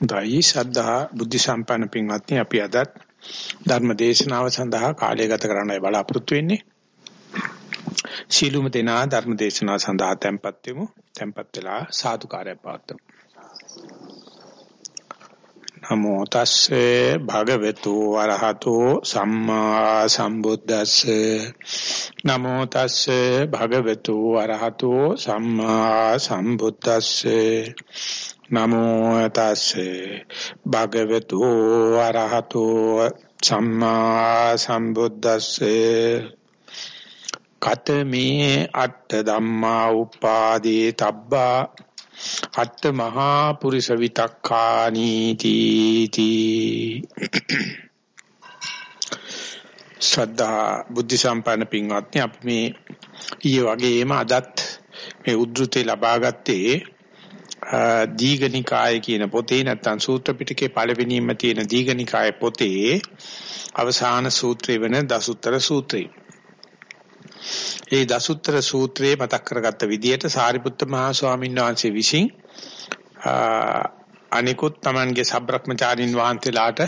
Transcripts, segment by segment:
දෛ ශ්‍රද්ධා බුද්ධ සම්පන්න පින්වත්නි අපි අද ධර්ම දේශනාව සඳහා කාලය ගත කරන්නයි බලාපොරොත්තු වෙන්නේ. සීලුම දෙනා ධර්ම දේශනාව සඳහා tempත් වෙමු. tempත් වෙලා සාදුකාරය පවත්වමු. නමෝ තස්සේ භගවතු වරහතෝ සම්මා සම්බුද්දස්සේ නමෝ තස්සේ භගවතු වරහතෝ සම්මා සම්බුද්දස්සේ නමෝ තස්සේ භගවතු ආරහතෝ සම්මා සම්බුද්දස්සේ. කතමේ අට්ඨ ධම්මා උපාදී තබ්බා අට්ඨ මහා පුරිස විතක්ඛානි තීති. ශ්‍රද්ධා බුද්ධ සම්පන්න පින්වත්නි අපි මේ ඊයේ වගේම අදත් මේ උද්ෘතේ ලබා ගත්තේ දීඝනිකාය කියන පොතේ නැත්නම් සූත්‍ර පිටකේ පළවෙනිම තියෙන දීඝනිකාය පොතේ අවසාන සූත්‍රය වෙන දසුත්තර සූත්‍රය. ඒ දසුත්තර සූත්‍රයේ මතක් කරගත්ත විදිහට සාරිපුත්ත මහා ස්වාමීන් වහන්සේ විසින් අනිකුත් Tamanගේ සබ්‍රක්‍මචාරින් වහන්සේලාට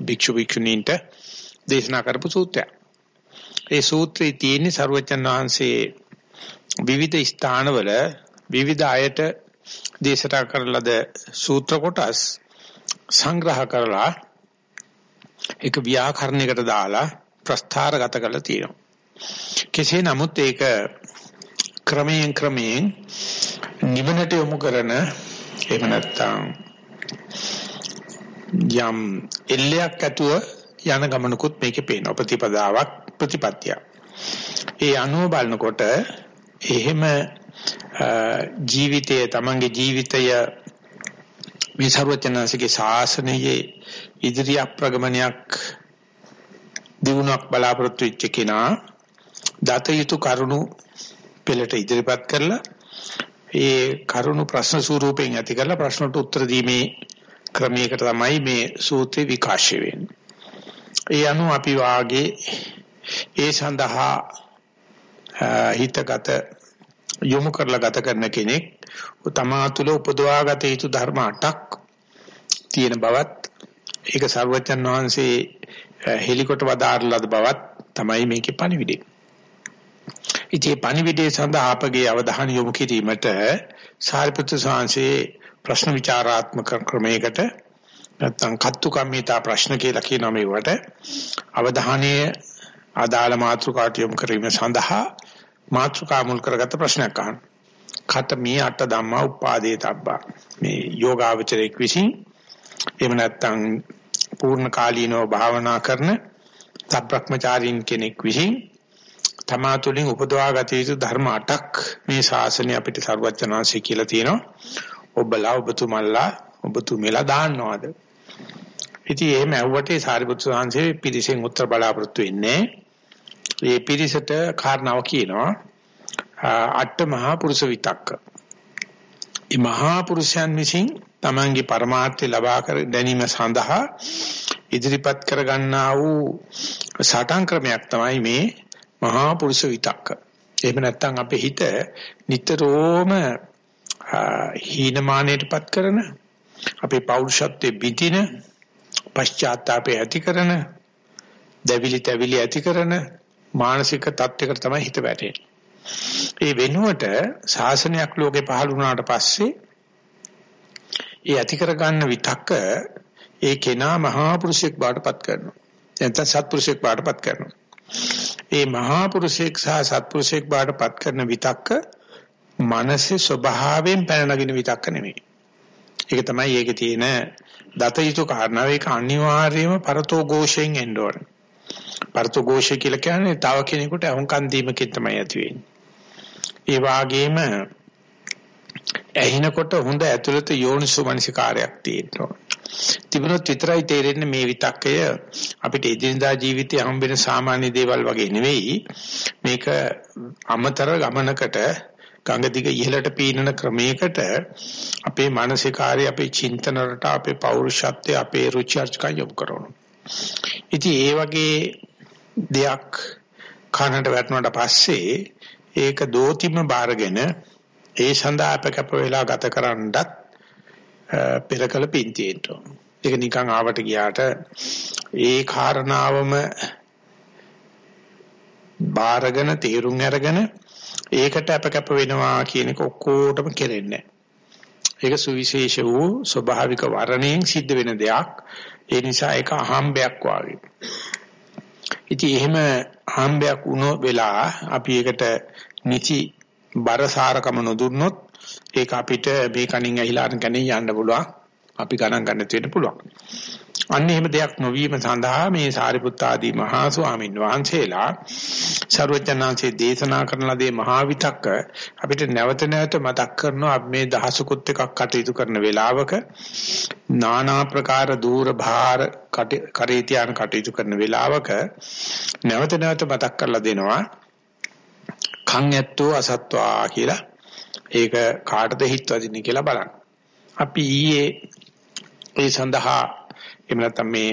භික්ෂු භික්ෂුණීන්ට දේශනා කරපු සූත්‍රයක්. ඒ සූත්‍රයේ තියෙන ਸਰවචන් වහන්සේ විවිධ ස්ථානවල විවිධ අයට දේශනා කරලද සූත්‍ර කොටස් සංග්‍රහ කරලා ඒක ව්‍යාකරණයකට දාලා ප්‍රස්ථාරගත කරලා තියෙනවා. කෙසේ නමුත් ඒක ක්‍රමයෙන් ක්‍රමයෙන් නිවනට යොමු කරන එහෙම නැත්නම් යම් එල්ලයක් ඇතුව යන ගමනකුත් මේකේ පේනවා ප්‍රතිපදාවක් ප්‍රතිපත්තිය. ඒ අනුව බලනකොට එහෙම ජීවිතය තමන්ගේ ජීවිතය මේ ਸਰවඥාන්සේගේ ශාසනයේ ඉදිරි අප්‍රගමනයක් දිනුවක් බලාපොරොත්තු වෙච්ච කෙනා දත යුතු කරුණු පෙළට ඉදිරිපත් කරලා ඒ කරුණු ප්‍රශ්න ස්වරූපයෙන් ඇති කරලා ප්‍රශ්නට උත්තර දීමේ ක්‍රමයකට තමයි මේ සූත්‍රය විකාශය වෙන්නේ. ඒ අනුව අපි වාගේ ඒ සඳහා හිතගත යොමු කරලා ගත කරන කෙනෙක් තමා තුළ උපදවාගත යුතු ධර්ම 8ක් තියෙන බවත් ඒක සර්වජන් වහන්සේ හෙලිකොට වදාarලද බවත් තමයි මේකේ පණිවිඩය. ඉතින් පණිවිඩය සඳහා අපගේ අවධානය යොමු කිරීමට සාරිපුත්‍ර ස්වාමීන් ප්‍රශ්න විචාරාත්මක ක්‍රමයකට නැත්නම් කත්තු කම්මිතා ප්‍රශ්න කියලා කියන මේවට අවධානය අදාළ මාතෘකාට යොමු කිරීම සඳහා මාත්‍රිකා මුල් කරගත්ත ප්‍රශ්නයක් අහන්න. ඛතමී අට ධම්මා උපාදේ තබ්බා. මේ යෝගාවචරයක් විසින් එහෙම නැත්නම් පූර්ණ කාලීනව භාවනා කරන සබ්‍රක්‍මචාරින් කෙනෙක් විසින් තමා තුළින් උපදවා ගත යුතු ධර්ම 8ක් මේ ශාසනය අපිට සර්වඥාන්සේ කියලා තියෙනවා. ඔබලා ඔබතුමල්ලා ඔබතුමෙලා දාන්නවද? ඉතින් එහෙම ඇහුවට සාරිපුත්‍ර සාංශේ පිළිසෙන් උත්තර බලාපොරොත්තු වෙන්නේ ඒ පිරිසට කාරණාව කියනවා අට මහා පුරුෂ විතක්ක. මේ මහා පුරුෂයන් විසින් තමන්ගේ પરමාර්ථය ලබා කර ගැනීම සඳහා ඉදිරිපත් කර ගන්නා වූ සටන් ක්‍රමයක් තමයි මේ මහා පුරුෂ විතක්ක. එහෙම නැත්නම් අපේ හිත නිතරම හීනමානයටපත් කරන අපේ පෞරුෂත්වයේ බිඳින පශ්චාත්තාපය ඇති කරන දැවිලි තැවිලි ඇති කරන මානසික තත්යකට තමයි හිත වැටෙන්නේ. ඒ වෙනුවට ශාසනයක් ලෝකේ පහළ වුණාට පස්සේ ඒ ඇති කර ගන්න විතක්ක ඒ කෙනා මහා පුරුෂයෙක් බාටපත් කරනවා. නැත්නම් සත්පුරුෂයෙක් බාටපත් කරනවා. ඒ මහා පුරුෂයෙක් සහ සත්පුරුෂයෙක් බාටපත් කරන විතක්ක මනසේ ස්වභාවයෙන් පැන නගින විතක්ක නෙමෙයි. ඒක තමයි ඒකේ තියෙන දත යුතු කාරණාව ඒක අනිවාර්යයෙන්ම පරතෝ ഘോഷයෙන් එන්න ඕනේ. පරතෝഘോഷය කියලා කියන්නේ තව කෙනෙකුට අහුම්කන් දීමකින් තමයි ඇති වෙන්නේ. ඒ වාගේම ඇහිනකොට හොඳ ඇතුළත යෝනිසු මනසිකාරයක් තියෙනවා. තිබුණොත් විතරයි තේරෙන්නේ මේ විතක්කය අපිට එදිනදා ජීවිතේ හම්බෙන සාමාන්‍ය දේවල් වගේ නෙවෙයි. මේක අමතර ගමනකට ගඟ දිග ඉහළට පීනන ක්‍රමයකට අපේ මානසිකාරය අපේ චින්තනරට අපේ පෞරුෂත්වය අපේ රුචි අරුචිකම් යොමු කරනවා. ඉතින් ඒ වගේ දෙයක් කනට වැටුණාට පස්සේ ඒක දෝතිම බාරගෙන ඒ සඳහා අප කැප වෙලා ගත කරන්නත් පෙරකල පින්තියෙන්න ඒක නිකන් ආවට ගියාට ඒ කාරණාවම බාරගෙන තීරුම් අරගෙන ඒකට අපකප වෙනවා කියන එක ඔක්කොටම කෙරෙන්නේ ඒක සුවිශේෂ වූ ස්වභාවික වර්ණයෙන් සිද්ධ වෙන දෙයක්. ඒ නිසා ඒක අහම්බයක් වාගේ. ඉතින් එහෙම අහම්බයක් වුණෝ වෙලා අපි ඒකට නිචි බරසාරකම නොදුන්නොත් ඒක අපිට මේ කණින් ඇහිලා කණින් යන්න පුළුවන්. අපි ගණන් ගන්න තියෙන්න පුළුවන්. අන්න එහෙම දෙයක් නොවීම සඳහා මේ සාරිපුත් ආදී මහා ස්වාමින් වහන්සේලා ਸਰවඥාන්සේ දේශනා කරන ලදී මහා විතක්ක අපිට නැවත නැවත මතක් කරනවා අපි මේ දහසකුත් එකක් කටයුතු කරන වේලාවක নানা ප්‍රකාර দূර භාර කරේ තියාන කටයුතු කරන වේලාවක නැවත නැවත මතක් කරලා දෙනවා කන් ඇත්තෝ අසත්වා කියලා ඒක කාටද හිත් වදින්නේ කියලා බලන්න. අපි ඊයේ ඒ සඳහා එහෙම නැත්නම් මේ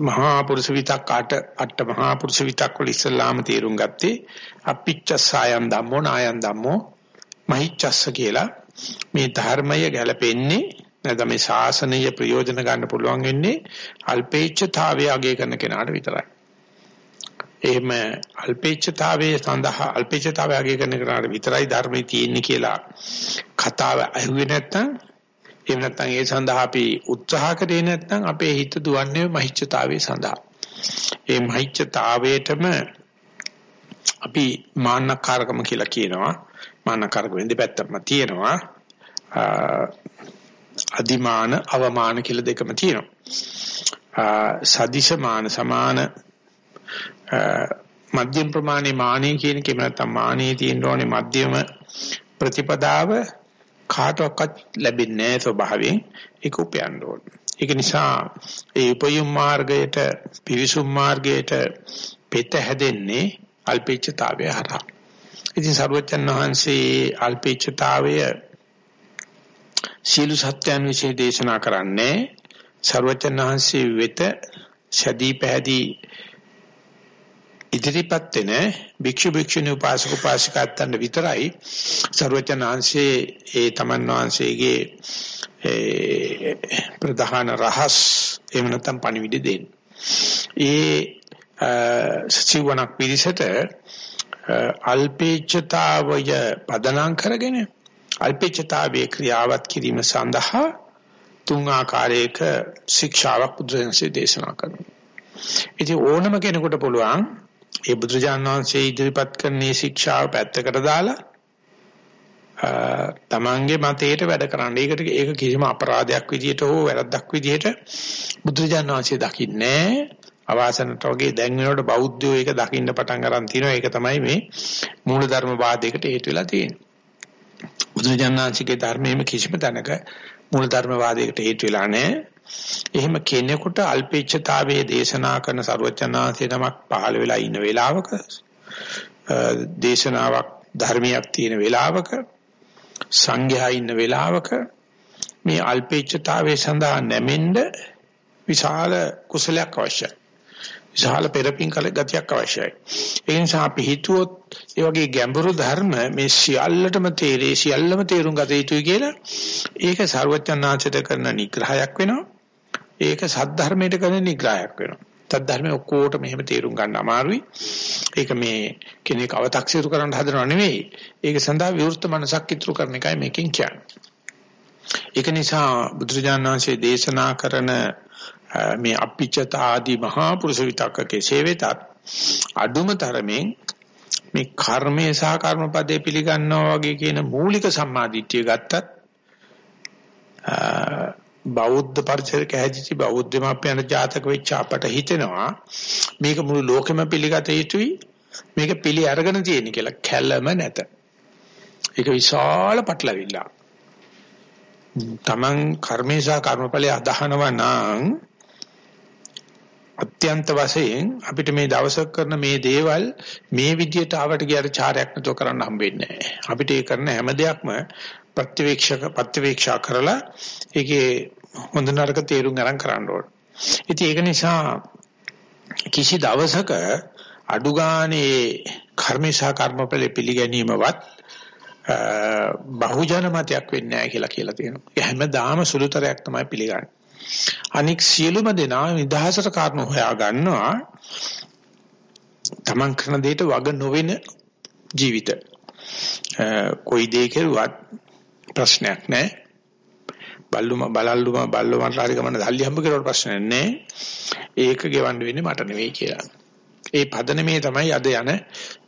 මහා පුරුෂ විතක් අට අට මහා පුරුෂ විතක් වල ඉස්සල්ලාම තේරුම් ගත්තේ අපිච්චසයන් ධම්මෝ නායන් ධම්මෝ මහිච්ඡස්ස කියලා මේ ධර්මය ගැලපෙන්නේ නැත්නම් මේ ශාසනීය ප්‍රයෝජන ගන්න පුළුවන් වෙන්නේ අල්පේච්ඡතාවය අගය කරන කෙනාට විතරයි. එහෙම අල්පේච්ඡතාවයේ සඳහා අල්පේච්ඡතාවය අගය කරන කෙනාට විතරයි ධර්මයේ තියෙන්නේ කියලා කතාව අහුවේ නැත්නම් එහෙම නැත්නම් ඒ සඳහා අපි උත්සාහ කරේ නැත්නම් අපේ හිත දුවන්නේ මහිච්ඡතාවයේ සඳහා. ඒ මහිච්ඡතාවයටම අපි මාන්නකාරකම කියලා කියනවා. මාන්නකාරක වෙන්නේ පැත්තක්ම තියෙනවා. අදිමාන අවමාන කියලා දෙකම තියෙනවා. සදිශමාන සමාන මධ්‍යම ප්‍රමාණයේ මානෙ කියන කෙම නැත්නම් මානෙ තියෙන්න ඕනේ මධ්‍යම ප්‍රතිපදාව කාටවත් ලැබෙන්නේ නැහැ ස්වභාවයෙන් ඒක උපයන්න ඕනේ. ඒක නිසා ඒ උපයුම් මාර්ගයට පිවිසුම් මාර්ගයට පෙත හැදෙන්නේ අල්පේච්ඡතාවය හරහා. ඉතින් සර්වචන් වහන්සේ අල්පේච්ඡතාවය සීල සත්‍යයන් વિશે දේශනා කරන්නේ සර්වචන් වහන්සේ වෙත ශදී පැහැදී ඉදිරිපත් වෙන භික්ෂු භික්ෂුණී උපාසක උපාසිකාත්තන් විතරයි ਸਰවචනාංශේ ඒ තමන් වහන්සේගේ ප්‍රධාන රහස් එහෙම නැත්නම් පණිවිඩ දෙන්නේ. ඒ සිවණක් පිළිසෙට අල්පේච්ඡතාවය පදනම් කරගෙන අල්පේච්ඡතාවයේ ක්‍රියාවත් කිරීම සඳහා තුන් ආකාරයක ශික්ෂාවක් බුදුරජාණන්සේ දේශනා කරනවා. ඉතින් ඕනම කෙනෙකුට පුළුවන් ඒ බුදුරජාන් වහන්සේ ඉදිරිපත් කරන මේ ශික්ෂාව පැත්තකට දාලා තමන්ගේ මතයට වැඩ කරන්න. ඒකට ඒක කිසිම අපරාධයක් විදියට හෝ වැරද්දක් විදියට බුදුරජාන් වහන්සේ දකින්නේ අවාසනට වගේ දැන් වෙනකොට බෞද්ධයෝ ඒක දකින්න පටන් ගන්න තියෙනවා. ඒක තමයි මේ මූලධර්ම වාදයකට හේතු වෙලා තියෙන්නේ. බුදුරජාන් වහන්සේගේ ධර්මයේම කිසිම තැනක මූලධර්ම වාදයකට හේතු වෙලා නැහැ. එහෙම කෙනෙකුට අල්පේච්ඡතාවයේ දේශනා කරන ਸਰවචනාංශේ තමක් පහළ වෙලා ඉන්න වේලාවක දේශනාවක් ධර්මයක් තියෙන වේලාවක සංඝයා ඉන්න වේලාවක මේ අල්පේච්ඡතාවයේ සඳහා නැමෙන්න විශාල කුසලයක් අවශ්‍යයි. විශාල පෙරපින් කල ගතියක් අවශ්‍යයි. ඒ නිසා අපි හිතුවොත් ඒ වගේ ගැඹුරු ධර්ම මේ සියල්ලටම තේරේ සියල්ලම තේරුම් ගත යුතුයි කියලා ඒක ਸਰවඥාන්සයට කරන නිග්‍රහයක් වෙනවා. ඒක සද්ධර්මයට කරන නිග්‍රහයක් වෙනවා. සද්ධර්මයේ ඔක්කොටම එහෙම තේරුම් ගන්න අමාරුයි. ඒක මේ කෙනෙක් අව탁සිරු කරන්න හදනව නෙවෙයි. ඒක සඳහා විවෘත මනසක් ඉතුරු කරන එකයි මේකෙන් කියන්නේ. ඒක නිසා බුදුරජාණන් වහන්සේ දේශනා කරන මේ අපිච්චත ආදී මහා පුරුෂ විතක්කකේ සේවෙතත් අඩුම තරමින් මේ කර්මයේ සහ කර්මපදයේ පිළිගන්නවා වගේ කියන මූලික සම්මාදිට්ඨිය ගත්තත් බෞද්ධ පරිසරයක හැදිච්ච බෞද්ධ මාපියන් ජාතක වෙච්ච අපට හිතෙනවා මේක මුළු ලෝකෙම පිළිගත යුතුයි මේක පිළි අරගෙන තියෙන කියලා කැළම නැත. ඒක විශාල පටලවිල්ල තමන් කර්මේශා කර්මඵලයේ අදහනවා නම් අත්‍යන්ත වශයෙන් අපිට මේ දවසක් කරන මේ දේවල් මේ විදියට ආවට ගියට චාරයක් නැතුව කරන්න හම්බෙන්නේ නැහැ. අපිට ඒ කරන හැම දෙයක්ම ප්‍රතිවීක්ෂක ප්‍රතිවීක්ෂා කරලා ඒකේ හොඳ නරක තේරුම් ගන්න කරන්න ඕන. ඉතින් ඒක නිසා කිසි දවසක අඩු ගානේ කර්මේශා කර්මඵල පිළිගැනීමවත් බහුජන මතයක් වෙන්නේ නැහැ කියලා කියලා තියෙනවා. ඒ හැමදාම සුළුතරයක් තමයි පිළිගන්නේ. අනික් සියලුම දෙනා නිදහසට කාරණා හොයා ගන්නවා. තමන් කරන දෙයට වග නොවන ජීවිත. කොයි දෙයක කෙරුවත් ප්‍රශ්නයක් නැහැ. බල්ලුම බලල්ලුම බල්ලෝ මට හරි ගමන සල්ලි හම්බ කරුවට ප්‍රශ්නයක් නැහැ. ඒක ගෙවන්න වෙන්නේ මට නෙවෙයි කියලා. ඒ පදනමේ තමයි අද යන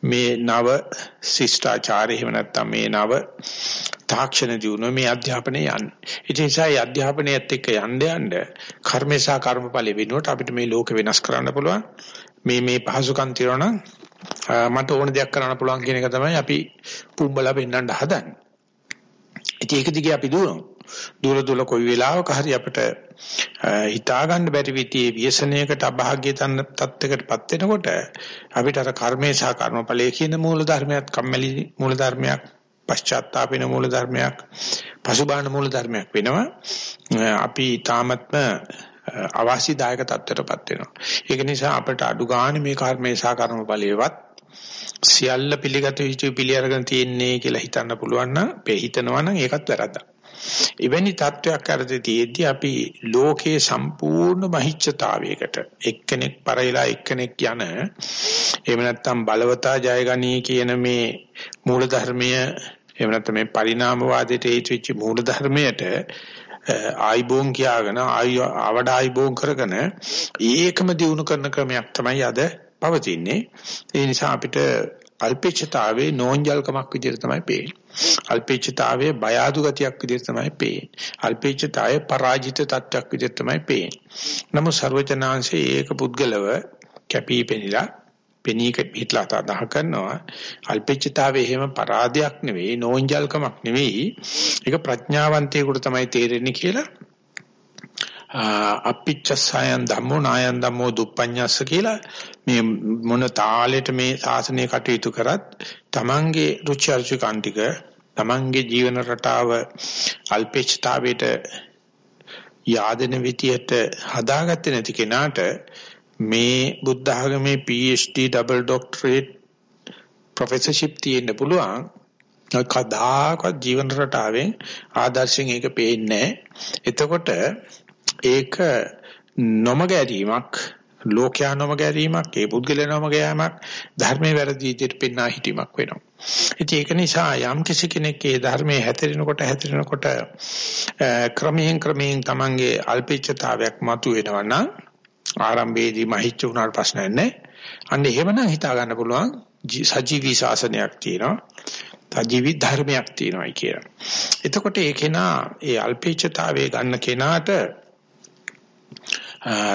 මේ නව ශිෂ්ටාචාරය එහෙම නැත්නම් මේ නව තාක්ෂණ දියුණුව මේ අධ්‍යාපනය යන්නේ. ඒ නිසා මේ අධ්‍යාපනයත් එක්ක යන්න යන්න කර්මේශා කර්මඵල වෙනුවට අපිට මේ ලෝක වෙනස් කරන්න පුළුවන්. මේ මේ පහසුකම් තියනවා මට ඕන දෙයක් කරන්න පුළුවන් කියන එක තමයි අපි පුම්බලා පෙන්වන්න හදන්නේ. ඉතින් ඒක දිගේ අපි දුවනවා. දුර දුර කොයි වෙලාවක හරි අපිට හිතා ගන්න බැරි විදිහේ ව්‍යසනයකට අභාග්‍ය තත්ත්වයකටපත් වෙනකොට අපිට අර කර්මේ සහ කර්මඵලයේ කියන මූල ධර්මයක් කම්මැලි මූල ධර්මයක් පශ්චාත්තාපින මූල ධර්මයක් පසුබාහන මූල ධර්මයක් වෙනවා අපි ඊ타මත්ම අවාසිදායක තත්ත්වයටපත් වෙනවා. ඒක නිසා අපිට අඩු ගන්න මේ කර්මේ සහ කර්මඵලයේවත් සියල්ල පිළිගත යුතු පිළිඅරගෙන තියෙන්නේ කියලා හිතන්න පුළුවන් නම් හිතනවා නම් ඒකත් වැරද්දක්. එවැනි තත්වයක් අරදීදී අපි ලෝකයේ සම්පූර්ණ මහිච්ඡතාවයකට එක්කෙනෙක් පරයිලා එක්කෙනෙක් යන එහෙම නැත්නම් බලවතා ජයගනී කියන මේ මූලධර්මය එහෙම නැත්නම් මේ පරිණාමවාදයට හේතු වෙච්ච මූලධර්මයට ආයිබෝන් කියාගෙන ආවඩ ආයිබෝන් කරගෙන ඒකම දිනු කරන ක්‍රමයක් තමයි අද පවතින්නේ. ඒ නිසා අපිට අල්පේච්ඡතාවේ නෝන්ජල්කමක් විදිහට තමයි පේන්නේ. අල්පේච්ඡතාවේ බය අඩු ගතියක් විදිහට තමයි පේන්නේ. අල්පේච්ඡතාවේ පරාජිත තත්ත්වයක් විදිහට තමයි පේන්නේ. නමුත් ਸਰවචනාංශයේ ඒක පුද්ගලව කැපී පෙනිලා පෙනී හිටලා තදහ කරනවා. අල්පේච්ඡතාවේ එහෙම පරාදයක් නෙවෙයි, නෝන්ජල්කමක් නෙවෙයි. ඒක ප්‍රඥාවන්තයෙකුට තමයි තේරෙන්නේ කියලා අපිච්චසයන් ධම්මෝ නායන් ධම්මෝ දුප්පඤ්ඤස්ස කියලා මේ මොන තාලෙට මේ ශාසනය කටයුතු කරත් තමන්ගේ රුචි අරුචිකන් ටික තමන්ගේ ජීවන රටාව අල්පේච්ඡතාවයට yaadena විදියට හදාගත්තේ නැති කෙනාට මේ බුද්ධ ආගමේ PhD double doctorate professorship තියෙන්න පුළුවන්. කදාකවත් ජීවන රටාවෙන් ආදර්ශයෙන් ඒක පේන්නේ එතකොට ඒක නොමග ඇරීමක් ලෝකයා නොමග ඇරීමක් ඒ පුද්ගලයා නොමග යෑමක් ධර්මයේ වැරදි විදිහට පෙන්වා හිටීමක් වෙනවා. ඉතින් ඒක නිසා යම් කිසි කෙනෙක් ඒ ධර්මයේ හැතරෙනකොට හැතරෙනකොට ක්‍රමයෙන් ක්‍රමයෙන් තමන්ගේ අල්පේච්ඡතාවයක් මතුවෙනවා නම් ආරම්භයේදී මහිච්ච උනාට ප්‍රශ්නයක් නැහැ. අන්න එහෙමනම් හිතා ගන්න පුළුවන් සජීවී ශාසනයක් තියෙනවා. සජීවී ධර්මයක් තියෙනවායි කියලා. එතකොට ඒ කෙනා ඒ අල්පේච්ඡතාවයේ ගන්න කෙනාට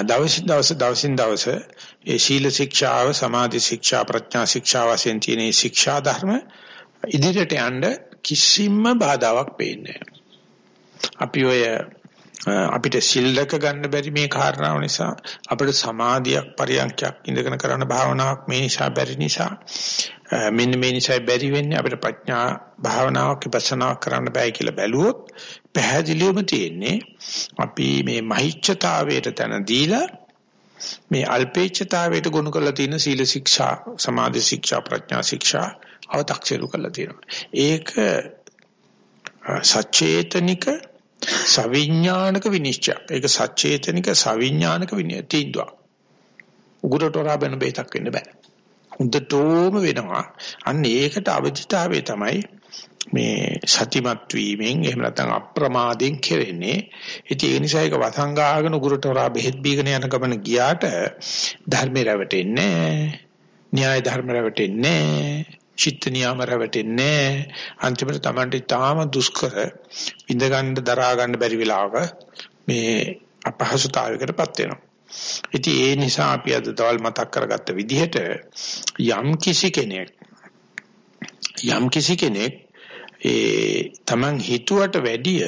දවසින් දවස දවසින් දවස ඒ ශීල ශික්ෂාව සමාධි ශික්ෂා ප්‍රඥා ශික්ෂා වශයෙන් තියෙන මේ ශික්ෂා ධර්ම ඉදිරියට යන්න කිසිම බාධාවක් පේන්නේ අපි ඔය අපිට සිල්ලක ගන්න බැරි මේ කාරණාව නිසා අපිට සමාධියක් පරියන්ඛයක් ඉඳගෙන කරන භාවනාවක් මේ නිසා බැරි නිසා මෙන්න මේ නිසා බැරි වෙන්නේ. අපිට ප්‍රඥා භාවනාවක් විපස්සනාවක් කරන්න බෑ කියලා බැලුවොත් පැහැදිලිවම තියෙන්නේ අපි මේ මහිච්ඡතාවයට තන දීලා මේ අල්පේච්ඡතාවයට ගොනු කරලා තියෙන සීල ශික්ෂා සමාධි ශික්ෂා ප්‍රඥා ශික්ෂා අව탁සිරු කරලා තියෙනවා. ඒක සචේතනික සවිඥානික විනිශ්චය ඒක සචේතනික සවිඥානික විනය තීන්දුවක්. උගුරට හොරා බැන බේතක් වෙන්න බෑ. හොඳටම වෙනවා. අන්න ඒකට අවදිතාවය තමයි මේ සතිමත් වීමෙන් එහෙම නැත්නම් අප්‍රමාදයෙන් කෙරෙන්නේ. ඉතින් ඒ නිසා ඒක වසංගාගෙන උගුරට හොරා බෙහෙත් බීගෙන යන ගමන ගියාට ධර්මේ රැවටෙන්නේ න්‍යාය ධර්ම රැවටෙන්නේ චිත්ත නියම රැවටෙන්නේ අන්තිමට Tamanට තාම දුෂ්කර ඉඳ ගන්න දරා ගන්න බැරි වෙලාවක මේ අපහසුතාවයකටපත් වෙනවා. ඉතින් ඒ නිසා අපි අද දවල් මතක් කරගත්ත විදිහට යම් කිසි කෙනෙක් යම් කිසි කෙනෙක් ඒ Taman හිතුවට වැඩිය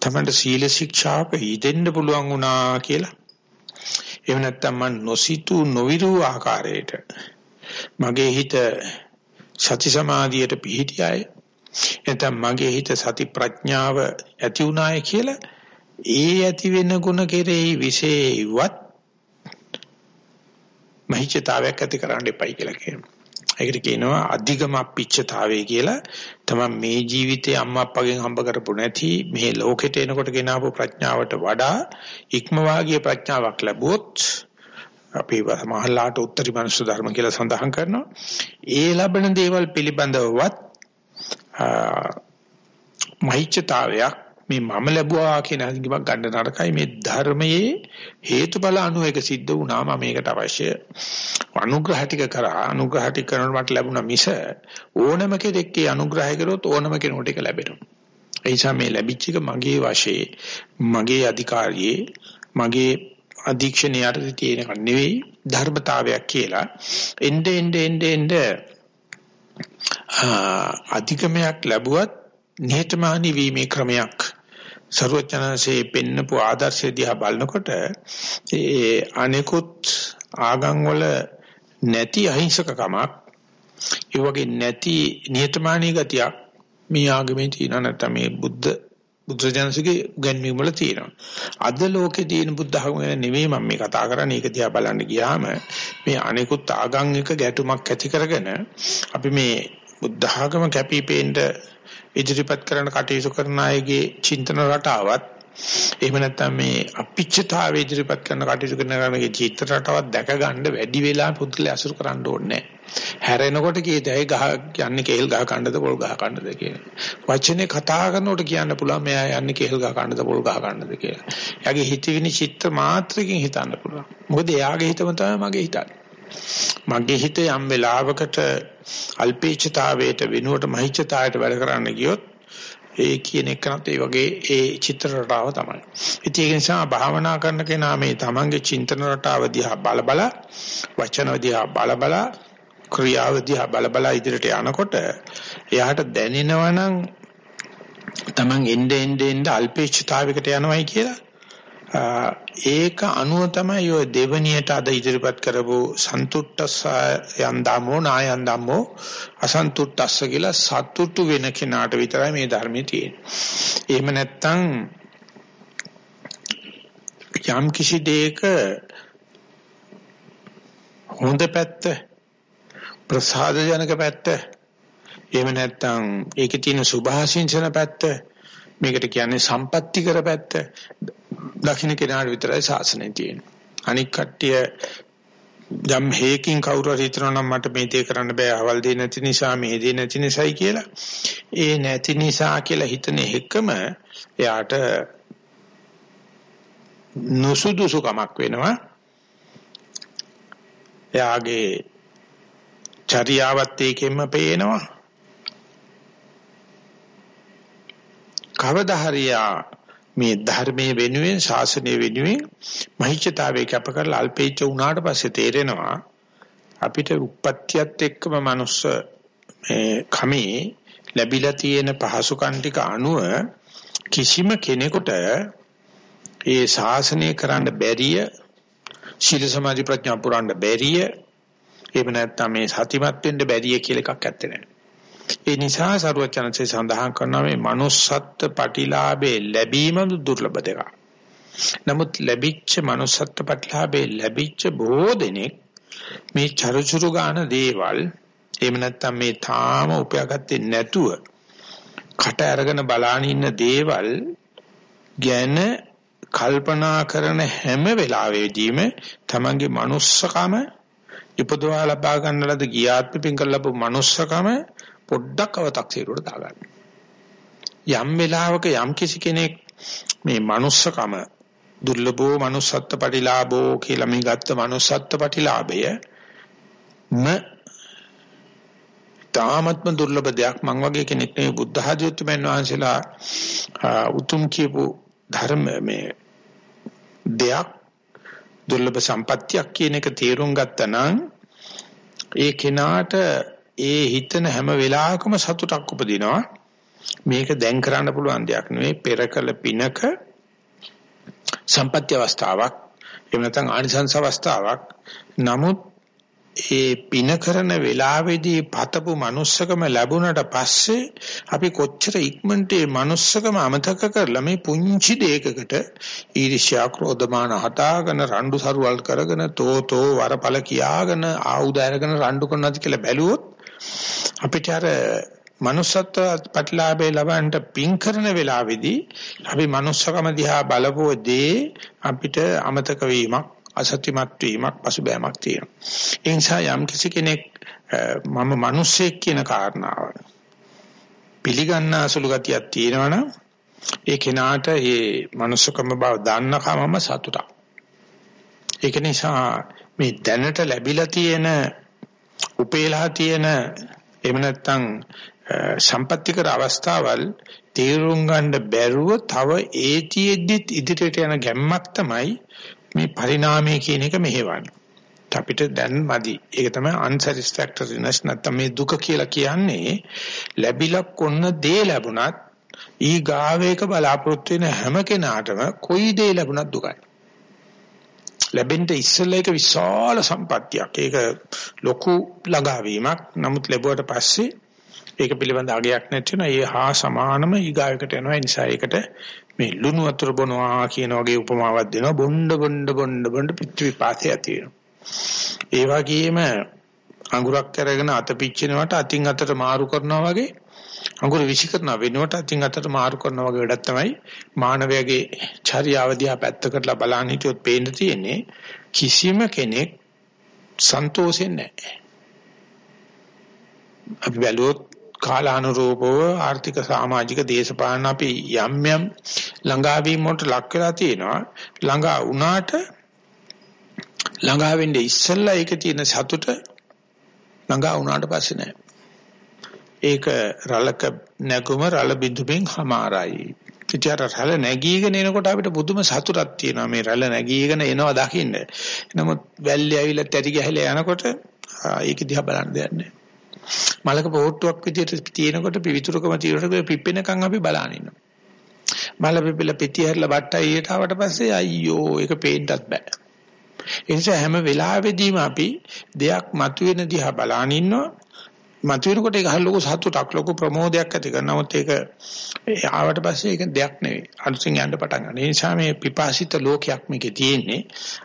Tamanට සීල ශික්ෂාවක ඊදෙන්න පුළුවන් වුණා කියලා. එහෙම නැත්නම් මන් නොසිතු නොවිරු ආකාරයට මගේ හිත සති සමාධියට පිහිටියයි. එතන මගේ හිත සති ප්‍රඥාව ඇති වුණාය කියලා ඒ ඇති වෙන ಗುಣ කෙරෙහි විශේෂවත් මහිච්ඡතාවයක් ඇති කරන්න එපයි කියලා කියනවා. ඒකට කියනවා අධිගම අපිච්චතාවය කියලා. තමයි මේ ජීවිතේ අම්මා අප්පගෙන් හම්බ කරපු නැති මේ ලෝකෙට එනකොට ගෙනාවු ප්‍රඥාවට වඩා ඉක්මවාගිය ප්‍රඥාවක් ලැබුවොත් අපි මහල්ලාට උත්තරී මනුෂ්‍ය ධර්ම කියලා සඳහන් කරනවා. ඒ ලබන දේවල් පිළිබඳවවත් මහිච්ඡතාවයක් මේ මම ලැබුවා කියන හංගිමක් ගන්න නරකයි. මේ ධර්මයේ හේතුඵල අනුව එක සිද්ධ වුණා. මම මේකට අවශ්‍ය අනුග්‍රහ ටික කරා. අනුග්‍රහ ටික කරනකොට මට ලැබුණා මිස ඕනම කෙනෙක්ගේ අනුග්‍රහය කරොත් ඕනම කෙනෙකුට ඒක ලැබෙනවා. ඒ නිසා මේ ලැබිච්ච එක මගේ වශයේ මගේ අධිකාරියේ මගේ අධීක්ෂණය යටතේ තියෙන එක නෙවෙයි ධර්මතාවයක් කියලා. එnde ende ende ende අධිකමයක් ලැබුවත් නිහතමානී වීමේ ක්‍රමයක් ਸਰවඥාන්සේ පෙන්නපු ආදර්ශය දිහා බලනකොට ඒ අනිකුත් ආගම් වල නැති අහිංසකකමක් ඒ වගේ නැති නිහතමානී ගතියක් මේ ආගමේ තියෙනවා නැත්නම් මේ බුද්ධ බුද්ධජනසගේ ගැන්වීම වල තියෙනවා. අද ලෝකේ තියෙන බුද්ධ ධර්ම නෙවෙයි මම මේ කතා කරන්නේ. ඒක දිහා බලන්න ගියාම මේ අනිකුත් ආගම් එක ගැටුමක් ඇති කරගෙන අපි මේ බුද්ධ ආගම කැපිපේන්න ඉදිරිපත් කරන කටයුතු කරන අයගේ චින්තන රටාවත් එහෙම නැත්නම් මේ අපිච්චතාවය ඉදිරිපත් කරන කටයුතු කරන කෙනාගේ චිත්‍ර රටාවක් දැක ගන්න වැඩි වෙලා පුදුලේ අසුර කරන්න ඕනේ හැරෙනකොට කීතයි ගහ යන්නේ? කේල් ගහ කන්නද? පොල් ගහ කන්නද? කියන වචනේ කතා කරනකොට කියන්න පුළුවන් මෙයා යන්නේ කේල් ගහ කන්නද? පොල් ගහ කන්නද? කියලා. එයාගේ හිතවිනි චිත්‍ර මාත්‍රකින් හිතන්න පුළුවන්. මොකද එයාගේ හිතම තමයි මගේ හිතන්නේ. මගේ හිත යම් වෙලාවකට අල්පේච්ඡතාවයට වෙනුවට මහිච්ඡතාවයට වැඩ කරන්න ගියොත් ඒ කියන එකනත් ඒ වගේ ඒ චිත්‍ර රටාව තමයි. ඉතින් ඒ නිසා භාවනා කරන කෙනා මේ තමන්ගේ චින්තන රටාව දිහා බල බල වචන දිහා බල බල ක්‍රියාව දිහා බල බල ඉදිරියට යනකොට එයාට දැනෙනවා නම් තමන් එnde ende ende අල්පේච්ඡතාවයකට යනවයි කියලා ඒක අනුව තමයි ඔය දෙවණියට අද ඉදිරිපත් කරපු සන්තුට්ඨස්ස යන්දමෝ නායන්දමෝ අසන්තුට්ඨස්ස කියලා සතුටු වෙන කෙනාට විතරයි මේ ධර්මයේ තියෙන්නේ. එහෙම නැත්නම් යම් කිසි දෙයක හොඳ පැත්ත ප්‍රසාදජනක පැත්ත එහෙම නැත්නම් ඒකේ තියෙන සුභාසින්චන පැත්ත මේකට කියන්නේ සම්පත්‍ති කර පැත්ත දකින්න කෙනාට විතරයි ශාසනය තියෙන්නේ. අනික් කට්ටිය යම් හේකින් කවුරු හරි හිතනවා නම් මට මේ දේ කරන්න බෑ අවල් දෙන්නේ නැති නිසා මේ දේ නැති නිසායි කියලා. ඒ නැති නිසා කියලා හිතන එකම එයාට නුසුදුසුකමක් වෙනවා. එයාගේ චර්යාවත් ඒකෙන්ම පේනවා. කවදා හරියා මේ ධර්මයේ වෙනුවෙන් ශාසනය වෙනුවෙන් මහිච්ඡතාවයේ කැප කරලා අල්පේච්ච වුණාට පස්සේ තේරෙනවා අපිට උප්පත්තියත් එක්කම මනුස්ස මේ කමේ ලැබිලා තියෙන පහසුකම් ටික අනුව කිසිම කෙනෙකුට ඒ ශාසනය කරන්න බැරිය ශීල සමාධි ප්‍රඥා පුරන්න බැරිය එහෙම නැත්නම් මේ සතිමත් වෙන්න බැරිය කියලා එකක් ඇත්තේ නැහැ. ඒ නිසා සරුවචනසේ සඳහන් කරනවා මේ manussත්ත්ව ප්‍රතිලාභේ ලැබීම දුර්ලභ දෙයක්. නමුත් ලැබිච්ච manussත්ත්ව ප්‍රතිලාභේ ලැබිච්ච බොහෝ දෙනෙක් මේ චරුචුරු ගාන දේවල් එහෙම නැත්නම් මේ තාම උපයාගත්තේ නැතුව කට අරගෙන බලාන ඉන්න දේවල් ගැන කල්පනා කරන හැම වෙලාවෙදීම තමන්ගේ manussකම ඉපදවා ලබා ගන්න ලද ගියාත්ම පිංකල ලැබු manussකම පොඩ්ඩක් අව탁සීරුවට දාගන්න. යම් වෙලාවක යම් කිසි කෙනෙක් මේ manussකම දුර්ලභෝ manussත්ත්ව පටිලාභෝ කියලා මේ ගත්ත manussත්ත්ව පටිලාභය ම තාමත්ම දුර්ලභ දෙයක් මං වගේ කෙනෙක් නෙවෙයි බුද්ධ ආධ්‍යාත්මයන් වහන්සේලා උතුම් කියපු ධර්ම මේ දෙයක් දුර්ලභ සම්පත්තියක් කියන එක තේරුම් ගත්තා නම් ඒ කෙනාට ඒ හිතන හැම වෙලාවකම සතුටක් උපදිනවා. මේක දැන් කරන්න පුළුවන් දෙයක් නෙවෙයි පෙරකල පිනක සම්පත්‍ය අවස්ථාවක් එහෙම නැත්නම් ආනිසංස අවස්ථාවක්. නමුත් ඒ පින කරන වෙලාවේදී පතපු manussකම ලැබුණට පස්සේ අපි කොච්චර ඉක්මනට ඒ manussකම අමතක කරලා මේ පුංචි දෙයකකට ඊර්ෂ්‍යා ක්‍රෝධමාන හදාගෙන රණ්ඩු සරුවල් කරගෙන තෝතෝ වරපල කියාගෙන ආයුධ අරගෙන රණ්ඩු කරනවාද කියලා බැලුවොත් අපිට අර manussත්ව ප්‍රතිලාභේ ලබන්නට පින් කරන වෙලාවේදී අපි manussකම දිහා බලපුවදී අපිට අමතක වීමක් අසත්‍යමත් වීමක් පසුබෑමක් තියෙනවා. ඒ නිසා යම් කිසි කෙනෙක් මම මිනිස්සෙක් කියන කාරණාව පිළිගන්න අසුළු ගතියක් තියෙනවනම් ඒ කෙනාට මේ මනුස්සකම බව දන්නකමම සතුටක්. ඒක නිසා මේ දැනට ලැබිලා තියෙන උපේලා තියෙන එහෙම නැත්නම් සම්පත්‍තිකර අවස්ථාවල් තීරුම් ගන්න බැරුව තව ඒතිෙද්දිත් ඉදිරියට යන ගැම්මක් තමයි මේ පරිණාමය කියන එක මෙහෙවන්නේ. අපිට දැන් මදි. ඒක තමයි unsatisfactoriness නැත්නම් මේ දුක කියලා කියන්නේ ලැබිලා කොන්න දේ ලැබුණත් ඊ ගාවේක බලාපොරොත්තු වෙන හැම කෙනාටම කොයි දේ ලැබුණත් දුකයි. ලැබෙන්න ඉස්සෙල්ලා ඒක විශාල සම්පත්තියක්. ඒක ලොකු ළඟාවීමක්. නමුත් ලැබුවට පස්සේ ඒක පිළිබඳ අගයක් නැති වෙනවා. ඒ හා සමානම ඊගායකට යනවා. ඒ නිසා ඒකට මේ ලුණු වතුර බොනවා කියන වගේ උපමාවක් දෙනවා. බොණ්ඩ බොණ්ඩ බොණ්ඩ බොණ්ඩ පිච්චි විපාතය ඇති වෙනවා. ඒ වගේම අඟුරක් අරගෙන අත පිච්චෙනවට අතින් අතට මාරු කරනවා වගේ අඟුර විශ් කරනවා. වෙනුවට අතින් අතට මාරු කරනවා වගේ වැඩක් තමයි මානවයාගේ චර්යාව දිහා පැත්තකටලා බලන්න හිටියොත් පේන්න තියෙන්නේ කිසිම කෙනෙක් සන්තෝෂෙන්නේ නැහැ. අපි බැලුවොත් කාලානුරූපව ආර්ථික සමාජික දේශපාලන අපි යම් යම් ළඟාවීම් වලට ලක් වෙලා තියෙනවා. ළඟා වුණාට ළඟා වෙන්නේ ඉස්සෙල්ලා ඒකේ තියෙන සතුට ළඟා වුණාට පස්සේ නෑ. ඒක රලක නැගුම රල බිඳුමින් හමාරයි ඉතින් රල නැගීගෙන එනකොට අපිට පුදුම සතුටක් තියෙනවා මේ රල නැගීගෙන එනවා දකින්න නමුත් වැල්ලේ ඇවිල්ලා තැටි ගහලා යනකොට ඒක දිහා බලන්න දෙයක් නෑ මලක පොට්ටුවක් විදිහට තියෙනකොට පිවිතුරුකම තියෙනකොට පිප්පෙනකන් අපි බලන ඉන්නවා. මල පිපිල පිටි හැරලා බට්ටයියට ආවට පස්සේ අයියෝ ඒක පේන්නත් බෑ. ඒ නිසා හැම වෙලාවෙදීම අපි දෙයක් මතුවෙන දිහා බලන ඉන්නවා. මතුවෙනකොට ඒක හරිය ලොකු සතුටක් ලොකු ප්‍රමෝදයක් ඇති කරනවා. නමුත් ඒක ආවට පස්සේ ඒක දෙයක් නෙවෙයි. අලුතින් යන්න පටන් ගන්න. ඒ නිසා මේ පිපාසිත ලෝකයක් මේකේ තියෙන්නේ.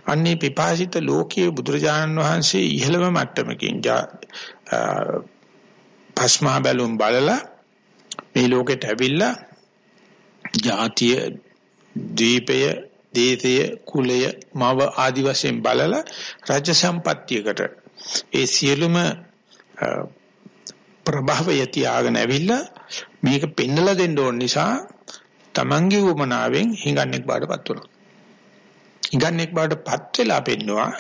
අන්නේ පිපාසිත ලෝකයේ බුදුරජාණන් වහන්සේ ඉහළම මට්ටමකින් පස්මා බැලුම් බලලා මේ ලෝකෙට ඇවිල්ලා ජාතිය දීපය දේශය කුලය මව ආදි වශයෙන් බලලා රාජ්‍ය සම්පත්තියකට ඒ සියලුම ප්‍රභවය තියාගෙන ඇවිල්ලා මේක පෙන්නලා දෙන්න ඕන නිසා Tamange උමනාවෙන් හිඟන්නෙක් බාටපත් වුණා. හිඟන්නෙක් බාටපත් වෙලා පෙන්නවා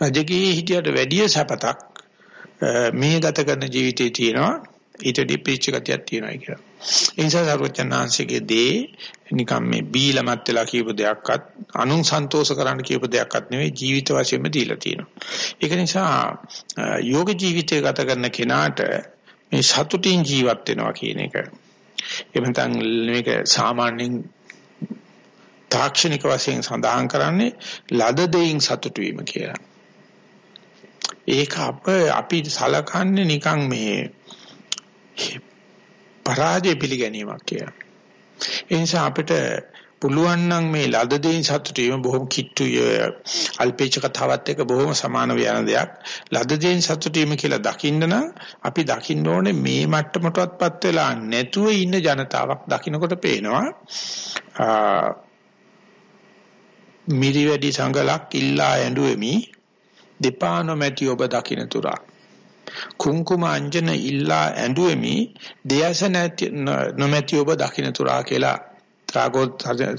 රජකී හිටියට වැඩිය සපතක් මේ ගත කරන ජීවිතේ තියෙනවා ඊට ඩිප්‍රීච් ගතියක් තියෙනවා කියලා. ඒ නිසා සර්වචනාංශයේ දේ නිකම් මේ බීලමත් වෙලා කියපු දෙයක්වත් අනුන් සන්තෝෂ කරන්න කියපු දෙයක්වත් නෙවෙයි ජීවිත වශයෙන්ම දීලා තියෙනවා. ඒක නිසා යෝග ජීවිතය ගත කරන කෙනාට මේ සතුටින් ජීවත් වෙනවා කියන එක. එහෙම මේක සාමාන්‍යයෙන් තාක්ෂණික වශයෙන් සඳහන් කරන්නේ ලද දෙයින් සතුටු වීම කියලා. ඒක අප අපි සලකන්නේ නිකන් මේ පරාජය පිළිගැනීමක් කියලා. ඒ නිසා අපිට පුළුවන් නම් මේ ලද දෙයින් සතුටු වීම බොහොම කිට්ටුය. අල්පේච කතාවත් එක්ක බොහොම සමාන වෙන දෙයක්. ලද දෙයින් සතුටු වීම කියලා දකින්න නම් අපි දකින්න ඕනේ මේ මට්ටමටවත් වෙලා නැතුව ඉන්න ජනතාවක් දකින්නකොට පේනවා මිරිවැඩි සංගලක් ඉල්ලා ඇඬුවෙමි. දෙපා නොමැති ඔබ දකින්න තුරා. කුංකුම අංජන ඉල්ලා ඇඬුවෙමි. දෙයස නැති නොමැති ඔබ දකින්න තුරා කියලා තාගෝර්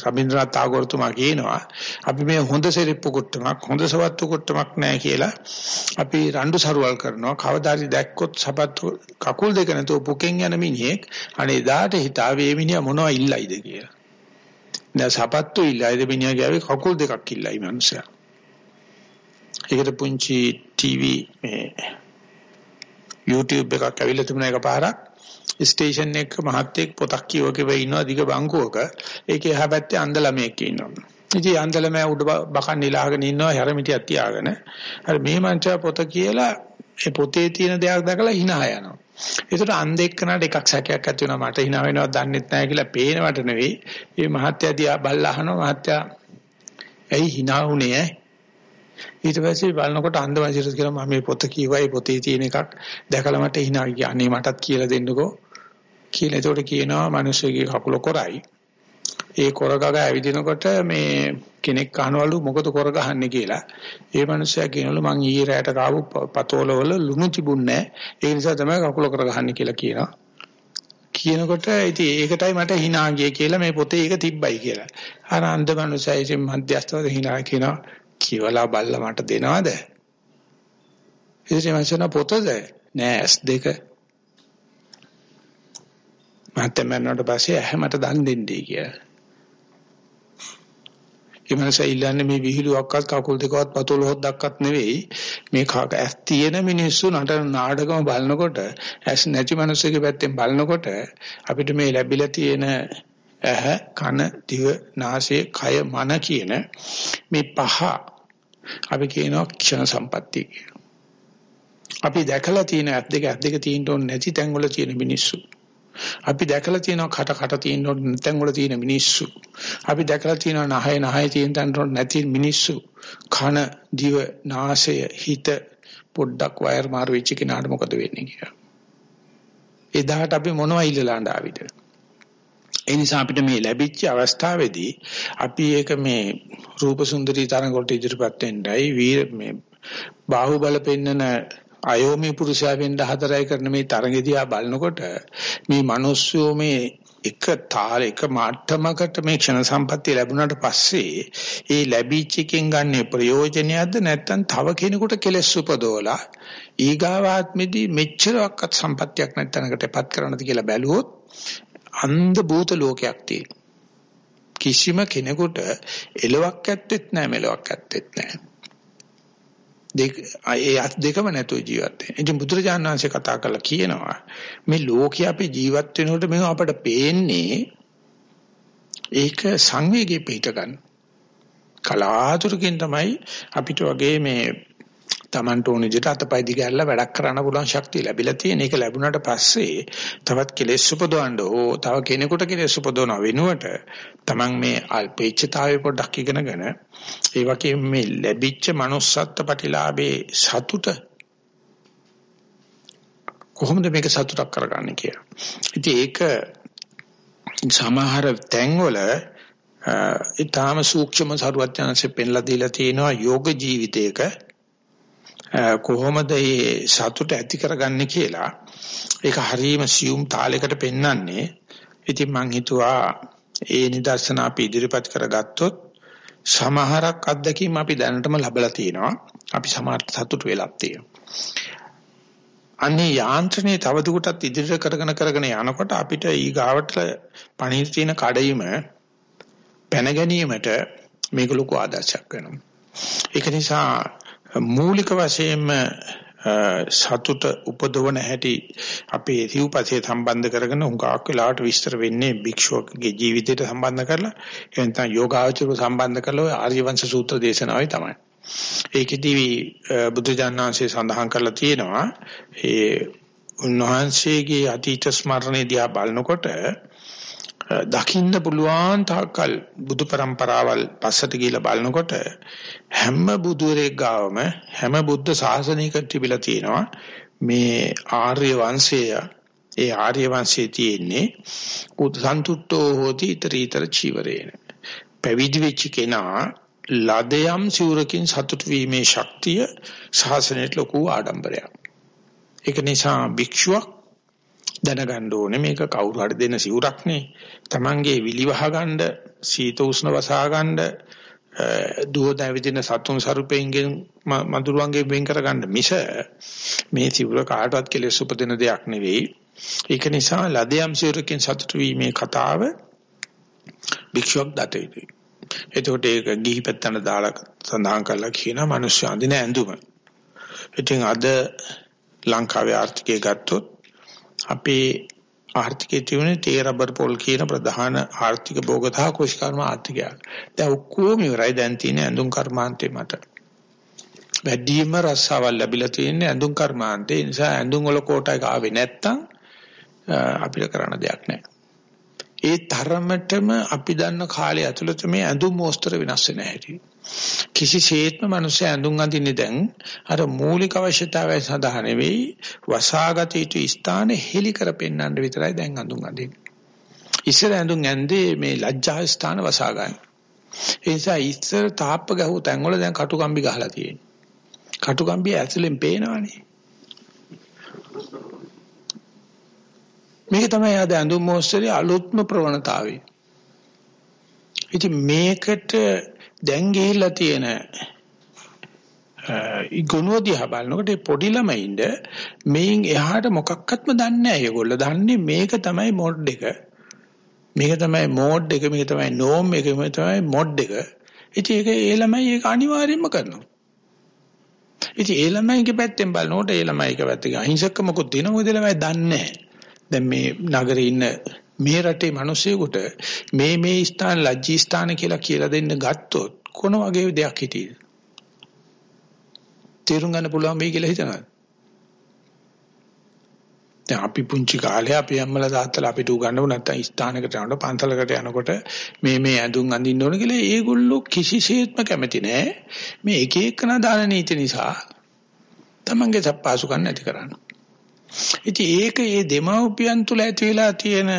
රබින්ද්‍රනාත් tagore තුමා කියනවා අපි මේ හොඳ සෙරිප්පු කුට්ටමක් හොඳ සවත්තු කුට්ටමක් නැහැ කියලා අපි රණ්ඩු සරුවල් කරනවා. කවදාරි දැක්කොත් සපත්තු කකුල් දෙක නැතුව පුකෙන් යන මිනිහෙක් අනේ දාට හිතාවේ මිනිහා මොනවයි ඉල්ලයිද කියලා. දැන් සපත්තු ඉල්ලයිද මිනිහා ගාවේ කකුල් දෙකක් ඉල්ලයි මනුස්සයා. ඒකට පුංචි ටීවී මේ YouTube එකක් ඇවිල්ලා තිබුණා එකපාරක් ස්ටේෂන් එක මහත්තයෙක් පොතක් කියවක වෙ ඉන්නවා දිග බංකුවක ඒකේ එහා පැත්තේ අන්ධ ළමයෙක් ඉන්නවා ඉතින් අන්දලම උඩ බකන් නිලාගෙන ඉන්නවා හැරමිටියක් තියාගෙන. අර මේ මංචා පොත කියලා ඒ පොතේ තියෙන දේක් දැකලා hina යනවා. ඒකට අන්ධ එක්කනට එකක් සැකයක් ඇති වෙනවා මට hina වෙනවද දන්නෙත් නැහැ කියලා පේනවට නෙවෙයි. මේ මහත්ය දිහා බල්ලා අහනවා මහත්ය ඇයි hina වුනේ ඊට පස්සේ බලනකොට අන්ධ වංශයට කියලා මම මේ පොත කියවයි පොතේ තියෙන එකක් දැකලා මට hina ගියා. අනේ මටත් කියලා දෙන්නකෝ කියලා. ඒකට කියනවා මිනිස්සුගේ කකුල කොරයි. ඒ කොර ගග ඇවිදිනකොට මේ කෙනෙක් අහනවලු මොකද කොර ගහන්නේ කියලා. ඒ මනුස්සයා කියනවලු මං ඊයේ රැට කාපු පතෝලවල ලුණු තිබුණේ ඒ නිසා තමයි කකුල කර ගහන්නේ කියලා කියනවා. කියනකොට ඉතින් ඒකටයි මට hina ගියේ කියලා මේ පොතේ ඒක තිබ්බයි කියලා. අර අන්ධ මනුස්සයා ඉතින් මධ්‍යස්ථවද hina කියනවා කියවලා බල්ලා මට දෙනවද? ඉතින් මම පොතද? නෑ S2 මහත්ය මරණයට පස්සේ ඇහැ මට දන් දෙන්නයි කියලා. ඒ මනස ඉල්ලන්නේ මේ විහිළුවක්වත් කකුල් දෙකවත් පතුල් හොද්දක්වත් නෙවෙයි මේ ඇස් තියෙන මිනිස්සු නටන නාටකම බලනකොට ඇස් නැති මිනිස්සුගේ පැත්තෙන් බලනකොට අපිට මේ ලැබිලා තියෙන ඇහ කන දිව නාසය කය මන කියන මේ පහ අපි කියනවා ක්ෂණ සම්පatti අපි දැකලා තියෙන ඇස් දෙක ඇස් දෙක තියෙන්න ඕනේ නැති තැන් වල තියෙන මිනිස්සු අපි දැකලා තියෙනවා කට කට තියෙන නැත්නම් වල තියෙන මිනිස්සු. අපි දැකලා තියෙනවා නහය නහය තියෙන තැන් නැති මිනිස්සු. කන, දිව, නාසය, හිත පොඩ්ඩක් වයර් මාරු වෙච්ච කෙනාට මොකද වෙන්නේ කියලා. එදාට අපි මොනවයි ඉල්ලලාඳ ආවිද? ඒ නිසා අපිට මේ ලැබිච්ච අවස්ථාවේදී අපි ඒක මේ රූප සුන්දරී තරඟ වලට ඉදිරිපත් වෙන්නයි වීර මේ බාහුවල පෙන්නන අයෝමී පුරුෂයා වෙන්න හතරයි කරන මේ තරගෙදියා බලනකොට මේ මිනිස්සු මේ එක තාල එක මාට්ටමකට මේ ක්ෂණ සම්පත්තිය ලැබුණාට පස්සේ ඒ ලැබිච්ච එකෙන් ගන්න ප්‍රයෝජනයක්ද නැත්නම් තව කෙනෙකුට කෙලස් උපදවලා ඊගාවාත්මෙදී මෙච්චරක්වත් සම්පත්තියක් නැත්නම්කටපත් කරන්නද කියලා බැලුවොත් අන්ධ භූත ලෝකයක් තියෙනවා කිසිම කෙනෙකුට එලොවක් ඇත්තෙත් නැහැ මෙලොවක් ඇත්තෙත් නැහැ දෙක ඒ අත් දෙකම නැතුව ජීවත් වෙන. ඉතින් බුදුරජාණන් වහන්සේ කතා කරලා කියනවා මේ ලෝකේ අපි ජීවත් වෙනකොට මේව අපට පේන්නේ ඒක සංවේගයේ පිට ගන්න. කලාතුරකින් තමයි අපිට වගේ මේ Tamanට ඕන විදිහට අතපය දිග ඇල්ල වැඩක් කරන්න පුළුවන් ශක්තිය ලැබිලා තියෙන. ඒක ලැබුණාට පස්සේ තවත් කෙලෙස් උපදවන්න ඕ තව කෙනෙකුට කෙලෙස් උපදවන වෙනුවට Taman මේ අල්පේච්ඡතාවය පොඩ්ඩක් ඉගෙනගෙන ඒ වගේ මේ ලැබිච්ච manussත්ත්ව ප්‍රතිලාභේ සතුට කොහොමද මේක සතුටක් කරගන්නේ කියලා. ඉතින් ඒක සමහර තැන්වල ඊටාම සූක්ෂම සරුවත් යනසේ පෙන්ලා දීලා තියෙනවා යෝග ජීවිතයක කොහොමද මේ සතුට ඇති කරගන්නේ කියලා ඒක හරීම සියුම් තාලයකට පෙන්වන්නේ. ඉතින් මං හිතුවා ඒ නිදර්ශන අපි ඉදිරිපත් කරගත්තොත් සමහරක් අත්දැකීම් අපි දැනටම ලැබලා තියෙනවා. අපි සමහර සතුට වෙලක් තියෙනවා. අනේ යාන්ත්‍රණය තවදුරටත් ඉදිරියට කරගෙන කරගෙන යනකොට අපිට ඊගාවට පණිවිඩ තියෙන කඩයිම පැන ගැනීමට මේක ලොකු ආදර්ශයක් වෙනවා. ඒක නිසා මූලික වශයෙන්ම සතුට උපදවන හැටි අපේ සිව්පසේ සම්බන්ධ කරගෙන හුඟක් වෙලාවට විස්තර වෙන්නේ භික්ෂුවකගේ ජීවිතයට සම්බන්ධ කරලා එහෙනම් යෝගාචරව සම්බන්ධ කරලා ඔය ආර්යවංශ සූත්‍ර දේශනාවයි තමයි. ඒකෙදී බුදුජානනාංශය සඳහන් කරලා තියෙනවා ඒ උන්වහන්සේගේ අතීත ස්මරණේ දිහා බලනකොට දකින්න පුළුවන් තාක්කල් බුදු પરම්පරාවල් පස්සට ගිහිලා බලනකොට හැම බුදුරෙක් ගාවම හැම බුද්ධ ශාසනයක තිබිලා තියෙනවා මේ ආර්ය වංශය. ඒ ආර්ය වංශයේ තියෙන්නේ උත්සන්තුට්ඨෝ හෝති ඊතරීතර චීවරේන. පැවිදි වෙච්ච කෙනා ලදයම් සිවුරකින් සතුට වීමේ ශක්තිය ශාසනයට ලොකු ආඩම්බරයක්. ඒක නිසා භික්ෂුවක් දැනගන්න ඕනේ මේක කවුරු හරි දෙන සිවුරක් නේ. Tamange විලිවහ ගන්න, සීත උෂ්ණ වසා ගන්න, දුව දැවිදින සතුන් සරුපෙන්ගෙන් මදුරුවන්ගේ වෙන් කරගන්න මිස මේ සිවුර කාටවත් කෙලෙස් උපදින දෙයක් නෙවෙයි. ඒක නිසා ලදයම් සිවුරකින් සතුටු වීමේ කතාව භික්ෂුවක් දත යුතුයි. එතකොට ඒක ගිහි පැත්තට දාලා සඳහන් කරලා කියන මිනිස්සු අඳින ඇඳුම. ඉතින් අද ලංකාවේ ආර්ථිකය ගත්තොත් අපේ ආර්ථිකයේ තියුනේ තේ රබර් පොල් කියන ප්‍රධාන ආර්ථික භෝගතා කුෂ්කර්ම ආර්ථිකය. දැන් ඔක්කොම ඉවරයි දැන් තියෙන ඇඳුම් කර්මාන්තේ මත. වැඩිම රස්සාවල් ලැබිලා තියෙන්නේ ඇඳුම් කර්මාන්තේ. ඒ නිසා ඇඳුම් වල කෝටා එක ආවේ නැත්තම් අපිට කරන්න දෙයක් නැහැ. ඒ තරමටම අපි දන්න කාලය ඇතුළත මේ ඇඳුම් මෝස්තර වෙනස් වෙන හැටි. කිසිසේත්ම මිනිස්සු ඇඳුම් අඳින්නේ දැන් අර මූලික අවශ්‍යතාවය සඳහා නෙවෙයි වසාගත යුතු ස්ථාන හෙලි කර පෙන්වන්න විතරයි දැන් ඇඳුම් අඳින්නේ. ඉස්සර ඇඳුම් ඇඳේ මේ ලැජ්ජා ස්ථාන වසා ගන්න. ඒ නිසා ඉස්සර තාප්ප ගහුව තැන් වල දැන් කටුකම්බි ගහලා තියෙන්නේ. කටුකම්බිය ඇතුලෙන් පේනවනේ. මේක තමයි ආද ඇඳුම් මොස්තරේ අලුත්ම ප්‍රවණතාවය. ඉතින් මේකට දැන් ගිහිල්ලා තියෙන ඉගුණෝ දිහා බලනකොට පොඩි ළමයින්ද මේන් එහාට මොකක්වත්ම දන්නේ නැහැ. ඒගොල්ලෝ දන්නේ මේක තමයි මොඩ් එක. මේක තමයි මෝඩ් එක, මේක තමයි නෝම් එක, මේක තමයි මොඩ් එක. ඉතින් ඒක ඒ ළමයි ඒක අනිවාර්යයෙන්ම කරනවා. ඉතින් ඒ ළමයිගේ පැත්තෙන් බලනකොට ඒ ළමයිගේ පැත්තේ අහිංසකමකුත් තියෙනවා. මොකද ළමයි දන්නේ නැහැ. දැන් මේ නගරේ ඉන්න මේ රටේ මිනිස්සුෙකුට මේ මේ ස්ථාන ලජ්ජී ස්ථාන කියලා කියලා දෙන්න ගත්තොත් කොන වගේ දෙයක් හිටියද? තේරුම් ගන්න පුළුවන් වෙයි කියලා හිතනවා. දැන් අපි පුංචි කාලේ අපි අම්මලා තාත්තලා අපිට උගන්වු නැත්තම් ස්ථානකට යනකොට පන්සලකට යනකොට මේ මේ ඇඳුම් අඳින්න ඕන කියලා ඒගොල්ලෝ කිසිසේත්ම කැමති නෑ. මේ එක එකන දාන නීති නිසා තමන්ගේ සප්පාසුකම් නැති කරන්නේ. ඉතින් ඒක ඒ දෙමව්පියන් තුල ඇති වෙලා තියෙන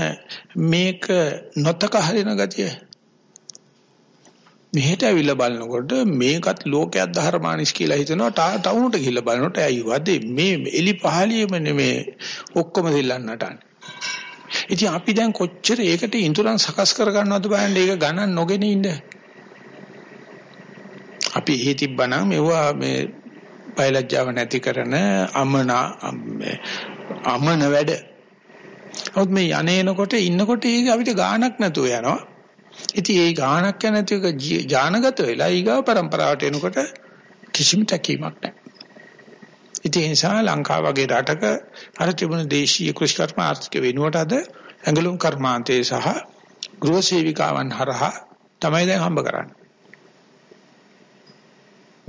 මේක නොතක හරින ගතිය. මෙහෙට ඇවිල්ලා බලනකොට මේකත් ලෝකයක් ධර්මානිස් කියලා හිතනවා ටවුනට ගිහිල්ලා බලනකොට ඇයි වදේ මේ එලි පහලියම නෙමේ ඔක්කොම දෙල්ලන්නටන්නේ. ඉතින් අපි දැන් කොච්චර ඒකට ඉන්ටුරන් සකස් කර ගන්නවද බලන්න ඒක ගණන් නොගෙන ඉන්න. අපි එහෙ තිබ්බනම් මෙවුවා මේ බයලජ්ජාව නැති කරන අමන අමන වැඩ. නමුත් මේ යන්නේනකොට ඉන්නකොට ඒක අපිට ගාණක් නැතුව යනවා. ඉතින් ඒ ගාණක් නැතිව ඥානගත වෙලා ඊගාව પરම්පරාවට එනකොට කිසිම තැකීමක් නැහැ. ඉතින් ඒ නිසා ලංකාව වගේ රටක අර තිබුණ දේශීය කෘෂිකර්ම ආර්ථික වෙනුවට අද ඇඟලුම් කර්මාන්තයේ සහ ගෘහ සේවිකාවන් හරහා තමයි දැන් හම්බ කරන්නේ.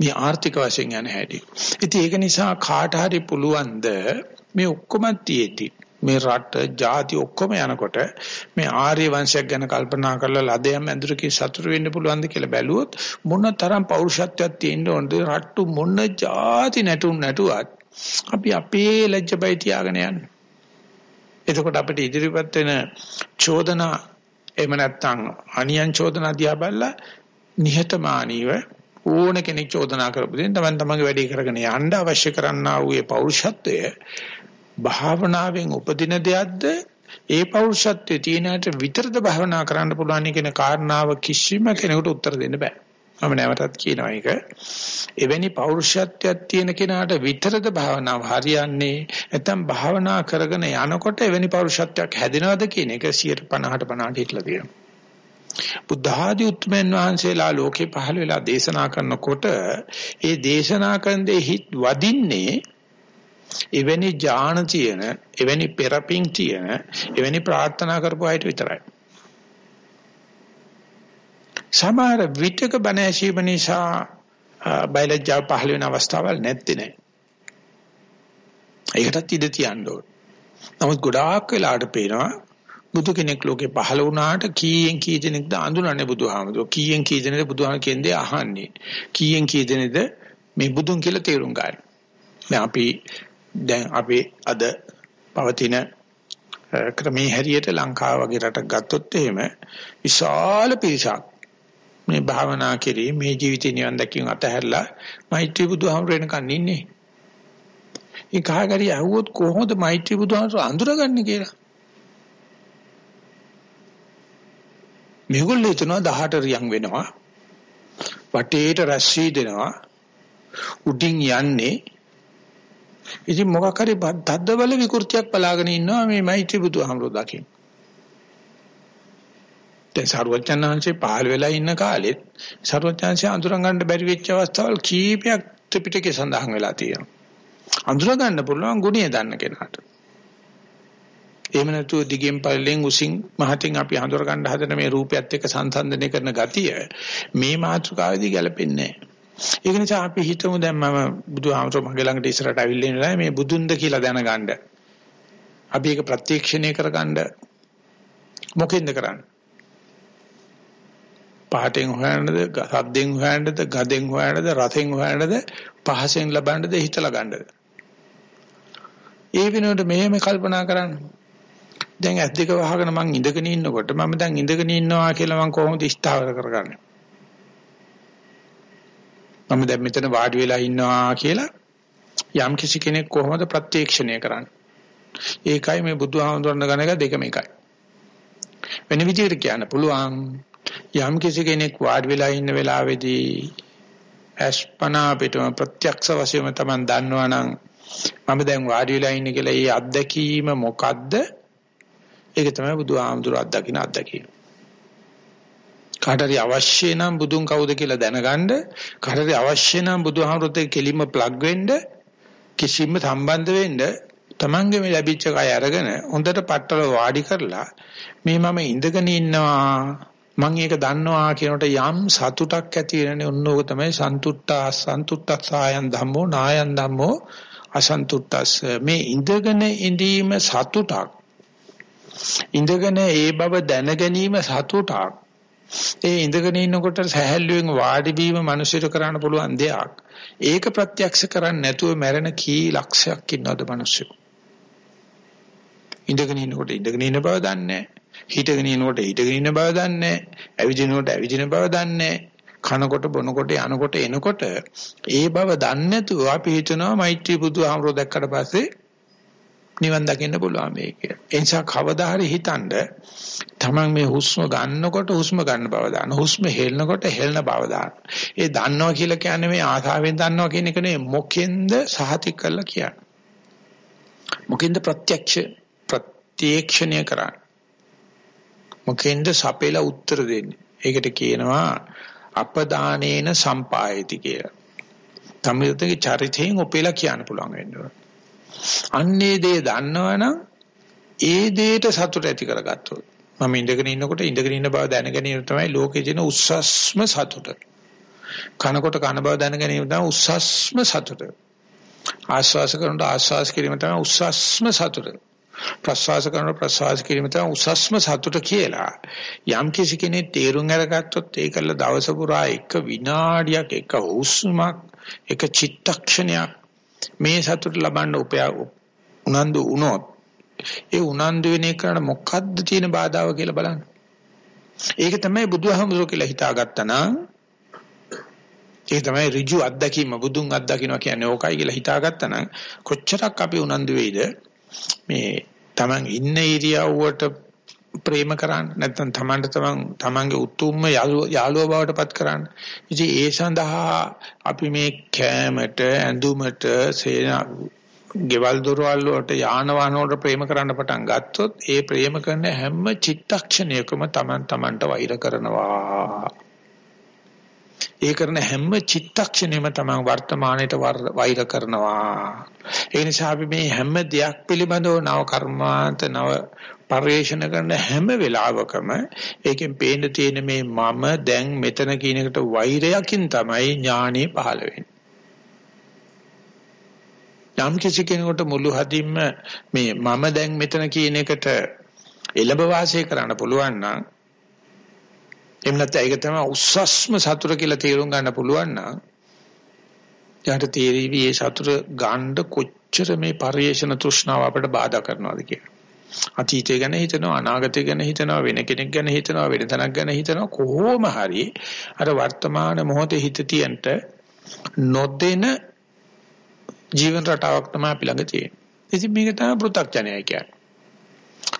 මේ ආර්ථික වශයෙන් යන හැටි. ඉතින් ඒක නිසා කාට හරි පුළුවන්ද මේ ඔක්කොම තියෙද්දි මේ රට ජාති ඔක්කොම යනකොට මේ ආර්ය වංශයක් ගැන කල්පනා කරලා ලදයන් ඇඳුරකින් සතුරු වෙන්න පුළුවන්ද කියලා බැලුවොත් මොන තරම් පෞරුෂත්වයක් තියෙන්න ඕනද රට්ටු මොන ජාති නැටුම් නැටුවත් අපි අපේ ලැජ්ජබයි තියාගෙන යන්නේ. එතකොට අපිට ඉදිරිපත් වෙන චෝදනා එහෙම නැත්නම් අනියන් චෝදනා දිහා බලලා නිහතමානීව ඕන කෙනෙක් චෝදනා කරපු දෙයින් තමයි තමන්ගේ වැඩේ කරගෙන යන්න අවශ්‍ය කරන්නා වූ ඒ පෞරුෂත්වය භාවනාවෙන් උපදින දෙයක්ද ඒ පෞරුෂත්වයේ තියෙනට විතරද භාවනා කරන්න පුළුවන් කියන කාරණාව කිසිම කෙනෙකුට උත්තර දෙන්න බෑ. මම නැවතත් කියනවා ඒක. එවැනි පෞරුෂත්වයක් තියෙන කෙනාට විතරද භාවනාව හරියන්නේ නැත්නම් භාවනා කරගෙන යනකොට එවැනි පෞරුෂත්වයක් හැදෙනවද කියන එක 150ට 50ට හිටලා තියෙනවා. බුද්ධ ආදී උත්මයන් වහන්සේලා ලෝකේ පහළ වෙලා දේශනා කරනකොට ඒ දේශනා කරන දේ හිත් වදින්නේ එවැනි ඥාන තියෙන එවැනි පෙරපින් තියෙන එවැනි ප්‍රාර්ථනා කරපු අයට විතරයි. සමහර විටක බණ ඇසීම නිසා බයලජ්ජා පහළ වෙන අවස්ථාවල් නැත්තේ නෑ. ඒකටත් ඉඩ තියන්න ඕන. නමුත් ගොඩාක් වෙලාට පේනවා බුදු කෙනෙක් ලෝකේ පහළ වුණාට කීයෙන් කී දෙනෙක්ද අඳුනන්නේ බුදුහාමුදුරුවෝ කීයෙන් කී දෙනෙක්ද බුදුහාම කියන්නේ අහන්නේ කීයෙන් කී දෙනෙක්ද මේ බුදුන් කියලා තේරුම් ගන්න. දැන් අපි දැන් අපි අද පවතින ක්‍රමේ හැටියට ලංකාව වගේ රටක් ගත්තොත් එහෙම විශාල පිරිසක් මේ භාවනා කෙරේ මේ ජීවිතේ නිවන් දැකීම අතහැරලා මෛත්‍රී බුදුහාමුදුරුවෝ වෙනකන් ඉන්නේ. ඒ කාගරි ඇහුවොත් කොහොමද මෛත්‍රී බුදුහාමුදුරුවෝ අඳුරගන්නේ කියලා? මේගොල්ලෝ හිතනවා 18 රියන් වෙනවා. වටේට රැස්සී දෙනවා. උඩින් යන්නේ. ඉතින් මොකක් හරි තද්දබල විකෘතියක් බලාගෙන ඉන්නවා මේ මෛත්‍රී බුදුහාමුදුරුවෝ දකින්න. දැන් සරුවචනාංශේ පහළ වෙලා ඉන්න කාලෙත් සරුවචනාංශය අඳුරන් ගන්න බැරි වෙච්ච අවස්ථාවල් කීපයක් ත්‍රිපිටකේ සඳහන් වෙලා තියෙනවා. අඳුර ගන්න පුළුවන් ගුණය දන්න කෙනාට. එහෙම නැතුව දිගෙන් පල්ලෙන් උසින් මහතින් අපි හඳුර ගන්න හදන මේ රූපයත් එක්ක සංසන්දනය කරන ගතිය මේ මාතෘකාවේදී ගැලපෙන්නේ නැහැ. ඒක නිසා අපි හිතමු දැන් මම බුදුහාමර මගේ ළඟට ඉස්සරහට අවිල්ල ඉන්නලා මේ බුදුන්ද කියලා දැනගන්න. අපි ඒක ප්‍රත්‍යක්ෂණය කරගන්න මොකෙන්ද කරන්නේ? පහටෙන් හොයන්නද, සද්දෙන් හොයන්නද, ගදෙන් හොයන්නද, රසෙන් හොයන්නද, පහසෙන් ලබන්නද, හිතලා ගන්නද? ඒ වෙනුවට මෙහෙම කල්පනා කරන්න. දැන් ඇස් දෙක වහගෙන මං ඉඳගෙන ඉන්නකොට මම දැන් ඉඳගෙන ඉන්නවා කියලා මං කොහොමද ස්ථාවර කරගන්නේ? මම දැන් මෙතන වාඩි වෙලා ඉන්නවා කියලා යම් කිසි කෙනෙක් කොහොමද ප්‍රත්‍යක්ෂණය කරන්නේ? ඒකයි මේ බුදුහාමුදුරන ගණ එක දෙකම එකයි. වෙන විදිහට කියන්න පුළුවන් යම් කිසි කෙනෙක් වාඩි වෙලා ඉන්න වෙලාවේදී අස්පනා පිටම ප්‍රත්‍යක්ෂ වශයෙන්ම Taman දන්නවනම් මම දැන් වාඩි වෙලා ඉන්නේ කියලා ඒ අත්දැකීම මොකද්ද? ඒක තමයි බුදුහාමුදුර අත්දකින්න අත්දැකීම. කාට හරි අවශ්‍ය නම් බුදුන් කවුද කියලා දැනගන්න කාට හරි අවශ්‍ය නම් බුදුහාමුදුරත් එක්ක කෙලින්ම ප්ලග් වෙන්න කිසිම සම්බන්ධ වෙන්න තමන්ගේ මේ ලැබිච්ච කය අරගෙන හොඳට පట్టල වාඩි කරලා මේ මම ඉඳගෙන ඉන්නවා මම ඒක දන්නවා කියනකොට යම් සතුටක් ඇති වෙනනේ ඔන්නෝක තමයි සන්තුට්ඨා සන්තුට්ඨසායන් ධම්මෝ නායන් ධම්මෝ අසන්තුට්ඨස් මේ ඉඳගෙන ඉඳීම සතුටක් ඉඳගෙන ඒ බව දැන ගැනීම සතුටක්. ඒ ඉඳගෙන ඉන්නකොට සහැල්ලුවෙන් වාඩි වීම මිනිසෙට කරන්න පුළුවන් දෙයක්. ඒක ප්‍රත්‍යක්ෂ කරන්නේ නැතුව මැරෙන කී ලක්ෂයක් ඉන්නවද මිනිස්සු? ඉඳගෙන ඉන්නකොට ඉඳගෙන ඉන්න බව දන්නේ හිටගෙන ඉන්නකොට හිටගෙන ඉන්න බව දන්නේ ඇවිදිනකොට ඇවිදින බව දන්නේ කනකොට බොනකොට යනකොට එනකොට ඒ බව දන්නේ නැතුව අපි හිතනවා මෛත්‍රී බුදුහාමරෝ දැක්කට පස්සේ නිවන් දකින්න පුළුවන් මේක. ඒ නිසා කවදා හරි හිතනද තමන් මේ හුස්ම ගන්නකොට හුස්ම ගන්න බව දාන්න. හුස්ම හෙලනකොට හෙලන බව දාන්න. ඒ දන්නවා කියලා කියන්නේ මේ ආසාවෙන් දන්නවා කියන එක නෙවෙයි මොකෙන්ද සහතික කරලා කියන්නේ. මොකෙන්ද ප්‍රත්‍යක්ෂ ප්‍රත්‍යක්ෂණය කරන්නේ. මොකෙන්ද සපේලා උත්තර දෙන්නේ. ඒකට කියනවා අපදානේන සම්පායති කියලා. තමයිතගේ චරිතයෙන් ඔපෙලා කියන්න පුළුවන් වෙනවා. අන්නේ දේ දන්නවනම් ඒ දේට සතුට ඇති කරගත්තොත් මම ඉඳගෙන ඉන්නකොට ඉඳගෙන ඉන්න බව දැන ගැනීම තමයි ලෝකේ තියෙන උස්සස්ම සතුට. කනකොට කන බව දැන ගැනීම තමයි උස්සස්ම සතුට. ආශ්වාස කරනකොට ආශ්වාස කිරීම තමයි උස්සස්ම සතුට. ප්‍රශ්වාස කරනකොට ප්‍රශ්වාස කිරීම තමයි උසස්ම සතුට කියලා. යම් කිසි කෙනෙක් තේරුම් අරගත්තොත් ඒකල දවස පුරා එක විනාඩියක් එක හුස්මක් එක චිත්තක්ෂණයක් මේ සතුට ලබන්න උපයා උනන්දු වුණොත් ඒ උනන්දු වෙන එකට මොකද්ද තියෙන බාධාව කියලා බලන්න. ඒක තමයි බුදුහාමුදුරුවෝ කියලා හිතාගත්තා නම් ඒ තමයි ඍජු අත්දැකීම බුදුන් අත්දකින්න කියන්නේ ඕකයි කියලා හිතාගත්තා නම් කොච්චරක් අපි උනන්දු වෙයිද මේ Taman ඉන්න ඉරියව්වට ප්‍රේම කරන්න නැත්නම් Tamanට තමන් Tamanගේ උතුම්ම යාළුවා බවට පත් කරන්න. ඉතින් ඒ සඳහා අපි මේ කෑමට ඇඳුමට සේනා ගෙවල් දොරවල් වලට යාන වාහන වලට ප්‍රේම කරන්න පටන් ගත්තොත් ඒ ප්‍රේම කරන හැම චිත්තක්ෂණයකම Taman Tamanට වෛර කරනවා. ඒ කරන හැම චිත්තක්ෂණයම තමයි වර්තමානයේට වෛර කරනවා. ඒ නිසා අපි මේ හැම දෙයක් පිළිබඳව නව කර්මාන්ත නව පරිශන කරන හැම වෙලාවකම ඒකෙන් පේන්න තියෙන මේ මම දැන් මෙතන කියන එකට වෛරයකින් තමයි ඥානෙ පහළ වෙන්නේ. යම් කිසි කෙනෙකුට මුළු හදින්ම මේ මම දැන් මෙතන කියන එකට එළඹ වාසය කරන්න පුළුවන් නම් එහෙම නැත්නම් ඒක තමයි උස්සස්ම සතුට කියලා තේරුම් ගන්න පුළුවන් නම් යාට තේරෙවි මේ සතුට ගන්න කොච්චර මේ පරිේශන තෘෂ්ණාව අපිට බාධා කරනවද කියලා. අතීතය ගැන හිතනවා අනාගතය ගැන හිතනවා වෙන කෙනෙක් ගැන හිතනවා වෙන තැනක් ගැන හිතනවා කොහොම හරි අර වර්තමාන මොහොතේ හිත තියන්ට නොදෙන ජීවන රටාවක් තමයි අපි ළඟ තියෙන්නේ. ඉතින් මේක තමයි පෘථග්ජනයයි කියන්නේ.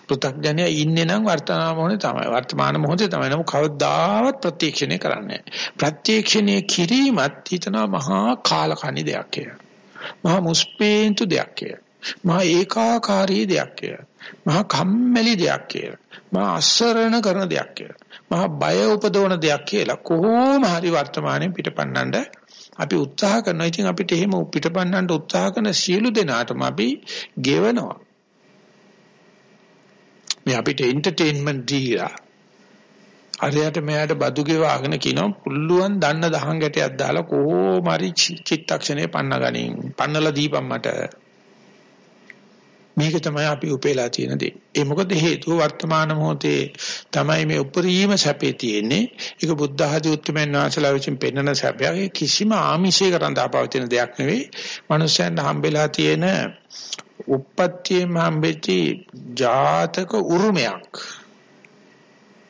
පෘථග්ජනය ඉන්නේ නම් වර්තමාන මොහොතේ තමයි. වර්තමාන මොහොතේ තමයි. නමුත් කවදාවත් ප්‍රත්‍යක්ෂණය කරන්නේ නැහැ. ප්‍රත්‍යක්ෂණය කිරීමත් හිතනවා මහා කාලකණ්ණි දෙයක් කියලා. මහා මුස්පේන්තු දෙයක් කියලා. මහා ඒකාකාරී දෙයක් කියලා. මහා කම්මැලි දෙයක් කියලා. මහා අසරණ කරන දෙයක් කියලා. මහා බය උපදවන දෙයක් කියලා. කොහොම හරි වර්තමානයේ පිටපන්නඳ අපි උත්සාහ කරනවා. ඉතින් අපිට එහෙම පිටපන්නන්න උත්සාහ කරන සියලු දෙනාටම අපි ගෙවනවා. මේ අපිට එන්ටර්ටේන්මන්ට් දීලා අරයට මෙයාට බදු ගෙවාගෙන කියනවා පුළුවන් දන්න දහං ගැටයක් දාලා කොහොම හරි චිත්තක්ෂණේ පන්න ගනින් පන්නලා දීපන් මට මේක තමයි අපි උපේලා තියෙන දේ. ඒ මොකද හේතුව වර්තමාන මොහොතේ තමයි මේ උපරිම සැපේ තියෙන්නේ. ඒක බුද්ධ ආදී උත්තරමයන් වහන්සේලා විසින් පෙන්වන සැපයක් කිසිම ආමිෂයක රඳාපවතින දෙයක් නෙවෙයි. මනුස්සයන්ට හම්බෙලා තියෙන උප්පත්තියෙන් හම්බෙච්ච ජාතක උරුමයක්.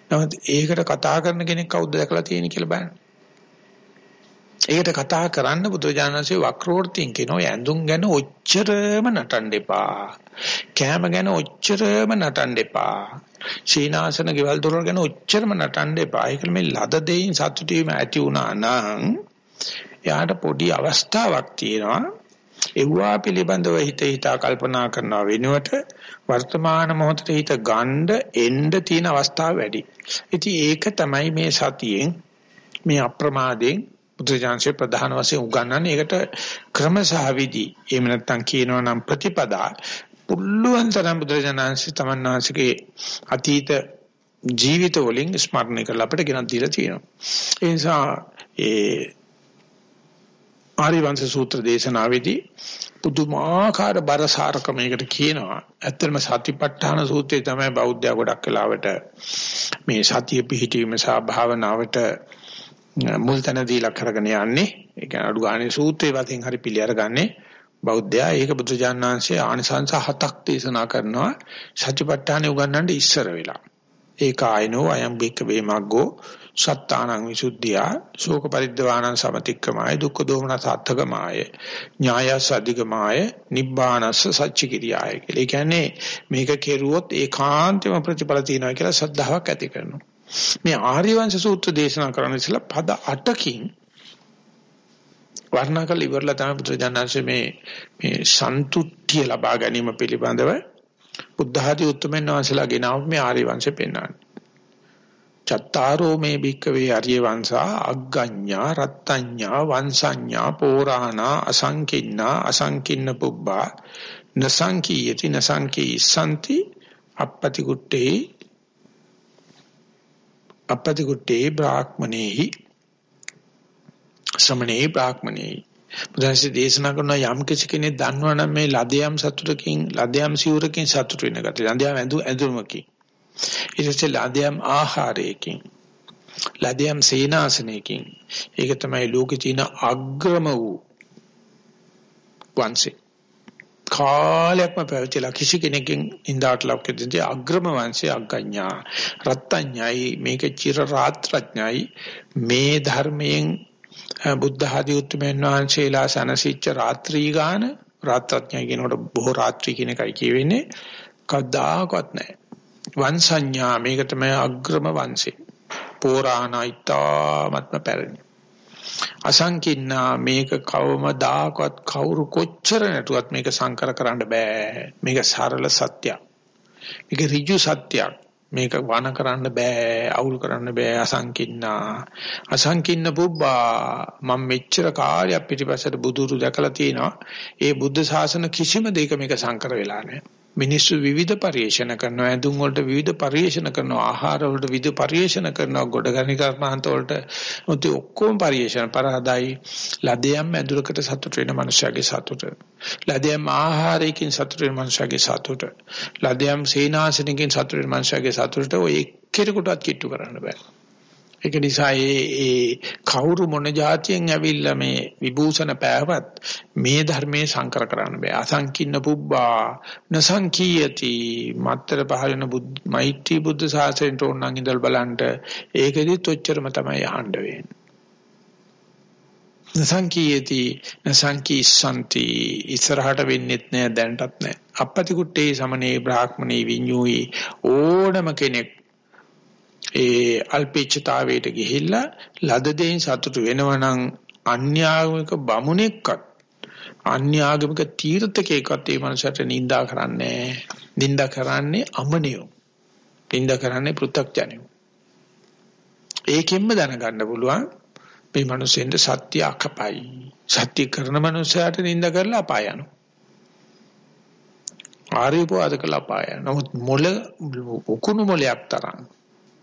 නමුත් ඒකට කතා කරන කෙනෙක් කවුද දැකලා තියෙන්නේ කියලා බලන්න. ඒකට කතා කරන්න බුදුරජාණන්සේ වක්‍රෝර්තියෙන් කියනවා ඇඳුම් ගැන ඔච්චරම නටන්න එපා. කෑම ගැන ඔච්චරම නටන්න එපා. සීනාසන ගෙවල් දොරවල් ගැන ඔච්චරම නටන්න එපා. ඒක මේ ලද දෙයින් සතුටු වීම ඇති වුණා නම් යාට පොඩි අවස්ථාවක් තියෙනවා. එව්වා පිළිබඳව හිත හිතා කල්පනා කරනවා වෙනුවට වර්තමාන මොහොතේ හිත ගන්න එන්න තියෙන අවස්ථාව වැඩි. ඉතින් ඒක තමයි මේ සතියෙන් මේ අප්‍රමාදයෙන් බුදුජානකේ ප්‍රධාන වශයෙන් උගන්වන්නේ ඒකට ක්‍රම සහ විදි. එහෙම නැත්නම් කියනවා නම් ප්‍රතිපදා පුල්ලුවන් තරම් බුදුජානකේ තමන්නාසිකේ අතීත ජීවිත වලින් ස්මරණය කරලා අපිට ගෙනත් දීලා තියෙනවා. ඒ නිසා ඒ ආරිවංශ සූත්‍ර දේශනාවේදී පුදුමාකාර බරසාරකමයකට කියනවා. ඇත්තටම සතිපට්ඨාන සූත්‍රය තමයි බෞද්ධය ගොඩක් වෙලාවට මේ සතිය පිහිටීම සහ භාවනාවට මුල් තැන දීලා කරගෙන යන්නේ. ඒ කියන්නේ අඩු ගානේ සූත්‍රයේ වශයෙන් හරි පිළි අරගන්නේ බෞද්ධයා. ඒක බුදුජානනාංශයේ ආනිසංස හතක් දේශනා කරනවා. සත්‍යපට්ඨානෙ උගන්වන්න ඉස්සර වෙලා. ඒකායනෝ අයම් බික්ක වේමග්ගෝ සත්තානං විසුද්ධියා. ශෝක පරිද්දවානං සමතික්කමාය. දුක්ඛ දෝමන සාත්තකමාය ඥායස් අධිගමාය නිබ්බානස්ස සච්චි කිරියාය කියලා. ඒ කියන්නේ මේක කෙරුවොත් ඒකාන්තම ප්‍රතිඵල තියෙනවා කියලා සද්ධාාවක් ඇති කරනවා. මේ ආර්යවංශ සූත්‍ර දේශනා කරන්න ඉස්සලා පද 8කින් වර්ණනා කළ ඉවරලා තමයි බුදුජානනාංශයේ මේ මේ සන්තුට්ඨිය ලබා ගැනීම පිළිබඳව බුද්ධ ආදී උත්තරමයන් වහන්සේලා ගෙනාව මේ ආර්යවංශය පෙන්වන්නේ. චත්තාරෝ මේ භික්කවේ ආර්ය වංශා අග්ගඤ්ඤා රත්ත්‍ඤ්ඤා වංශඤ්ඤා පෝරාණා අසංකින්නා අසංකින්න පුබ්බා නසංකීයති නසංකී සම්ති අපපති කුට්ටේ අපපති කුට්ටේ බ්‍රාහ්මණේහි ශ්‍රමණේ බ්‍රාහ්මණේහි. බුදුන්සේ දේශනා කරන යම් කිසි කෙනෙක් දන්නවනම් මේ ලදයම් සතුටකින් ලදයම් සිවුරකින් සතුට වෙන ගතිය. ලදයම් ඇඳු ඇඳුමකින් ඊට පස්සේ ලදයම් ආහාරයකින් ලදයම් සේනාසනයකින්. ඒක තමයි ලෝකේ තියෙන අග්‍රම වූ වංශේ කාලයක්ම පැවතිලා කිසි කෙනෙක්ගෙන් ඉඳාට ලෞකිකදී අග්‍රම වංශය අග්ගඤ්ඤා. රත්ත්‍ඤ්ඤයි මේක චිර රාත්‍රඥයි. මේ ධර්මයෙන් බුද්ධ ආදී උතුම්යන් වහන්සේලා සනසිච්ච රාත්‍රී ගාන රාත්‍රඥයි කියනකොට බොහෝ රාත්‍රී කියන එකයි කියවෙන්නේ. කවදාකවත් නැහැ. වංශඤ්ඤා මේක තමයි අග්‍රම වංශේ පෝරාණයිතාමත්ම පැරණි. අසංකින්නා මේක කවමදාකවත් කවුරු කොච්චර නටුවත් මේක සංකර කරන්න බෑ. මේක සරල සත්‍යයක්. මේක ඍජු සත්‍යයක්. මේක වණ කරන්න බෑ අවුල් කරන්න බෑ අසංකින්නා. අසංකින්න පුබ්බා මම මෙච්චර කාලයක් පිටිපස්සට බුදුරු දැකලා තියෙනවා. ඒ බුද්ධ ශාසන කිසිම දෙයක මේක සංකර වෙලා නැහැ. මිනිස්සු විවිධ පරිේෂණ කරනවා ඇඳුම් වලට විවිධ පරිේෂණ කරනවා ආහාර වලට විවිධ පරිේෂණ කරනවා ගොඩගණි කර්මාන්ත වලට මුති ඔක්කොම පරිේෂණ පරාදයි. ලදයම් ඇඳුරකට සතුට වෙන මනුෂයාගේ සතුට. ලදයම් ආහාරයකින් සතුට වෙන මනුෂයාගේ සතුට. ලදයම් සේනාසනකින් සතුට වෙන මනුෂයාගේ සතුටට ඔය එක්කෙනෙකුටවත් කිට්ටු කරන්න බෑ. ඒක නිසා ඒ ඒ කවුරු මොන જાතියෙන් ඇවිල්ලා මේ විභූෂණ පෑවත් මේ ධර්මයේ සංකර කරන්න බෑ. අසංකින්න පුබ්බා නසංකීයති මත්තර පහළන බුද්ධ මෛත්‍රී බුද්ධ ශාසනයට ඕනනම් ඉඳල් බලන්න ඒකෙදිත් ඔච්චරම තමයි අහන්න වෙන්නේ. නසංකීයති නසංකීසanti ඉස්සරහට වෙන්නෙත් නෑ දැනටත් නෑ. අපපති කුට්ටේ සමනේ බ්‍රාහ්මණේ විඤ්ඤුයි ඕනම කෙනෙක් ඒ අල්පේච්ඡතාවයට ගිහිල්ලා ලද දෙයින් සතුටු වෙනවනම් අන්‍යාගමික බමුණෙක්වත් අන්‍යාගමික තීර්ථකයෙක්වත් ඒ මනසට නිඳා කරන්නේ නිඳා කරන්නේ අමනියෝ. නිඳා කරන්නේ පෘථග්ජනයෝ. ඒකෙන්ම දැනගන්න පුළුවන් මේ මිනිස්සුන්ට සත්‍ය අකපයි. සත්‍ය කරන මනුස්සයාට නිඳා කරලා අපාය යනවා. ආර්යපවාද කළ අපාය. නමුත් මොළ උකුණු මොලයක් තරම්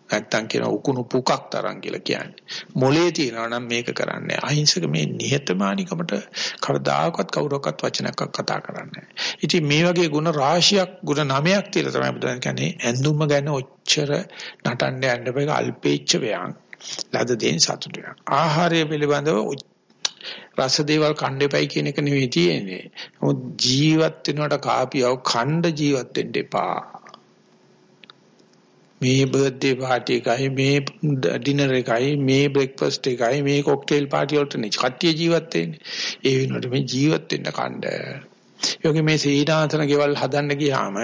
නැත්තම් කියන උකුණු පුකක් තරම් කියලා කියන්නේ. මොලේ තියනවා නම් මේක කරන්නේ. අහිංසක මේ නිහතමානිකමට කවදාකවත් කවුරක්වත් වචනයක් කතා කරන්නේ ඉතින් මේ වගේ ಗುಣ රාශියක් ಗುಣ නමයක් තියලා තමයි බුදුන් කියන්නේ ඇඳුම ගැන ඔච්චර නටන්න යන්න බෑ අල්පේච්ච වයන්. ලද දෙයින් සතුටු වෙනවා. ආහාරය පිළිබඳව රස දේවල් කන්න එපයි කියන එක නෙවෙයි තියෙන්නේ. නමුත් ජීවත් වෙනවට කාපියව ඛණ්ඩ ජීවත් වෙන්න එපා. මේ බර්ත්ඩේ පාටි එකයි මේ ඩිනර් එකයි මේ බ්‍රෙක්ෆාස්ට් එකයි මේ කොක්ටේල් පාටි වලට නේ කට්ටිය ජීවත් වෙන්නේ. ඒ වෙනකොට මේ ජීවත් වෙන්න කණ්ඩ. යෝගේ මේ සීනාසන ගෙවල් හදන්න ගියාම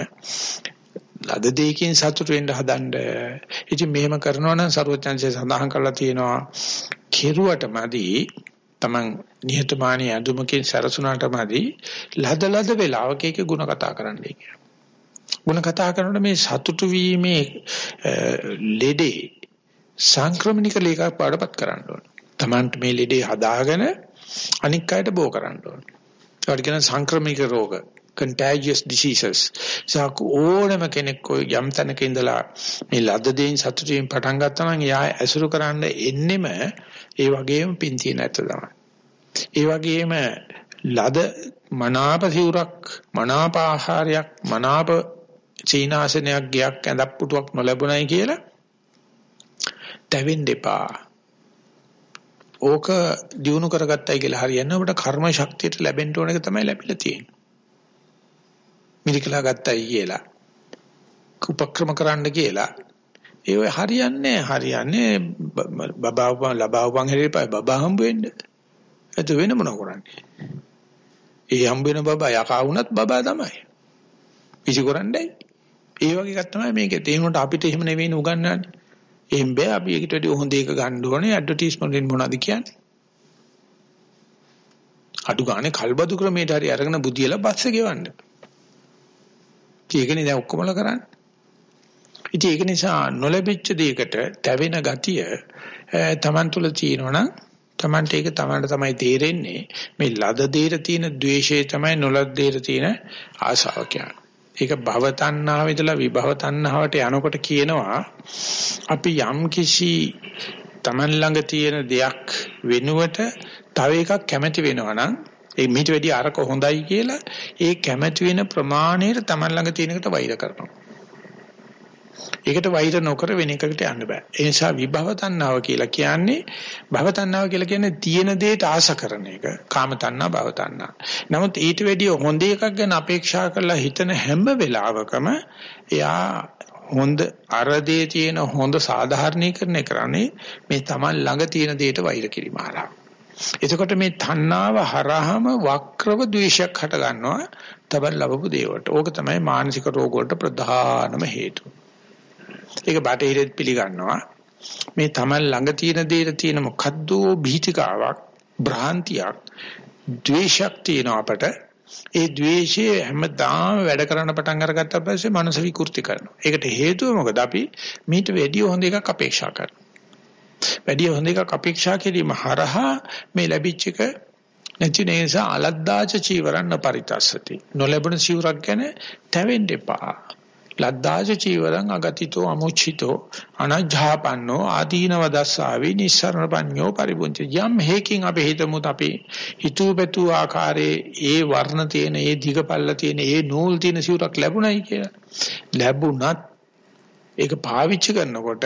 ලද දෙයකින් සතුට වෙන්න හදන්න. ඉතින් මෙහෙම කරනවා නම් ਸਰවඥංශය සඳහන් කරලා තියෙනවා කෙරුවටමදි තමන් නිහතමානී අඳුමකින් සැරසුණාටමදි ලද ලද වෙලාවක ඒක ಗುಣ කතා කරන්නයි කියන්නේ. ಗುಣ කතා කරනකොට මේ සතුටු වීමේ ලෙඩේ සංක්‍රමණික ලේකක් පාඩපත් කරන්න ඕන. Tamanට මේ ලෙඩේ හදාගෙන අනික් අයට බෝ කරන්න ඕන. ඒකට කියන සංක්‍රමණික රෝග contagious diseases. සාක ඕනම කෙනෙක් යම් තැනක ඉඳලා මේ ලද්ද දෙයින් සතුටින් පටන් ගත්තා නම් එයා ඇසුරු කරන්න එන්නෙම ඒ වගේම පින් තියෙන ඇත්ත තමයි. ඒ වගේම ලද මනාප සිවුරක් මනාප ආහාරයක් මනාප සීනාසනයක් ගයක් ඇඳක් පුටුවක් නොලැබුණයි කියලා තැවෙන්න එපා. ඕක දිනු කරගත්තයි කියලා හරියන්නේ ඔබට කර්ම ශක්තියට ලැබෙන්න ඕන එක තමයි ලැබිලා තියෙන්නේ. මිලිකලා ගත්තයි කියලා. උපක්‍රම කරන්න කියලා ඒ ඔය හරියන්නේ හරියන්නේ බබාවපන් ලබාවපන් හැරෙපයි බබා හම්බ වෙන්න. එත වෙන මොන කරන්නේ? ඒ හම්බ වෙන බබා යකා වුණත් බබා තමයි. පිසි කරන්නේ. ඒ වගේ එකක් තමයි මේකේ. තේරුණාට අපිට එහෙම නෙවෙයි උගන්වන්නේ. එහෙන් බෑ අපි ඒකට වැඩි හොඳ එක ගන්න ඕනේ ඇඩ්වර්ටයිස්මන්ට් එකෙන් මොනවද කියන්නේ? අඩු ගානේ කල්බදු ක්‍රමයට හරි අරගෙන බුදියලා බස්සේ ගෙවන්න. ඒකනේ දැන් ඔක්කොමල කරන්නේ. ඉතින් ඒක නිසා නොලැබිච්ච දෙයකට තැවෙන ගතිය Taman තුල තියෙනවනම් Tamanට ඒක Tamanට තමයි තේරෙන්නේ මේ ලද දෙයට තියෙන द्वේෂය තමයි නොලද දෙයට තියෙන ආශාව කියන්නේ. ඒක භව තණ්හාව ඉදලා විභව තණ්හාවට යනකොට කියනවා අපි යම් කිසි Taman ළඟ තියෙන දෙයක් වෙනුවට තව එකක් කැමති වෙනවා නම් ඒ මීට වැඩි අරක හොඳයි කියලා ඒ කැමති වෙන ප්‍රමාණයට Taman ළඟ තියෙන එකට වෛර කරනවා. ඒකට වෛර නොකර වෙන එකකට යන්න බෑ. ඒ නිසා විභව තණ්හාව කියලා කියන්නේ භව තණ්හාව කියලා කියන්නේ තියෙන දෙයට ආශ කරන එක. කාම තණ්හා භව තණ්හා. නමුත් ඊට වැඩිය හොඳ එකක් ගැන අපේක්ෂා කරලා හිතන හැම වෙලාවකම එයා හොඳ අරදේ තියෙන හොඳ සාධාරණීකරණය කරන්නේ මේ Taman ළඟ තියෙන දෙයට වෛර කිරීම හරහා. එතකොට මේ තණ්හාව හරහාම වක්‍රව ද්වේෂයක් හට ගන්නවා තබන් ලැබපු දේවල්ට. ඕක තමයි මානසික රෝග වලට ප්‍රධානම හේතුව. ඒක බටහිරෙත් පිළිගන්නවා. මේ Taman ළඟ තියෙන දේට තියෙන මොකද්ද බීතිකාවක්, භ්‍රාන්තියක්, ද්වේෂයක් තියෙන අපට ඒ ද්වේෂය හැමදාම වැඩ කරන්න පටන් අරගත්ත පස්සේ මනස විකෘති කරනවා. ඒකට හේතුව මොකද? අපි මීට වැඩිය හොඳ එකක් අපේක්ෂා කරනවා. වැඩි හොඳ එකක් අපේක්ෂා කිරීම හරහා මේ ලැබිච්ච එක නැති නිසා අලද්දාච චීවරන්න පරිතස්සති නොලැබුණ චීවරක් ගැන තැවෙන්න එපා ලද්දාච චීවරං අගතිතෝ අමුචිතෝ අනජ්ජාපන්නෝ ආදීනව දස්සාවි නිස්සරණ පඤ්ඤෝ පරිබුන්ති යම් හේකින් අපි හිතමුත් අපි හිතුවපතු ආකාරයේ ඒ වර්ණ තියෙන ඒ දිගපල්ල තියෙන ඒ නූල් තියෙන සිවුරක් ලැබුණයි කියලා. ලැබුණත් ඒක පාවිච්චි කරනකොට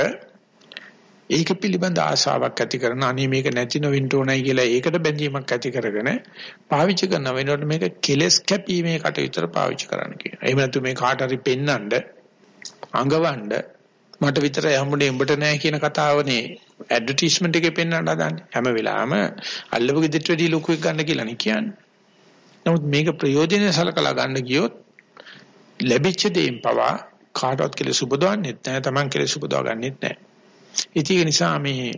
ඒක පිළිබඳ ආශාවක් ඇති කරන අනේ මේක නැති නොවෙන්න ඕනයි කියලා ඒකට බැඳීමක් ඇති කරගෙන පාවිච්චි කරන වෙනකොට මේක කෙලස් කැපීමේ කටයුතට පාවිච්චි කරන්න කියනවා. එහෙම නැතු මේ කාට හරි පෙන්නඳ අඟවන්න මට විතරයි හම්බුනේ උඹට නෑ කියන කතාවනේ ඇඩ්වර්ටයිස්මන්ට් එකේ පෙන්වන්න හදන්නේ. හැම වෙලාවෙම අල්ලපු ගෙදරට වැඩි ලොකු එකක් ගන්න කියලා නේ කියන්නේ. නමුත් මේක ප්‍රයෝජනෙ සලකලා ගන්න ගියොත් ලැබිච්ච දේෙන් පවා කාටවත් කියලා සුබදවන්නෙත් නැහැ. Taman කියලා සුබදව ගන්නෙත් නැහැ. ඉතින් ඒ නිසා මේ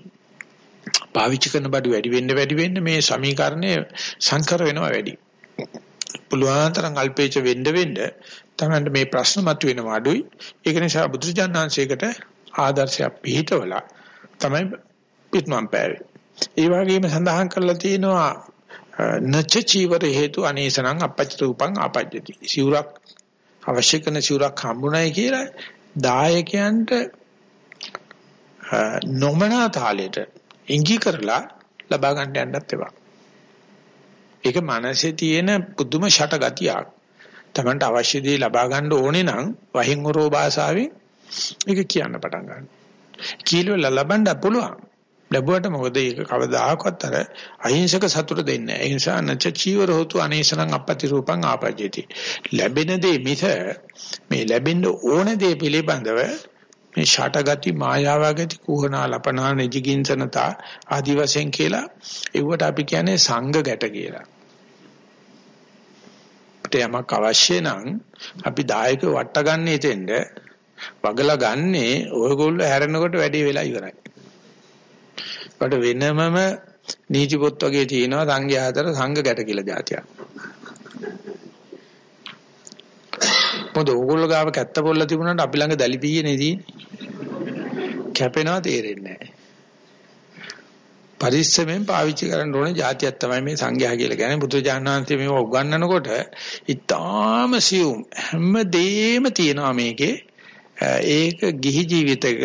පාවිච්චි කරන බඩු වැඩි වෙන්න වැඩි වෙන්න මේ සමීකරණය සංකර වෙනවා වැඩි. පුළුවන් තරම් අල්පේච වෙන්න වෙන්න තමයි මේ ප්‍රශ්න මතුවෙනවා අඩුයි. ඒක නිසා බුදුරජාණන්සේකට ආදර්ශයක් පිළිහිටවලා තමයි පිටමන් පෑවේ. ඒ වගේම සඳහන් කරලා තියෙනවා නච චීවර හේතු අනේසනං අපච්ච රූපං ආපජ්ජති. සිවුරක් අවශ්‍ය කරන සිවුරක් හම්බුනායි කියලා දායකයන්ට නොමනා තාලෙට ඉඟි කරලා ලබා ගන්න යන්නත් එපා. ඒක මනසේ තියෙන පුදුම ෂට ගතියක්. Tamanට අවශ්‍ය දේ ලබා ගන්න ඕනේ නම් වහින් හොරෝ භාෂාවෙන් ඒක කියන්න පටන් ගන්න. කීලෝ ලබන්න පුළුවන්. ලැබුවට මොකද ඒක කවදාහක්වත් අර අහිංසක සතුට දෙන්නේ නැහැ. ඒ නිසා නච චීවර හොතු අනේසනං අපපති රූපං ආපජ්ජති. ලැබෙන දේ මිස මේ ලැබෙන්න ඕන දේ පිළිබඳව මේ ෂටගති මායාවගති කුහනා ලපනා නිජිකින්සනතා ආදි වශයෙන් කියලා ඒවට අපි කියන්නේ සංඝ ගැට කියලා. අපිට යමක් අවශ්‍ය නම් අපි දායක වට ගන්න ඉතින්ද වගලා ගන්නේ ඔයගොල්ලෝ හැරෙනකොට වැඩි වෙලා ඉවරයි. වට වෙනමම නීති පොත් වගේ තියෙනවා සංඝයා අතර සංඝ ගැට කියලා જાතියක්. මොකද ඕගොල්ලෝ ගාව කැත්ත පොල්ල තිබුණාට අපි ළඟ දලිපියේ තියෙන්නේ. කැපෙනවා තේරෙන්නේ නැහැ. පරිස්සමෙන් පාවිච්චි කරන්න ඕනේ જાතියක් තමයි මේ සංඝයා කියලා කියන්නේ. බුදුජානනාංශයේ මේව උගන්වනකොට ඊටාම සියුම් හැමදේම තියෙනවා මේකේ. ඒක ගිහි ජීවිතයක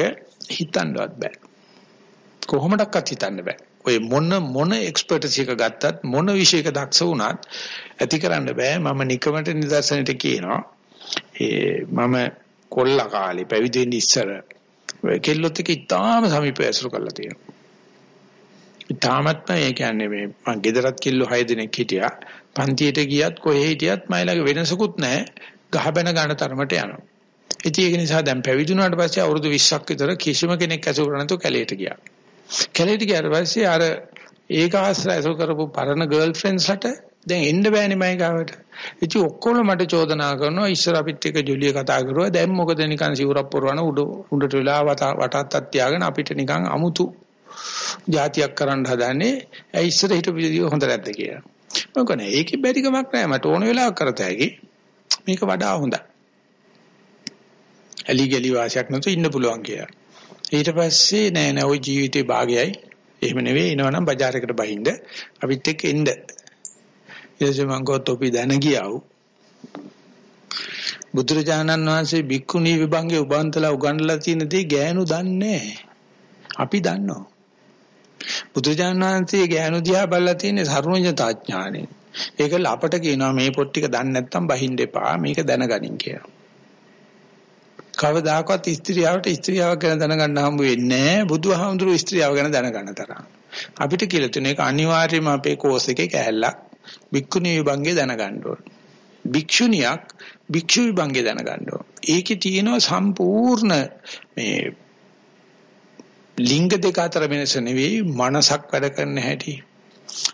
හිතන්නවත් බෑ. කොහොමඩක්වත් හිතන්න බෑ. ඔය මොන මොන එක්ස්පර්ට්ස් එක ගත්තත් මොන විෂයක දක්ෂ වුණත් ඇති කරන්න බෑ. මම නිකමට නිදර්ශනෙට කියනවා. ඒ මම කොල්ල කාලේ පැවිදි වෙන්න ඉස්සර කෙල්ලොත් එක්ක ඉතාම සමීපව ඇසුරු කරලා තියෙනවා. ඉතාමත්ම ඒ කියන්නේ මේ මං ගෙදරත් කිල්ලෝ 6 දිනක් හිටියා. පන්තියට ගියත් කොහේ හිටියත් මයිලගේ වෙනසකුත් නැහැ. ගහ බැන ගන්න තරමට යනවා. ඉතින් ඒක නිසා දැන් පැවිදි වුණාට පස්සේ අවුරුදු 20ක් විතර කිසිම කෙනෙක් ඇසුරු නැතුව කැලේට ගියා. කැලේට ගියාට පස්සේ අර ඒක ආශ්‍රය ඇසුරු කරපු පරණ ගර්ල් ෆ්‍රෙන්ඩ්ස්ලට දැන් එන්න බෑනේ මයි ගාවට. ඉතින් ඔක්කොම මට චෝදනා කරනවා ඉස්සර අපිත් එක්ක ජොලිය කතා කරුවා. දැන් මොකද නිකන් සිවුරක් පොරවන උඩ උඩට වෙලා වටත්තක් තියාගෙන අපිට නිකන් අමුතු જાතියක් කරන්න හදනේ ඇයි ඉස්සර හිටපු විදිය හොඳ නැද්ද? කියලා. මම කියන්නේ ඒකේ බැරිකමක් නැහැ මට ඕන වෙලාවක කරත හැකි. මේක වඩා හොඳයි. ඇලි ගලි වාසියක් නැතුව ඉන්න පුළුවන් කියලා. ඊට පස්සේ නෑ නෑ ওই ජීවිතේ භාගයයි. එහෙම නෙවෙයි. එනවනම් බજાર එකට බහින්ද. අපිත් එක්ක එන්න. ඊටසේ මං ගොත් ඔපි දැන ගියව. බුදුරජාණන් වහන්සේ භික්ඛුණී විභංගේ උබන්තලා උගන්වලා තියෙන දේ ගෑනු දන්නේ අපි දන්නවා. බුදුරජාණන් වහන්සේ ගෑනු දිහා බලලා තියෙන සර්වඥතා ඥානෙ. ඒකල අපට කියනවා මේ පොත් ටික දන්නේ නැත්නම් බහින්න එපා මේක දැනගනින් කියලා. කවදාකවත් ස්ත්‍රියවට ස්ත්‍රියව ගැන දැනගන්න හම්බ වෙන්නේ නැහැ. බුදුහාමුදුරුවෝ ස්ත්‍රියව ගැන දැනගන්න තරම්. අපිට කියලා තුන ඒක අනිවාර්යයෙන්ම අපේ කෝස් එකේ කැලලක්. භික්ඛුණී විභංගේ දැනගන්න ඕන. භික්ෂුණියක් භික්ෂු විභංගේ දැනගන්න ඕන. ඒකේ තියෙනවා සම්පූර්ණ මේ ලිංග දෙක අතර වෙනස නෙවෙයි මනසක් වැඩ කරන හැටි.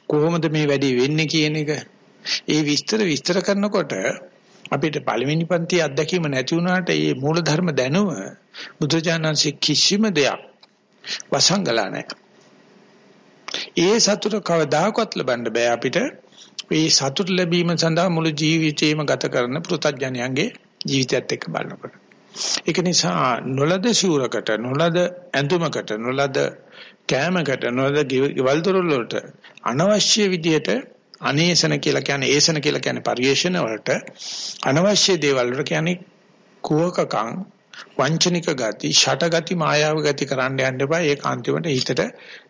කොහොමද මේ වැඩේ වෙන්නේ කියන එක. ඒ විස්තර විස්තර කරනකොට අපිට පළවෙනි පන්ති අත්දැකීම නැති වුණාට මේ මූලධර්ම දැනුම බුදුජානන්සේ කිසිම දෙයක් වසංගලා නැහැ. ඒ සතුට කවදාකවත් ලබන්න බෑ අපිට මේ සතුට ලැබීම සඳහා මුළු ජීවිතේම ගත කරන පෘථග්ජනයන්ගේ ජීවිතයත් එක්ක බලනකොට. ඒක නිසා නොලද ශූරකට නොලද ඇඳුමකට නොලද කෑමකට නොලද ගෙවල් දොරවල් වලට අනවශ්‍ය විදියට අනේසන කියලා කියන්නේ ඒසන කියලා කියන්නේ පරිේශන වලට අනවශ්‍ය දේවල් වලට කියන්නේ කුහකකම් වංචනික ගති ෂට ගති මායාව ගති කරන්න යන්න එපා ඒක අන්තිමට හිතට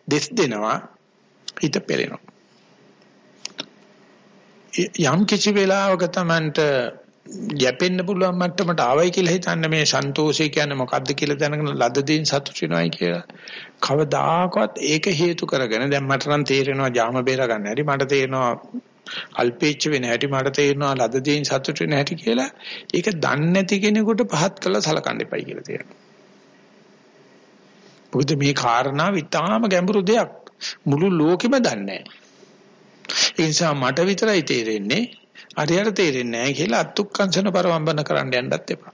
දෙස් දෙනවා හිත පෙරෙනවා යම් කිසි වෙලාවක Tamanට යැපෙන්න පුළුවන් මට්ටමට ආවයි කියලා හිතන්න මේ සන්තෝෂය කියන්නේ මොකද්ද කියලා දැනගෙන ලද දෙයින් සතුට වෙනවයි කියලා. කවදාකවත් ඒක හේතු කරගෙන දැන් මට නම් තේරෙනවා ජාම බේර ගන්න හැටි මට තේරෙනවා අල්පේච්ච වෙන හැටි මට තේරෙනවා ලද දෙයින් සතුට වෙන හැටි කියලා. ඒක දන්නේ නැති කෙනෙකුට පහත් කළා සලකන්න එපයි කියලා තේරෙනවා. මොකද මේ කාරණාව ඉතාම ගැඹුරු දෙයක්. මුළු ලෝකෙම දන්නේ නැහැ. ඒ නිසා මට විතරයි තේරෙන්නේ අරියට තේරෙන්නේ නැහැ කියලා අත්ුක්කංශන පරවම්බන කරන්න යන්නත් එපා.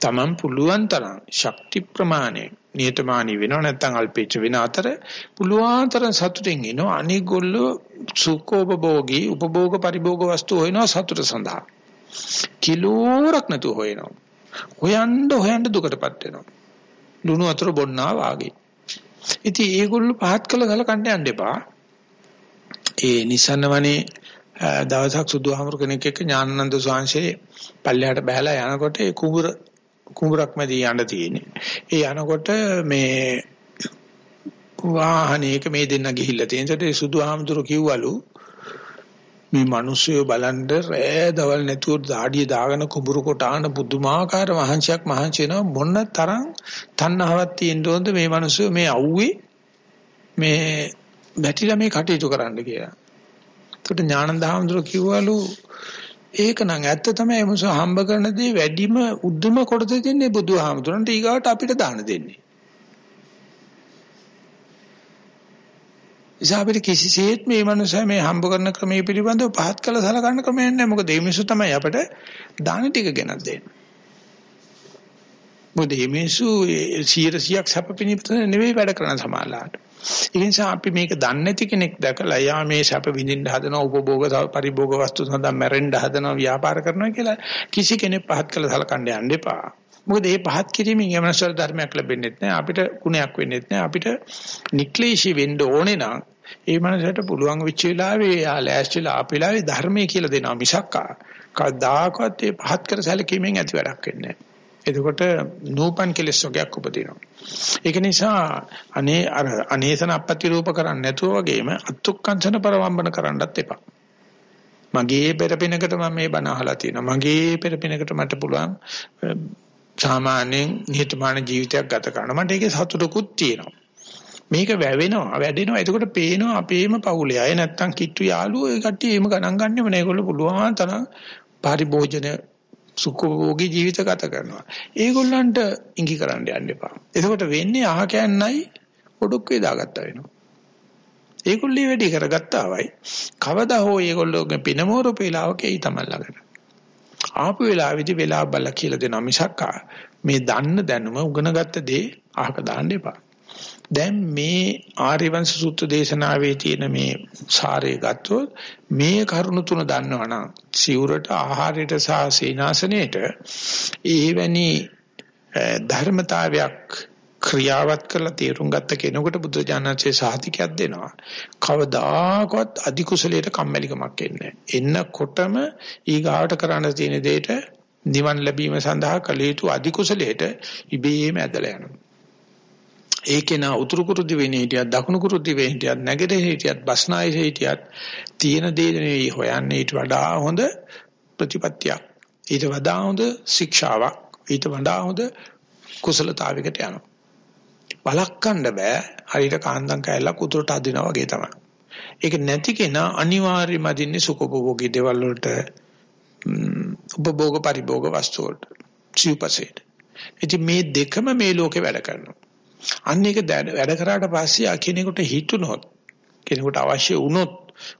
Taman පුළුවන් තරම් ශක්ති ප්‍රමාණය නියතමානී වෙනව නැත්නම් අල්පේච්ච වෙන අතර පුළුවන් තරම් සතුටින් ඉනෝ අනිගොල්ලෝ සුඛෝපභෝගී උපභෝග පරිභෝග වස්තු හොයනවා සතුට සඳහා. කිලෝරක් නැතුව හොයනවා. හොයන්න හොයන්න දුකටපත් වෙනවා. ලුණු වතුර බොන්නා වාගේ. ඉතින් ඒගොල්ලෝ පහත් කළ ගල කන්න යන්න එපා. ඒ නිසන්නවනේ දවසක් සුදුහමරු කෙනෙක් එක්ක ඥානানন্দ සෝංශේ පල්ලෙහාට බහලා යනකොට ඒ කුඹුර කුඹුරක් මැද යන්න තියෙන්නේ. ඒ යනකොට මේ වාහනයක මේ දෙන්න ගිහිල්ලා තියෙන. නිසා ඒ සුදුහමතුරු කිව්වලු මේ මිනිස්සුය බලන්න රෑ දවල් නැතුව දාඩිය දාගෙන කුඹුරු කොටාන පුදුමාකාර මහන්සියක් මහන්සි වෙනවා. මොන තරම් තණ්හාවක් තියෙන්න ඕනද මේ මිනිස්සු? මේ අවුවේ? මේ බැටිලා මේ කටයුතු කරන්න කියලා. ඒකට ඥානන්ද හාමුදුරුවෝ කිව්වලු ඒක නම් ඇත්ත තමයි මොස හම්බ කරන දේ වැඩිම උද්දම කොටද දෙන්නේ බුදුහාමුදුරන්ට ඊගාට අපිට දාන දෙන්නේ. නිසා අපිට කිසිසේත් මේ මනුස්සයා මේ හම්බ කරන ක්‍රමයේ පිළිබඳව පහත් කළ සලකන්න ක්‍රමයක් නැහැ. මොකද මේ මිනිස්සු තමයි අපිට දාන ටික ගෙනත් දෙන්නේ. මොකද මේ මිනිස්සු 100ක් සැපපිනිපත නෙවෙයි වැඩ කරන සමාලාට. ඒ නිසා අපි මේක දන්නේ නැති කෙනෙක් දැකලා යා මේ සැප විඳින්න හදනවා උපභෝග පරිභෝග වස්තු සඳහා මැරෙන්න හදනවා ව්‍යාපාර කරනවා කියලා කිසි කෙනෙක් පහත් කළ සලකන්න යන්න එපා. මොකද මේ පහත් කිරීමෙන් යමනසල් ධර්මයක් ලැබෙන්නේ නැහැ අපිට ගුණයක් වෙන්නේ නැහැ අපිට නික්ලේශී වෙන්න ඕනේ නම් ඒ මනසට පුළුවන් වෙච්ච වෙලාවේ යා ලෑස්තිලා ආපෙලාවේ ධර්මයේ කියලා දෙනවා මිසක්කා කවදාකවත් මේ පහත් කර සැලකීමෙන් ඇති වැඩක් වෙන්නේ නැහැ එතකොට නූපන් කෙලස් වර්ගයක් උපදිනවා. ඒක නිසා අනේ අර අනේසන අපත්‍ය රූප කරන්නේ නැතුව වගේම අත්ුක්කංශන පරවම්බන කරන්නත් එපා. මගේ පෙරපිනකට මම මේ බණ අහලා තියෙනවා. මගේ පෙරපිනකට මට පුළුවන් සාමාන්‍යයෙන් නිහතමානී ජීවිතයක් ගත කරන්න. මට ඒකේ සතුටකුත් තියෙනවා. මේක වැවෙනවා වැඩෙනවා. එතකොට පේනවා අපේම පවුලේ අය නැත්තම් කිට්ටු යාළුවෝ ඒ කට්ටිය එහෙම ගණන් ගන්නෙම නෑ. ඒගොල්ලෝ පුළුවන් තරම් පරිභෝජන සුඛෝගී ජීවිත ගත කරනවා. ඒගොල්ලන්ට ඉඟි කරන්න යන්න එපා. එතකොට වෙන්නේ අහ කෑන්නයි ඔඩොක් වේදාගත්තා වෙනවා. ඒගොල්ලෝ වැඩි කරගත්තා වයි. කවදා හෝ ඒගොල්ලෝගේ පිනමෝරු පෙලාවක එයි තමයි ළඟට. ආපු වෙලාවේදී වෙලාව බල කියලා දෙනවා මිසක් මේ දන්න දැනුම උගෙනගත්ත දේ අහක දාන්න එපා. දැන් මේ ආර්යවංශ සූත්‍ර දේශනාවේ තියෙන මේ සාරය ගත්තොත් මේ කරුණු තුන දන්නවනම් සිවුරට ආහාරයට සහ සීනාසනයේට එවැනි ධර්මතාවයක් ක්‍රියාවත් කරලා තේරුම් ගත්ත කෙනෙකුට බුදු දානසේ සාහිතිකයක් දෙනවා. කවදාකවත් අධි කුසලයට කම්මැලිකමක් එන්නේ එන්නකොටම ඊගාවට කරන්න තියෙන දෙයට නිවන් ලැබීම සඳහා කළ යුතු අධි කුසලයට ඉබේම ඇදලා යනවා. ඒකේ නා උතුරු කුරු දිවෙන්නේ හිටියත් දකුණු කුරු දිවෙන්නේ හිටියත් නැගෙනහිර හිටියත් බස්නාහිර හිටියත් තියෙන දේ නෙවෙයි හොයන්නේ ඊට වඩා හොඳ ප්‍රතිපත්තියක්. ඊට වඩා හොඳ ශික්ෂාවක්. ඊට වඩා හොඳ කුසලතාවයකට යනවා. වළක්වන්න බෑ. හරියට කාන්දම් කැලලක් උතුරට අදිනවා වගේ තමයි. ඒක නැති කෙනා අනිවාර්යයෙන්ම අදින්නේ සුඛෝපභෝගී දේවල් වලට උපභෝග පරිභෝග වස්තු වලට. සිව්පසෙට. ඉතින් මේ දෙකම මේ ලෝකේ වැඩ කරනවා. අන්න ඒක වැඩ කරාට පස්සේ කෙනෙකුට හිතුනොත් කෙනෙකුට අවශ්‍ය වුණොත්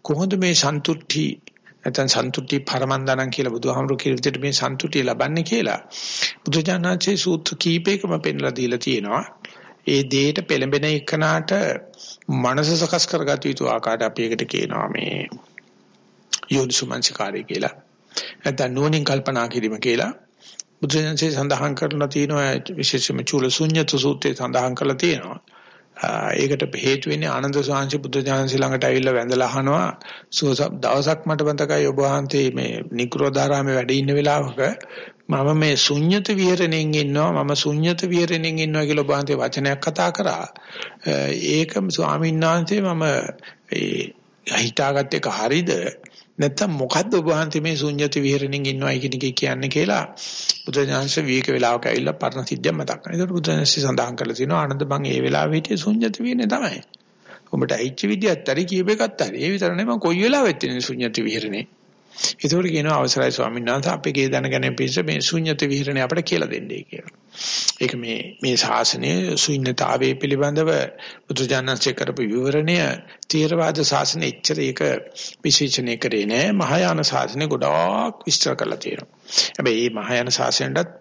කොහොමද මේ සන්තුට්ටි නැත්නම් සන්තුට්ටි පරමන්දනන් කියලා බුදුහාමුදුරු කියන විදිහට මේ සන්තුට්ටිය ලබන්නේ කියලා බුදුජානනාංශයේ සූත්‍ර කීපයකම පෙන්ලා දීලා තියෙනවා. ඒ දෙයට පෙළඹෙන එකනට මනස සකස් කරගත යුතු ආකාරයට අපි ඒකට කියනවා මේ යෝනිසුමංසකාරය කියලා. නැත්නම් නුවණින් කල්පනා කිරීම කියලා. බුදුසෙන්සේ සඳහන් කරලා තියෙනවා විශේෂයෙන්ම චූල ශුන්්‍යත සූත්‍රයේ සඳහන් කරලා තියෙනවා. ඒකට හේතු වෙන්නේ ආනන්ද සාංශි බුද්ධ ඥානසි ළඟට ඇවිල්ලා වැඳලා අහනවා. දවසක් මට මතකයි ඔබ වහන්සේ මේ නිකුරෝධාරාමේ වැඩ ඉන්න වෙලාවක මම මේ ශුන්්‍යත විහරණයෙන් ඉන්නවා මම ශුන්්‍යත විහරණයෙන් ඉන්නවා කියලා ඔබ වහන්සේ වචනයක් කතා කරා. ඒක ස්වාමීන් වහන්සේ මම ඒ හිතාගත්ත එක හරිද? නැත්තම් මොකද්ද ඔබ වහන්සේ මේ ශුන්්‍යත විහරණයෙන් ඉන්නවයි කියන එක කියන්නේ කියලා බුදුජානක විවේක වේලාවක ඇවිල්ලා පරණ සිද්ධිය මතක් කරනවා. ඒකට බුදුජානක සඳහන් කරලා තිනවා ආනන්ද මං ඒ වෙලාවෙ හිටියේ ශුන්්‍යත විහරණේ තමයි. ඔබට ඇයිච්ච විදියත් හරි කීප එකත් හරි. ඒ විතර නෙමෙයි කොයි වෙලාවෙත් තියෙන ශුන්්‍යත විහරණේ. ඒතකොට කියනවා අවසරයි ස්වාමීන් වහන්සේ අපේ ගේ දැනගෙන පිළිස මේ ශුන්්‍යත විහරණය අපිට කියලා දෙන්නයි කියලා. ඒක මේ මේ ශාසනයේ ශුන්්‍යතාවයේ පිළිබඳව බුදුජානන්සේ කරපු විවරණය තේරවාද ශාසනය එච්චර ඒක විශේෂණය කරේ නෑ. මහායාන ශාසනය ගොඩාක් විස්තර කරලා තියෙනවා. හැබැයි මේ මහායාන ශාසනයටත්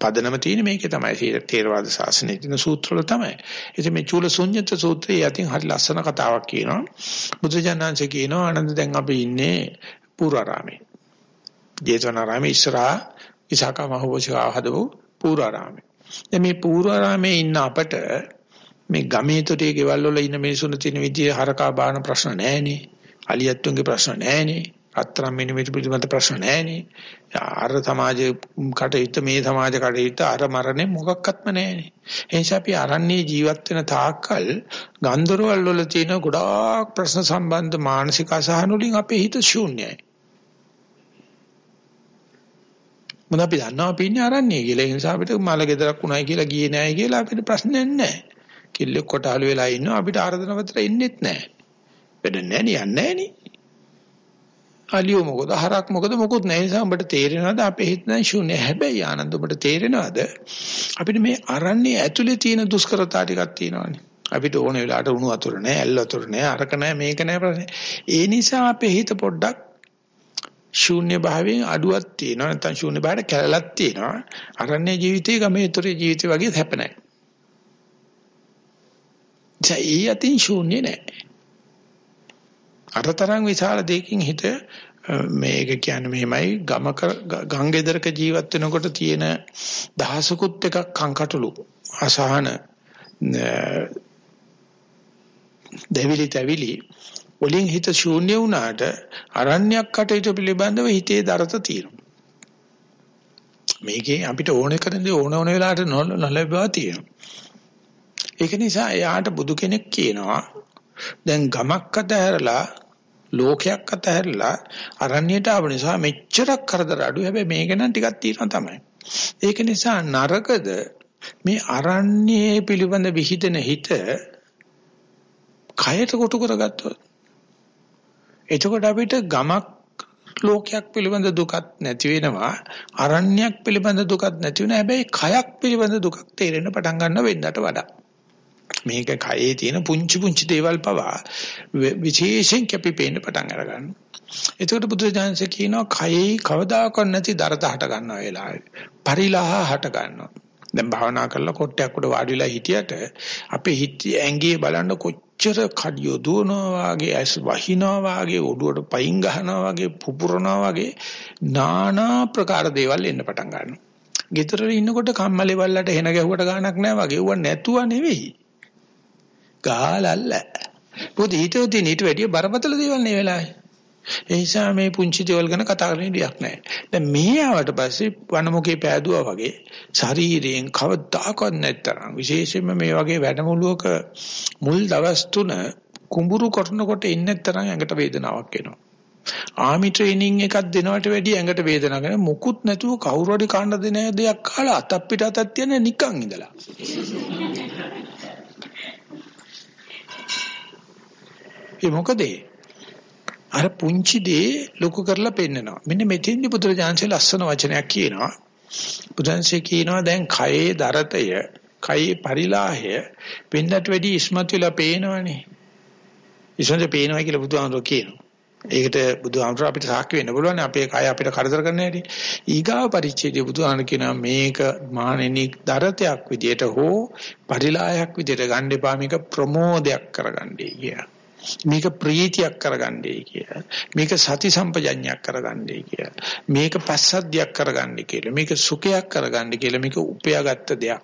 පදනම තියෙන්නේ මේකේ තමයි තේරවාද ශාසනයේ තියෙන සූත්‍රවල තමයි. ඉතින් මේ චූල ශුන්්‍යත සූත්‍රයේ යටින් හරි ලස්සන කතාවක් කියනවා. බුදුජානන්සේ කියනවා ආනන්ද දැන් අපි ඉන්නේ පූර්වාරාමේ. ජේතවනාරාමේ ඉස්සරහා ඉසాక මහබෝසි හදපු පූර්වාරාමේ. දැන් මේ පූර්වාරාමේ ඉන්න අපට මේ ගමේ තොටේ ගෙවල් වල ඉන්න මිනිසුන් තියෙන විදිහේ හරකා බාන ප්‍රශ්න නැහැනේ. අලියත්තුන්ගේ ප්‍රශ්න නැහැනේ. අත්‍තරම් මිනිමිට පිළිබඳ ප්‍රශ්න නැහැනේ. අර සමාජ කටයුත්ත මේ සමාජ කටයුත්ත අර මරණය මොකක්වත්ම නැහැනේ. ඒ නිසා අපි අරන්නේ ජීවත් වෙන තාක්කල් ගන්දරවල වල තියෙන ගොඩාක් ප්‍රශ්න සම්බන්ධ මානසික අසහන වලින් අපේ හිත ශූන්‍යයි. මොන අපි දන්නවා අපි ඉන්නේ අරන්නේ කියලා. ඒ නිසා අපිට මල ගෙදරක් උණයි කියලා ගියේ නැහැ කියලා අපිට ප්‍රශ්නයක් නැහැ. කිල්ලෙක් කොටහළු වෙලා ඉන්නවා අපිට ආර්ධන පත්‍ර එන්නෙත් නැහැ. වැඩ නැහැ නේ යන්නේ නැහැ නේ. අලියෝ මොකද හරක් මොකද මොකුත් නැහැ නිසා උඹට තේරෙනවද අපේ හිත දැන් ශූන්‍ය හැබැයි ආනන්ද උඹට තේරෙනවද අපිට මේ අරන්නේ ඇතුලේ තියෙන දුෂ්කරතා ටිකක් තියෙනවානේ අපිට ඕන වෙලාවට උණු වතුර නැහැ ඇල් වතුර නැහැ අරක නැහැ මේක නැහැ ප්‍රශ්නේ ඒ නිසා අපේ හිත පොඩ්ඩක් ශූන්‍ය භාවයෙන් අඩුවක් තියෙනවා. නැත්නම් ශූන්‍ය භාවයට කැලලක් තියෙනවා. අරන්නේ ජීවිතේ ගමේ උතරේ ජීවිතේ වගේ හැප නැහැ. ඒ අතින් ශූන්‍ය නැහැ. අරතරන් විශාල දෙයකින් හිත මේක කියන්නේ මෙහෙමයි. ගමක ගංගෙදරක ජීවත් වෙනකොට තියෙන දහසකුත් එකක් කංකටොළු අසහන දෙවිලි තැවිලි. වලින් හිත ශූන්‍ය වුණාට අරණ්‍යයක් කටයුතු පිළිබඳව හිතේ දරත තියෙනවා. මේකේ අපිට ඕන කරන්නේ ඕන ඕන වෙලාවට නොලැබවා තියෙනවා. ඒක නිසා එයාට බුදු කෙනෙක් කියනවා දැන් ගමක් අතහැරලා ලෝකයක් අතහැරලා අරණ්‍යයට ආව නිසා මෙච්චරක් කරදර අඩු. හැබැයි මේක නම් ටිකක් තියෙනවා තමයි. ඒක නිසා නරකද මේ අරණ්‍යයේ පිළිබඳ විහිදෙන හිත කයට කොටු කරගත්තොත් එතකොට අපිට ගමක් ලෝකයක් පිළිබඳ දුකක් නැති වෙනවා අරණ්‍යයක් පිළිබඳ දුකක් නැති වෙනවා හැබැයි කයක් පිළිබඳ දුකක් තේරෙන්න පටන් ගන්න වෙන්නට වඩා මේක කයේ තියෙන පුංචි පුංචි දේවල් පවා විශේෂයෙන් කැපිපෙන්න පටන් අර ගන්නවා. එතකොට බුදුරජාණන්සේ කියනවා කයේ කවදාකවත් නැති දරත හට ගන්නවා වෙලාවේ. පරිලාහ හට ගන්නවා. දැන් භාවනා කරලා කොට්ටයක් උඩ වාඩිලා හිටියට අපේ හිත ඇඟේ බලන්න කොච්චර කඩියෝ දුවනවා වගේ ඇස් වහිනවා වගේ ඔඩුවට පයින් ගහනවා වගේ පුපුරනවා වගේ নানা ප්‍රකාර දේවල් එන්න පටන් ගන්නවා. ගෙදර ඉන්නකොට කම්මලේ වල්ලට හෙන ගැහුවට ගාණක් නැහැ වගේ ඌව නැතුව නෙවෙයි. ගාලල්ල. පොඩි හිතෝ තියෙන ඊට වැඩිය බරපතල දේවල් නේ වෙලාවේ. ඒ නිසා මේ පුංචි දේවල් ගැන කතා කරන්න දෙයක් නැහැ. දැන් මේ ආවට පස්සේ වනමුකේ පෑදුවා වගේ ශරීරයෙන් කවදාකවත් නැත්තරම් විශේෂයෙන්ම මේ වගේ වැඩමුළුවක මුල් දවස් තුන කුඹුරු කරනකොට ඉන්නේ නැත්තරම් ඇඟට වේදනාවක් එනවා. ආමි ට්‍රේනින් එකක් දෙනවට වැඩිය ඇඟට වේදනාවක් ගන්න මුකුත් නැතුව කවුරු හරි කාණ්ඩ දෙන දෙයක් කාලා අතක් පිට අතක් තියන නිකන් ඉඳලා. ඒ මොකද අර පුංචි දේ ලොකු කරලා පෙන්නනවා. මෙන්න මෙතෙන්දි බුදුරජාන්සේ ලස්සන වචනයක් කියනවා. බුදුන්සේ කියනවා දැන් කයේ දරතය, කයේ පරිලාහය වෙන්නට වැඩි ඉස්මතු වෙලා පේනවනේ. ඉස්මතු පේනවා කියලා බුදුහාමුදුරුවෝ කියනවා. ඒකට බුදුහාමුදුරුවෝ අපිට සාක්ෂි වෙන්න පුළුවන් අපේ කය අපිට කරදර කරන්න හැටි. ඊගාව පරිච්ඡේදයේ බුදුහාමුදුරුවෝ කියනවා මේක මානෙනි දරතයක් විදියට හෝ පරිලාහයක් විදියට ගන්න එපා මේක ප්‍රමෝදයක් කරගන්නයි කියලා. මේක ප්‍රීතියක් කරගන්නයි කියලා. මේක සති සම්පජඤ්ඤයක් කරගන්නයි කියලා. මේක පස්සද්ධියක් කරගන්නයි කියලා. මේක සුඛයක් කරගන්නයි කියලා. මේක උපයාගත්ත දෙයක්.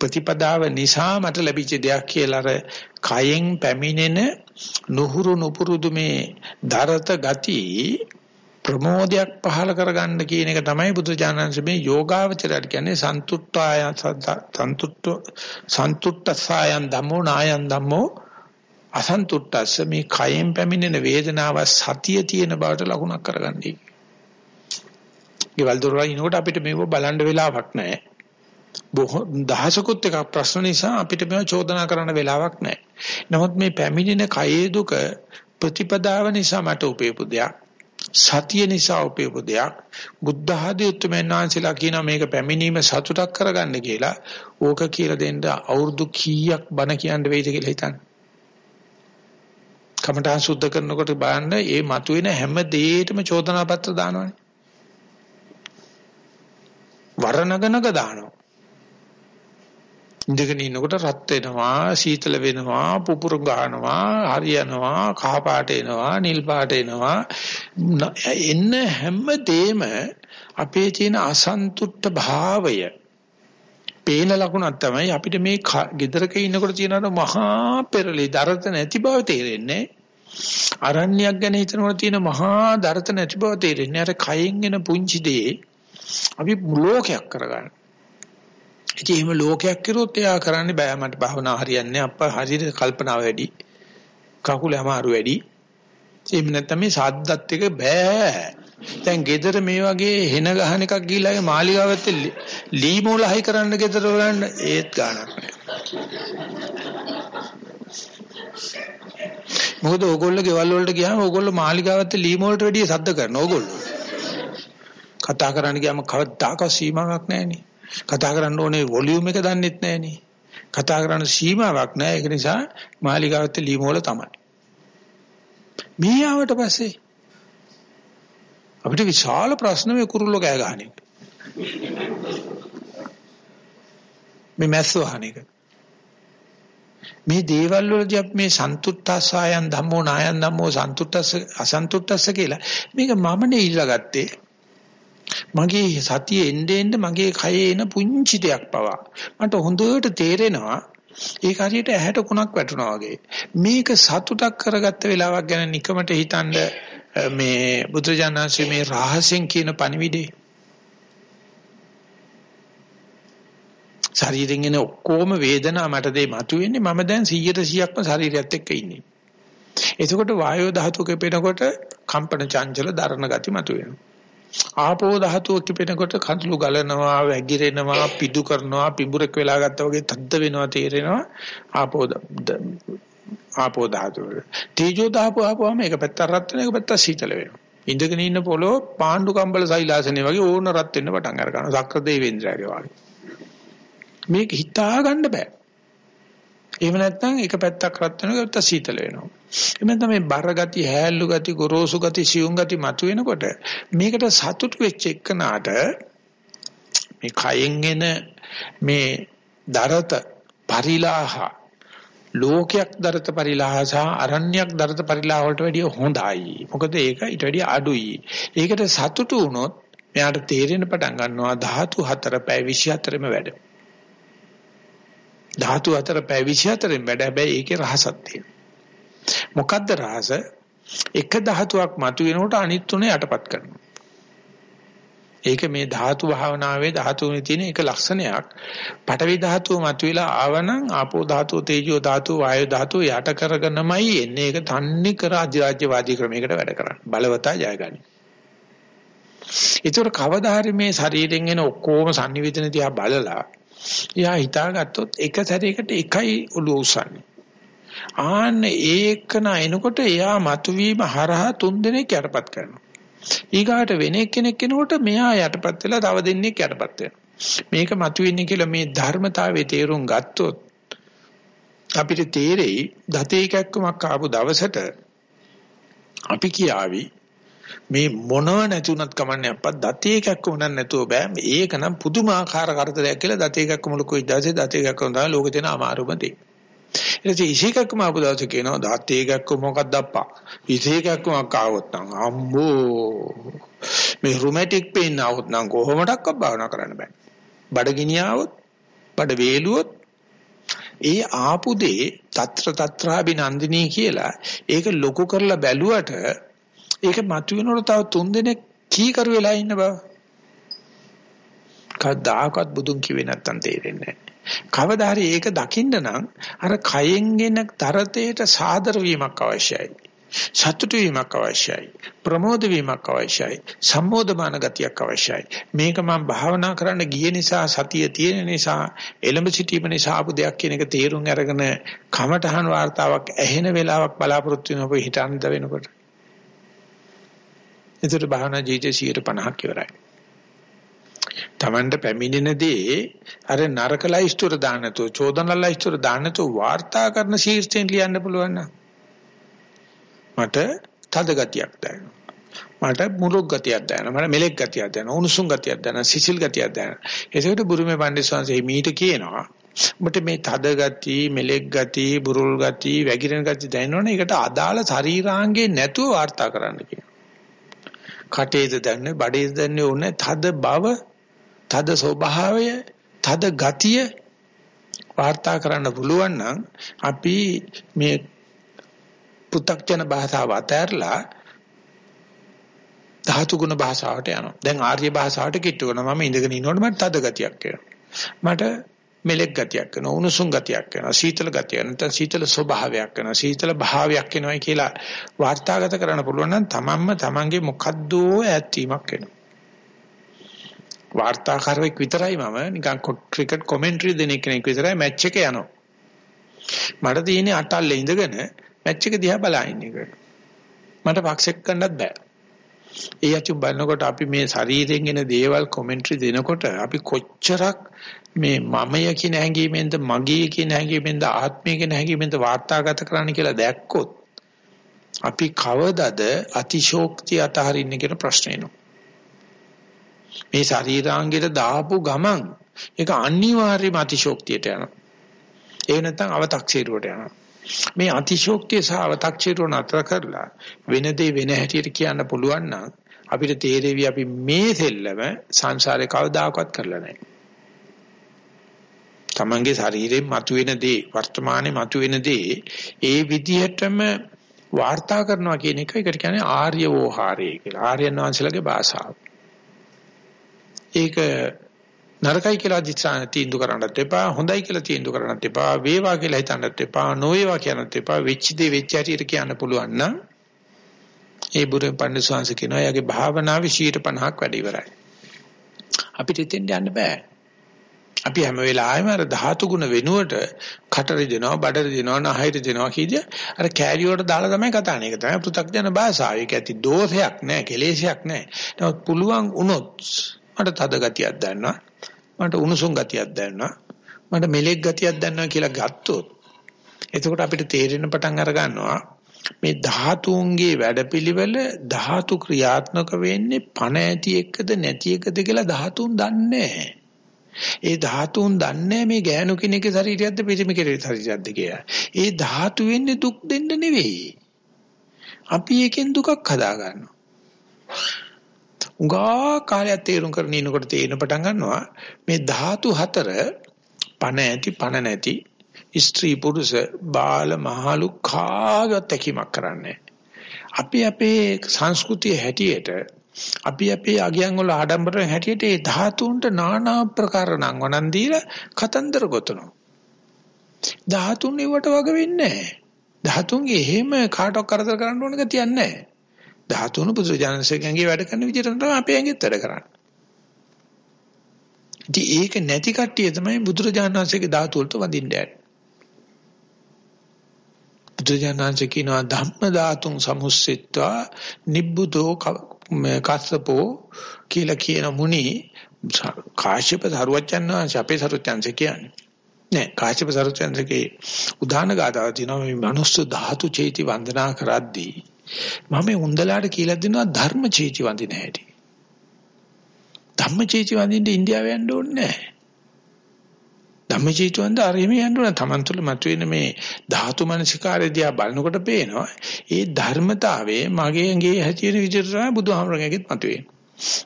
ප්‍රතිපදාව නිසා මට ලැබිච්ච දෙයක් කියලා අර කයෙන් පැමිණෙන නුහුරු නුපුරුදු මේ දරත ගති ප්‍රමෝදයක් පහල කරගන්න කියන එක තමයි බුදුජානන්ස මේ යෝගාවචරයට කියන්නේ සන්තුට්ඨාය සන්තුට්ඨ සන්තුට්ඨසායන් ධම්මෝ නායන් ධම්මෝ අසන්තුට්ටස්ස මේ කයෙන් පැමිණෙන වේදනාව සතිය තියෙන බවට ලකුණක් කරගන්නයි. ඊවල දොරලා ඉනකොට අපිට මේව බලන්න වෙලාවක් නැහැ. බොහෝ දහසකුත් එක ප්‍රශ්න නිසා අපිට මේව චෝදනා කරන්න වෙලාවක් නැහැ. නමුත් මේ පැමිණෙන කයේ දුක ප්‍රතිපදාව නිසා මට උපේපු දෙයක්. සතිය නිසා උපේපු දෙයක්. බුද්ධ ආදී උත්තරමයන් වහන්සේලා කියනවා මේක පැමිණීම සතුටක් කරගන්න කියලා. ඕක කියලා දෙන්න අවුරුදු කීයක් බණ කියන්න වෙයිද කියලා හිතන්න. කමඨාන් සුද්ධ කරනකොට බලන්න මේ මතුවෙන හැම දෙයකටම චෝදනා පත්‍ර දානවනේ. වරණගනක දානවා. ඉඳගෙන ඉන්නකොට රත් වෙනවා, සීතල වෙනවා, පුපුරු ගන්නවා, හරියනවා, කහ පාට එනවා, නිල් පාට එනවා. එන්න හැම දෙෙම අපේ තියෙන අසන්තුෂ්ට භාවය පේන ලකුණක් තමයි අපිට මේ ගෙදරක ඉන්නකොට තියෙන මහා පෙරලි දරත නැති බව තේරෙන්නේ. අරණ්‍යයක් ගැන හිතනකොට තියෙන මහා දරත නැති බව තේරෙන්නේ අර කයෙන් එන පුංචි දේ අපි ලෝකයක් කරගන්න. ඉතින් එහෙම ලෝකයක් කරොත් එයා කරන්නේ බෑ මට භාවනා හරියන්නේ අප්පා හරියට කල්පනාව වැඩි. කකුල අමාරු වැඩි. එහෙම නැත්නම් මේ සාද්දත් එක බෑ. දැන් ගෙදර මේ වගේ හෙන ගහන එකක් ගිහිල්ලා මාලිගාවත් ලී මූල හයි කරන්න ගෙදර වලන්න ඒත් ගානක් මොකද ඕගොල්ලෝ ගෙවල් වලට ගියාම ඕගොල්ලෝ මාලිගාවත් ලී මූලට වැඩිය සද්ද කරනවා ඕගොල්ලෝ. කතා කරන්න ගියාම කවදාකවත් සීමාවක් නැහෙනේ. කතා කරන්න ඕනේ වොලියුම් එක දන්නෙත් නැහෙනේ. කතා කරන්න සීමාවක් නැහැ. ඒක නිසා මාලිගාවත් ලී මූල තමයි. මේ ආවට පස්සේ අපිට විශාල ප්‍රශ්න මේ කුරුල්ලෝ කෑ ගහන එක. මේ මැස්සෝ අහන එක. මේ දේවල් වලදී අපි මේ සන්තුට්ඨසායන් ධම්මෝ නායන් ධම්මෝ සන්තුට්ඨස අසන්තුට්ඨස කියලා මේක මමනේ ඉල්ලගත්තේ. මගේ සතිය එන්නේ එන්නේ මගේ කයේ එන පුංචි දෙයක් පවා මට හොඳට තේරෙනවා ඒක හරියට ඇහැට කුණක් වැටුණා වගේ මේක සතුටක් කරගත්ත වෙලාවක් ගැන නිකමට හිතනද මේ බුදුජානනාංශයේ මේ රහසෙන් කියන පණිවිඩේ ශරීරයෙන් එන ඔක්කොම වේදනා මට දෙයි මතුවෙන්නේ මම දැන් 100%ක්ම ශරීරයත් එක්ක ඉන්නේ. එතකොට වායෝ ධාතුව කැපෙනකොට කම්පන චංචල දරණ ගති මතුවෙනවා. ආපෝ ධාතුව කැපෙනකොට කඳුළු ගලනවා, වැగిරෙනවා, පිඩු කරනවා, පිඹුරක් වෙලා ගත්තා වගේ තද්ද වෙනවා තේරෙනවා. ආපෝ ආපෝ ධාතුව. තේජෝ ධාතුව ආපුවාම එක පැත්තක් රත් වෙන එක පැත්තක් සීතල වෙනවා. ඉඳගෙන ඉන්න පොළොව පාණ්ඩු කම්බල සෛලාසනේ වගේ ඕන රත් වෙන්න පටන් අර ගන්නවා. සක්‍ර දෙවේන්ද්‍රයාගේ වගේ. මේක හිතා ගන්න බෑ. එහෙම නැත්නම් එක පැත්තක් රත් වෙනවා එක පැත්තක් සීතල වෙනවා. එහෙම නැත්නම් මේ බර ගති, හැල්ලු ගති, ගොරෝසු ගති, සියුම් ගති මතුවෙනකොට මේකට සතුටු වෙච්ච එකනට මේ කයෙන් එන මේ දරත පරිලාහ ලෝකයක් දරත පරිලාහ සහ අරණ්‍යයක් දරත පරිලාහ වලට වැඩිය හොඳයි. මොකද ඒක ඊට වැඩිය අඩුයි. ඒකට සතුටු වුණොත් මෙයාට තේරෙන්න පටන් ගන්නවා ධාතු හතර පැය 24ම වැඩ. ධාතු හතර පැය 24න් වැඩ හැබැයි ඒකේ රහසක් තියෙනවා. මොකද්ද රහස? එක ධාතුවක් මතුවෙනකොට අනිත් තුනේ යටපත් කරනවා. ඒක මේ ධාතු භාවනාවේ ධාතුනේ තියෙන එක ලක්ෂණයක්. පඨවි ධාතුව මතුවලා ආවනම් ආපෝ ධාතුව, තේජෝ ධාතුව, වායෝ ධාතුව යට කරගෙනමයි එන්නේ. ඒක තන්නේ කර අධිරාජ්‍යවාදී ක්‍රමයකට වැඩ කරන්නේ. බලවතා ජයගනි. ඒතර කවදා හරි මේ ශරීරයෙන් එන ඔක්කොම sannivedana දිහා බලලා එයා හිතාගත්තොත් එක සැරයකට එකයි ඔළුව උස්සන්නේ. ආන්න ඒකන එනකොට එයා මතුවීම හරහා තුන් දෙනෙක් යටපත් කරනවා. ඊගාට වෙන එක්කෙනෙක් කෙනෙකුට මෙහා යටපත් වෙලා තව දෙන්නෙක් යටපත් වෙනවා. මේක මතුවෙන්නේ කියලා මේ ධර්මතාවයේ තේරුම් ගත්තොත් අපිට තේරෙයි දතේ එකක්කමක් ආපු දවසට අපි කියාවි මේ මොනව නැතුණත් කමන්නේ අප්පා දතේ එකක්ක උනන් නැතුව බෑ මේක නම් පුදුමාකාර කරදරයක් කියලා දතේ එකක්ක මුලකෝ ඉදාසේ දතේ එකක්ක උනා ලෝකේ තියෙන අමාරුම දේ ඊට ඉසේකක්ම ආපු දවසේ කියනවා දාත් ඒකක්ම මොකක්ද අප්පා. ඉසේකක්ම ආවොත් නම් අම්මෝ මේ රුමැටික් පේන් આવොත් නම් කොහොමඩක්වත් භාවනා කරන්න බෑ. බඩගිනියාවොත්, බඩ වේලුවොත් ඒ ආපු දේ తත්‍ර తත්‍රාබිනන්දිනී කියලා ඒක ලොකු කරලා බැලුවට ඒක මතුවෙනකොට තව තුන් දිනක් කීකරු වෙලා ඉන්න බව කවදාකවත් බුදුන් කිව්වේ නැත්තම් තේරෙන්නේ නැහැ. කවදා හරි ඒක දකින්න නම් අර කයෙන් එන තරතේට සාදර වීමක් අවශ්‍යයි. සතුටු වීමක් අවශ්‍යයි. ප්‍රමෝද වීමක් අවශ්‍යයි. සම්මෝධමාන ගතියක් අවශ්‍යයි. මේක මම භාවනා කරන්න ගිය නිසා සතිය තියෙන නිසා එළඹ සිටීම නිසා ආපු දෙයක් කියන එක තේරුම් අරගෙන කමටහන් වார்த்தාවක් ඇහෙන වෙලාවක් බලාපොරොත්තු වෙනකොට හිතන්න වෙනකොට. එතකොට භාවනා ජීවිතයේ 50ක් ඉවරයි. Tamanට පැමිණෙන දේ අර නරක ලයිස්තුර දාන්න නැතුව චෝදන ලයිස්තුර දාන්න නැතුව වාර්තා කරන ශීර්ෂයෙන් ලියන්න පුළුවන් මට තද ගතියක් දැනෙනවා. මට මුරුක් ගතියක් දැනෙනවා. මට මෙලෙක් ගතියක් දැනෙනවා. උණුසුම් ගතියක් දැනෙනවා. සිසිල් ගතියක් දැනෙනවා. ඒකට බුරුමේ පඬිස්සන්සේ මීට කියනවා ඔබට මේ තද ගති, මෙලෙක් ගති, බුරුල් ගති, වැగిරෙන ගති දැනෙනවනේ ඒකට අදාළ ශරීරාංගේ නැතුව වාර්තා කරන්න කියනවා. කටේද දැනන්නේ බඩේද දැනන්නේ ඕනේ තද බව තද ස්වභාවය තද ගතිය වාර්තා කරන්න පුළුවන් නම් අපි මේ පු탁ජන භාෂාව අතහැරලා ධාතු ගුණ භාෂාවට යනවා. දැන් ආර්ය භාෂාවට කිට්ටු කරනවා. මම ඉඳගෙන ඉන්නකොට මට තද ගතියක් එනවා. මට මෙලෙක් ගතියක් වෙනවා උණුසුම් ගතියක් වෙනවා සීතල ගතියක් නැත්නම් සීතල ස්වභාවයක් වෙනවා සීතල භාවයක් වෙනවා කියලා වාර්තාගත කරන්න පුළුවන් නම් තමන්ම තමන්ගේ මොකද්දෝ ඈත්වීමක් වෙනවා වාර්තාකාරයෙක් විතරයි මම. නිකන් ක්‍රිකට් කොමෙන්ටරි දෙන කෙනෙක් විතරයි මැච් එක යනවා. මට තියෙන්නේ අටල්ලේ ඉඳගෙන මැච් එක දිහා බලන එක. මට පක්ෂයක් ගන්නත් බෑ. ඒ අචු බලනකොට අපි මේ ශරීරයෙන් එන දේවල් කොමෙන්ටරි දෙනකොට අපි කොච්චරක් මේ මමය කියන හැඟීමෙන්ද මගේ කියන හැඟීමෙන්ද ආත්මය කියන හැඟීමෙන්ද වාර්තාගත කරන්න කියලා දැක්කොත් අපි කවදද අතිශෝක්තිය අතහරින්නේ කියන ප්‍රශ්නේ එනවා. මේ ශරීරාංගයට දාපු ගමන් ඒක අනිවාර්යයෙන්ම අතිශෝක්තියට යනවා. ඒ නැත්නම් අව탁සීරුවට යනවා. මේ අතිශෝක්තිය සහ අව탁සීරුව නතර කරලා වෙන දේ වෙන හැටියට කියන්න පුළුවන් නම් අපිට තේරෙවි අපි මේ සෙල්ලම සංසාරේ කවදාකවත් කරලා නැහැ. තමන්ගේ ශරීරයෙන් මතුවෙන දේ වර්තමානයේ මතුවෙන දේ ඒ විදිහටම වාර්තා කරනවා කියන එක ඒකට කියන්නේ ආර්ය වෝහාරය කියලා. ආර්යයන් වහන්සේලාගේ භාෂාව. ඒක නරකයි කියලා අධිෂ්ඨාන තීන්දුව කරන්නත් එපා හොඳයි කියලා තීන්දුව කරන්නත් එපා වේවා කියලා හිතන්නත් එපා නොවේවා කියන්නත් එපා වෙච්ච දේ වෙච්ච හැටියට කියන්න පුළුවන් නම් ඒ බුදුන් පඬිස්සංශ කියනවා එයාගේ භාවනාවේ 50ක් වැඩි ඉවරයි අපිට ඉතින් යන්න බෑ අපි හැම වෙලාවෙම අර ධාතු ගුණ වෙනුවට කටරි දෙනවා බඩරි දෙනවා නහයරි දෙනවා කීදී අර කෑලි වලට දාලා තමයි කතා කරන්නේ. ඒක තමයි පෘථග්ජන භාෂාව. ඒක ඇති දෝෂයක් නෑ, කෙලෙසයක් නෑ. නමුත් පුළුවන් වුණොත් මට තද ගතියක් දැනනවා. මට උණුසුම් ගතියක් දැනනවා. මට මෙලෙක් ගතියක් දැනනවා කියලා ගත්තොත් එතකොට අපිට තේරෙන පටන් අර ගන්නවා මේ ධාතුන්ගේ වැඩපිළිවෙල ධාතු ක්‍රියාත්මක වෙන්නේ පණ ඇති එකද නැති එකද කියලා ධාතුන් දන්නේ නැහැ. ඒ ධාතුන් දන්නේ මේ ගෑනු කෙනෙක්ගේ ශරීරයක්ද පිරිමි කෙනෙක්ගේ ශරීරයක්ද කියලා. ඒ ධාතු වෙන්නේ දුක් දෙන්න නෙවෙයි. අපි එකෙන් දුකක් හදා ගන්නවා. උගා කාලයක් තේරුම් කරගෙන ඉනකොට තේරෙන පටන් ගන්නවා මේ ධාතු හතර පණ ඇති පණ නැති ස්ත්‍රී පුරුෂ බාල මහලු කාගත් තැකීමක් කරන්නේ. අපි අපේ සංස්කෘතිය හැටියට අපි අපේ අගයන් වල ආඩම්බර හැටියට ඒ ධාතුන්ට নানা ප්‍රකාර නම් වණන් දීලා කතන්දර ගොතනවා. ධාතුන් ඒවට වග වෙන්නේ නැහැ. ධාතුන්ගේ එහෙම කාටවත් කරදර කරන්න ඕන ගතියක් නැහැ. ධාතුන් බුදුජානසකගේ වැඩ කරන විදිහට තමයි අපේ ඇඟෙත් වැඩ කරන්නේ. ඉතින් ඒක නැති කට්ටිය තමයි බුදුරජාණන්සේගේ ධාතු වලට වඳින්න යන්නේ. බුදුජානන්සේ කියනවා ධම්ම ධාතුන් සමුස්සෙත්වා නිබ්බුතෝ කස්සපෝ කියලා කියන මුනි කාශ්‍යප සරුවච්චන් වහන්සේ අපේ සරුවච්චන්සේ කියන්නේ නෑ කාශ්‍යප සරුවච්චන්සේගේ උදාන ගාතාව තියෙනවා මේ මනුස්ස ධාතු චේති වන්දනා කරද්දී මම උන්දලාට කියලා දෙනවා ධර්ම චේති වඳින හැටි ධම්ම චේති වඳින්න ඉන්දියාව යන්න ඕනේ නෑ ධම්මචේතුන්ද අරෙම යන්න ඕන තමන් තුළ මතුවෙන මේ ධාතු මනසිකාරය දිහා බලනකොට පේනවා ඒ ධර්මතාවයේ මගේ ඇඟේ හැටියට විදිහට තමයි බුදුහාමරගෙත් මතුවෙන්නේ.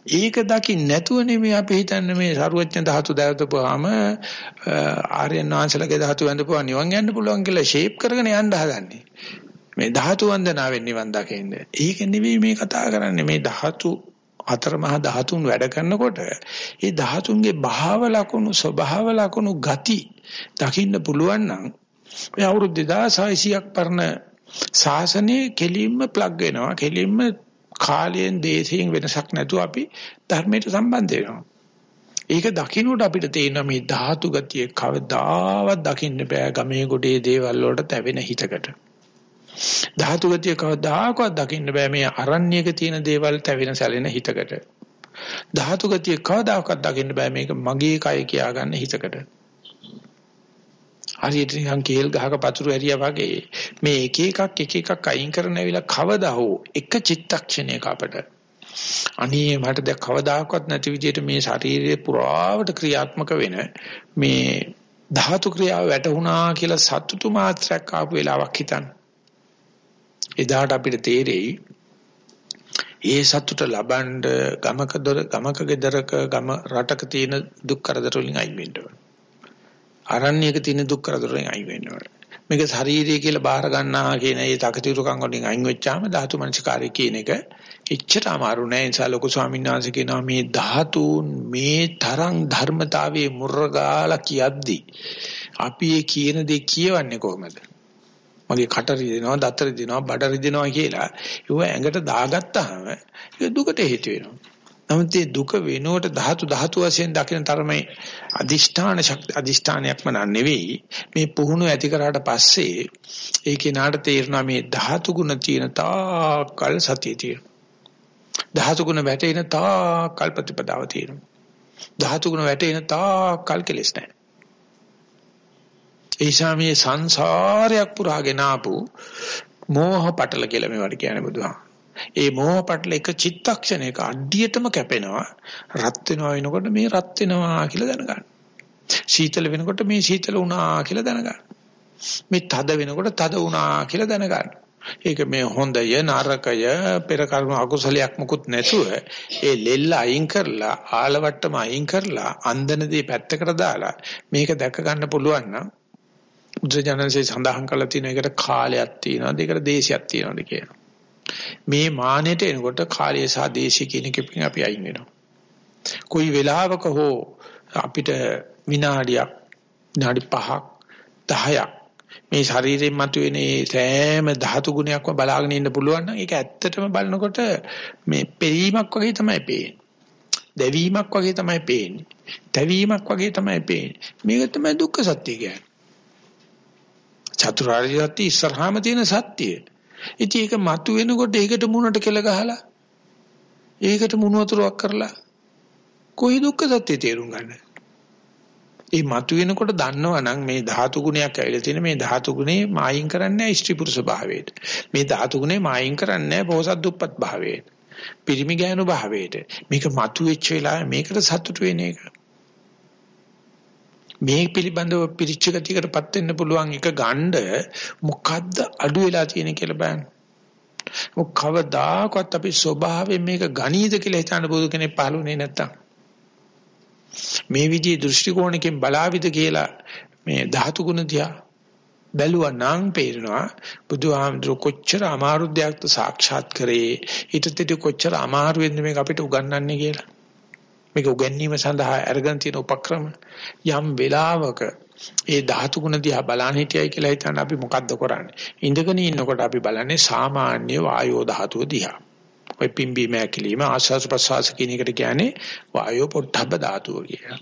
ඒක දකින්න නැතුව නෙමෙයි අපි හිතන්නේ මේ සරුවච්චන් ධාතු දැවතපුවාම ආර්යයන් වහන්සේලාගේ ධාතු වැඳපුවා නිවන් යන්න පුළුවන් කියලා ෂේප් කරගෙන යන්න හදන්නේ. මේ ධාතු වන්දනාවෙන් නිවන් දකින්න. ඒක නෙවෙයි මේ කතා කරන්නේ. මේ ධාතු හතර මහා ධාතුන් වැඩ කරනකොට ඒ ධාතුන්ගේ භාව ලකුණු ස්වභාව ලකුණු ගති දකින්න පුළුවන් නම් ඔය අවුරුදු 2600ක් පරණ ශාසනයේ කෙලින්ම ප්ලග් වෙනවා. කෙලින්ම කාලයෙන් දේශයෙන් වෙනසක් නැතුව අපි ධර්මයට සම්බන්ධ වෙනවා. ඒක දකින්නට අපිට තේරෙනවා මේ ධාතු ගතිය කවදාවත් දකින්න බෑ. ගමේ ගොඩේ දේවල් වලට තැවෙන හිතකට. ධාතු ගතිය කවදාකවත් දකින්න බෑ මේ අරණ්‍යක තියෙන දේවල් තැවෙන සැලෙන හිතකට. ධාතු ගතිය කවදාකවත් දකින්න බෑ මේක මගේ කය කියාගන්න හිතකට. හරියට නිකන් කේල් ගහක පතුරු ඇරියා වගේ මේ එක එකක් එක එකක් අයින් කරන වෙලාව කවදා හෝ එක චිත්තක්ෂණයක අපට අනේ මට දැන් කවදාකවත් නැති විදිහට මේ ශරීරයේ පුරාවට ක්‍රියාත්මක වෙන මේ ධාතු ක්‍රියාව වැටුණා කියලා සතුටු මාත්‍රයක් ආපු වෙලාවක් හිතන්න. එදාට අපිට තේරෙයි ඒ සතුට ලබන්න ගමක දොර ගමක ගෙදරක ගම රටක තියෙන දුක් කරදර වලින් අයින් වෙන්න ඕන. අරණ්‍යයක තියෙන දුක් කරදර වලින් අයින් වෙන්න ඕන. මේක ශරීරය කියලා බාර ගන්නා කියන ඒ තකතිරුකම් වලින් අයින් වෙච්චාම ධාතු මනසිකාරය කියන එක එච්චර අමාරු නෑ ඒ නිසා ලොකු ස්වාමීන් වහන්සේ කියනවා මේ ධාතුන් මේ තරම් ධර්මතාවයේ මුර්ගාලා කියද්දි අපි ඒ කියන දේ කියවන්නේ කොහොමද මගේ කට රිදෙනවා දත රිදෙනවා බඩ රිදෙනවා කියලා ඒව ඇඟට දාගත්තාම ඒක දුකට හේතු වෙනවා. නමුත් මේ දුක වෙනුවට ධාතු ධාතු වශයෙන් දකින තරමේ අදිෂ්ඨාන ශක්ති අදිෂ්ඨානයක්ම නෙවෙයි. මේ පුහුණු ඇති කරාට පස්සේ ඒ කෙනාට තේරෙනවා මේ ධාතු ගුණ තියෙන තාකල් සතිය තියෙනවා. ධාතු ගුණ වැටෙන තාකල් ප්‍රතිපදාව තියෙනවා. ධාතු ගුණ වැටෙන තාකල් කෙලස් නැහැ. ඒෂා මේ සංසාරයක් පුරාගෙන ආපු මෝහ පටල කියලා මේවට කියන්නේ බුදුහාම ඒ මෝහ පටල එක චිත්තක්ෂණයක අඩියටම කැපෙනවා. රත් වෙනවා වෙනකොට මේ රත් වෙනවා කියලා දැනගන්න. සීතල වෙනකොට මේ සීතල වුණා කියලා දැනගන්න. මේ තද වෙනකොට තද වුණා කියලා දැනගන්න. ඒක මේ හොඳය නරකය පෙර කර්ම අකුසලයක් මුකුත් නැතුව ඒ ලෙල්ල අයින් කරලා ආලවට්ටම අයින් කරලා අන්දනදී පැත්තකට දාලා මේක දැක ගන්න පුළුවන් නම් බුද්ධජනන්සේ සඳහන් කරලා තියෙන එකට කාලයක් තියෙනවා දෙකට දේශයක් තියෙනවාද කියනවා. මේ මානෙට එනකොට කාලය සහ දේශය කියන එකකින් අපි අයින් වෙනවා. කොයි වෙලාවක හෝ අපිට විනාඩියක් විනාඩි 5ක් 10ක් මේ ශරීරයෙන් මතුවෙන මේ සෑම ධාතු ගුණයක්ම බලාගෙන ඉන්න පුළුවන් නම් ඒක ඇත්තටම බලනකොට මේ පෙරීමක් වගේ තමයි පේන්නේ. දැවීමක් වගේ තමයි පේන්නේ. තැවීමක් වගේ තමයි පේන්නේ. මේක තමයි දුක්ඛ සත්‍ය කියන්නේ. චතුරාර්ය සත්‍ය ඉස්සරහාම තියෙන සත්‍යය. ඉතින් ඒක මතු වෙනකොට ඒකට මුණට කෙල ගහලා ඒකට මුණු වතුරක් කරලා කොයි දුක්ඛ සත්‍ය තේරුම් ගන්න. ඒ මතු වෙනකොට දන්නවනම් මේ ධාතු ගුණයක් ඇවිල්ලා තියෙන මේ ධාතු ගුණේ මායින් කරන්නේ ස්ත්‍රී පුරුෂ භාවයට. මේ ධාතු ගුණේ මායින් කරන්නේ පොහසත් දුප්පත් භාවයට. පිරිමි ගෑනු භාවයට. මේක මතු වෙච්ච වෙලාවේ මේකට සතුටු වෙන එක. මේ පිළිබඳව පිරිච්ච ගතියකටපත් වෙන්න පුළුවන් එක ගණ්ඩ මොකද්ද අඩු වෙලා තියෙන කියලා බලන්න. මොකවදාකවත් අපි ස්වභාවයෙන් මේක ගණීද කියලා හිතන්න බුදු කෙනෙක් පහළුනේ නැත්තම්. මේ විදිහේ දෘෂ්ටි කෝණකින් බලාවිද කියලා මේ ධාතු ගුණ දිහා බැලුවා නම් පේනවා බුදුහාමුදුර කොච්චර අමාරු දෙයක්ද සාක්ෂාත් කරේ ඊටත් කොච්චර අමාරු වෙන්නේ මේක අපිට උගන්වන්නේ කියලා. මේක උගන්වීම සඳහා අරගෙන තියෙන උපක්‍රම යම් වෙලාවක ඒ ධාතු ගුණ දිහා බලන්න හිටියයි කියලා හිතන්න අපි මොකද්ද කරන්නේ ඉඳගෙන ඉන්නකොට අපි බලන්නේ සාමාන්‍ය වායෝ ධාතුව දිහා ඔය පිම්බීම ඇකිලිම ආශ්වාස ප්‍රශ්වාස කියන එකට කියන්නේ වායෝ පොට්ටබ්බ ධාතුව කියලා.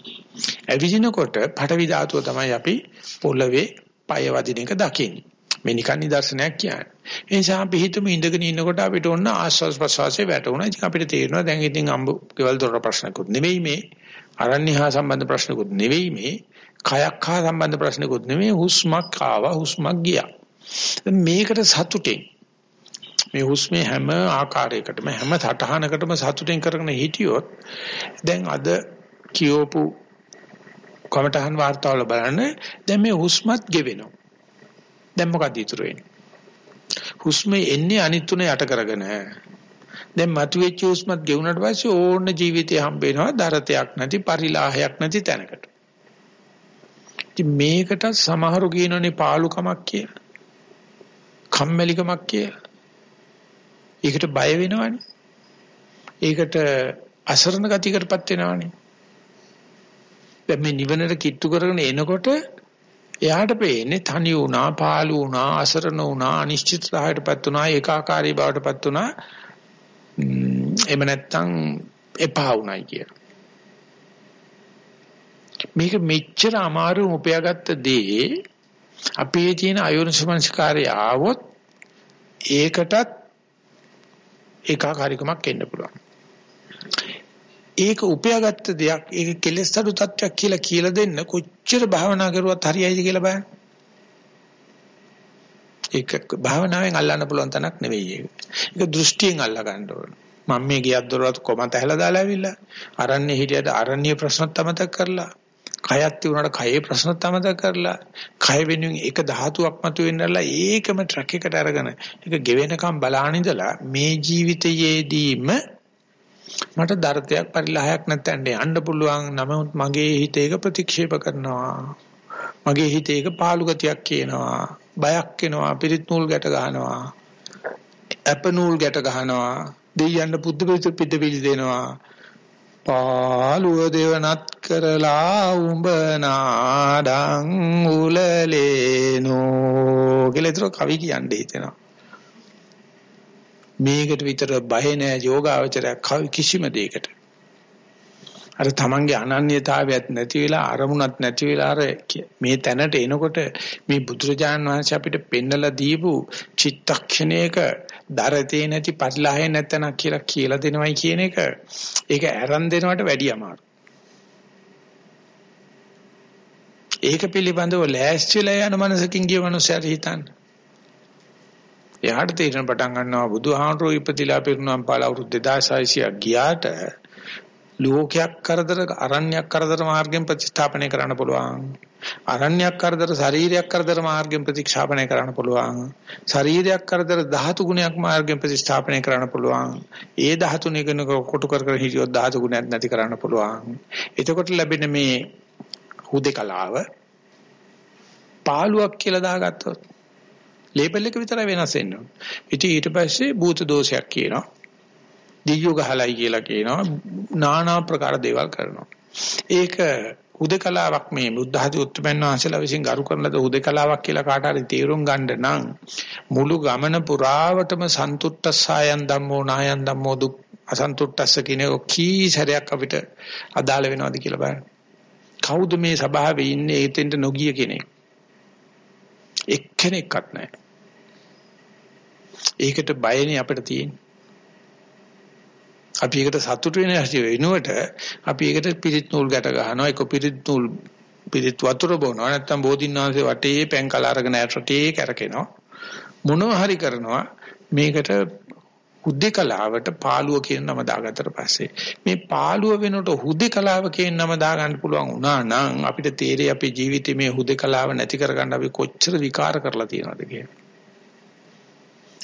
ඇවිදිනකොට පඨවි ධාතුව තමයි අපි පොළවේ පය වදින එක දකින්නේ. මේ නිකන් නිදර්ශනයක් කියන්නේ. ඒ නිසා අපි හිතමු ඉඳගෙන ඉන්නකොට අපිට ඕන ආස්වාස් ප්‍රසවාසයේ වැටුණා. ඉතින් අපිට තේරෙනවා දැන් ඉතින් අම්බ කෙවල් දොර ප්‍රශ්නකුත් නෙවෙයි මේ. අරණ්‍ය හා සම්බන්ධ ප්‍රශ්නකුත් නෙවෙයි මේ. කයක් හා සම්බන්ධ ප්‍රශ්නකුත් නෙවෙයි. හුස්මක් ආවා හුස්මක් ගියා. මේකට සතුටින් මේ හුස්මේ හැම ආකාරයකටම හැම සටහනකටම සතුටින් කරගෙන හිටියොත් දැන් අද කියෝපු කමටහන් වාර්තාවල බලන්න දැන් මේ හුස්මත් ගෙවෙනවා දැන් මොකද ඉතුරු වෙන්නේ? හුස්මේ එන්නේ අනිත් තුන යට කරගෙන. දැන් මතුවෙච්ච හුස්මත් ගෙවුනට පස්සේ ඕන ජීවිතේ හම්බ වෙනවා දරතයක් නැති පරිලාහයක් නැති තැනකට. ඉතින් මේකට සමහරු කියනෝනේ පාලුකමක් කියලා. කම්මැලිකමක් කියලා. ඒකට බය වෙනවනේ. ඒකට අසරණ ගතියකටපත් වෙනවනේ. දැන් මේ නිවනට කිට්ටු කරගෙන එනකොට එයාට පේන්නේ තනි වුණා, පාළු වුණා, අසරණ වුණා, අනිශ්චිතතාවයටපත් වුණා, ඒකාකාරී බවටපත් වුණා. එහෙම නැත්නම් එපා වුණයි කියන. මේක මෙච්චර අමාරු උපයාගත්ත දේ අපේ තියෙන අයෝනිසමංස්කාරය ආවොත් ඒකටත් ඒකාකාරීකමක් එන්න පුළුවන්. ඒක උපයාගත්ත දෙයක් ඒක කෙලෙස් අඩු තත්ත්වයක් කියලා කියලා දෙන්න කොච්චර භාවනා කරුවත් හරියයිද කියලා බලන්න. ඒක භාවනාවෙන් අල්ලන්න පුළුවන් තැනක් නෙවෙයි ඒක. ඒක දෘෂ්ටියෙන් අල්ලා ගන්න ඕන. මම මේ ගියක් දොරවත් කොමත ඇහලා දාලා ඇවිල්ලා අරන්නේ හිටියට අරණ්‍ය ප්‍රශ්නත් අමතක කරලා කයත් තිබුණාට කයේ ප්‍රශ්නත් අමතක කරලා කය වෙනුවෙන් එක ධාතුවක් මත වෙන්නලා ඒකම ට්‍රැක් එකට අරගෙන ඒක ගෙවෙනකම් බලාන ඉඳලා මේ ජීවිතයේදීම මට දර්ථයක් පරිලහයක් නැත්නම් යන්න පුළුවන්. නමුත් මගේ හිත ඒක ප්‍රතික්ෂේප කරනවා. මගේ හිත ඒක පාළු ගතියක් කියනවා. බයක් එනවා පිරිත් නූල් ගැට ගන්නවා අප නූල් ගැට ගන්නවා දෙයයන් පුද්ද පිට පිළි දෙනවා. පාලුව දෙවනත් කරලා උඹ නාඩං උලලේනෝ කියලා ඒතර කවි කියන්නේ හිතෙනවා. මේකට විතර බය නෑ යෝගාවචරය කිසිම දෙයකට අර තමන්ගේ අනන්‍යතාවයත් නැති වෙලා අරමුණක් නැති වෙලා අර මේ තැනට එනකොට මේ බුදුරජාන් වහන්සේ අපිට පෙන්නලා දීපු චිත්තක්ෂණයක දරතේ නැති පරිලාහය නැතන කියලා කියලා දෙනවයි කියන එක ඒක අරන් දෙනවට වැඩිය අමාරු. ඒක පිළිබඳව ලෑස්තිලා යන මනසකින් ගිය මනුස්සයර හිතන්න. එයාට තේරෙන පටන් ගන්නවා බුදුහාමුදුරුවෝ ඉපදිලා පිරුණම් පාල අවුරුදු 2600 ගියාට ලෝකයක් කරදර අරණ්‍යයක් කරදර මාර්ගයෙන් ප්‍රතිස්ථාපනය කරන්න පුළුවන්. අරණ්‍යයක් කරදර ශරීරයක් කරදර මාර්ගයෙන් ප්‍රතිස්ථාපනය කරන්න පුළුවන්. ශරීරයක් කරදර ධාතු ගුණයක් මාර්ගයෙන් ප්‍රතිස්ථාපනය කරන්න පුළුවන්. ඒ ධාතු නිගන කොටු කර කර හිටියොත් ධාතු ගුණයක් නැති කරන්න පුළුවන්. එතකොට ලැබෙන මේ හුදේකලාව පාළුවක් කියලා දාගත්තොත් ලේබල් එක විතරයි වෙනස් වෙන්නේ. ඉතින් ඊට පස්සේ භූත දෝෂයක් කියනවා. දියු ගහලයි කියලා කියනවා. নানা ප්‍රකාර දේවල් කරනවා. ඒක හුදකලාවක් මේ බුද්ධ ආදී උත්තරමන් වහන්සේලා විසින් ගරු කරන ලද හුදකලාවක් කියලා කාට හරි තේරුම් ගන්න නම් මුළු ගමන පුරාවටම සන්තුට්ඨසයන් ධම්මෝ නායන් ධම්මෝ දුක් අසන්තුට්ඨස්ස කියන කී සැරයක් අපිට අදාළ වෙනවද කියලා බලන්න. කවුද මේ සභාවේ ඉන්නේ? එතෙන්ට නොගිය කෙනෙක්. එක්කෙනෙක්වත් නැහැ. ඒකට බයනේ අපිට තියෙන්නේ. අපි ඒකට සතුටු වෙන හැටි වෙනුවට අපි ඒකට පිරිත් නූල් ගැට ගන්නවා ඒක පිරිත් නූල් පිරිත් වතුර බොනවා නැත්නම් බෝධින්නාංශේ වටේ පැන් කල අරගෙන ඇටටේ කැරකෙනවා. මොනවා හරි කරනවා මේකට හුදේකලාවට පාළුව කියන නම දාගත්තට පස්සේ මේ පාළුව වෙනකොට හුදේකලාව කියන නම දාගන්න පුළුවන් වුණා නම් අපිට තේරෙයි අපේ ජීවිතේ මේ හුදේකලාව නැති කරගන්න අපි කොච්චර විකාර කරලා තියෙනවද කියලා.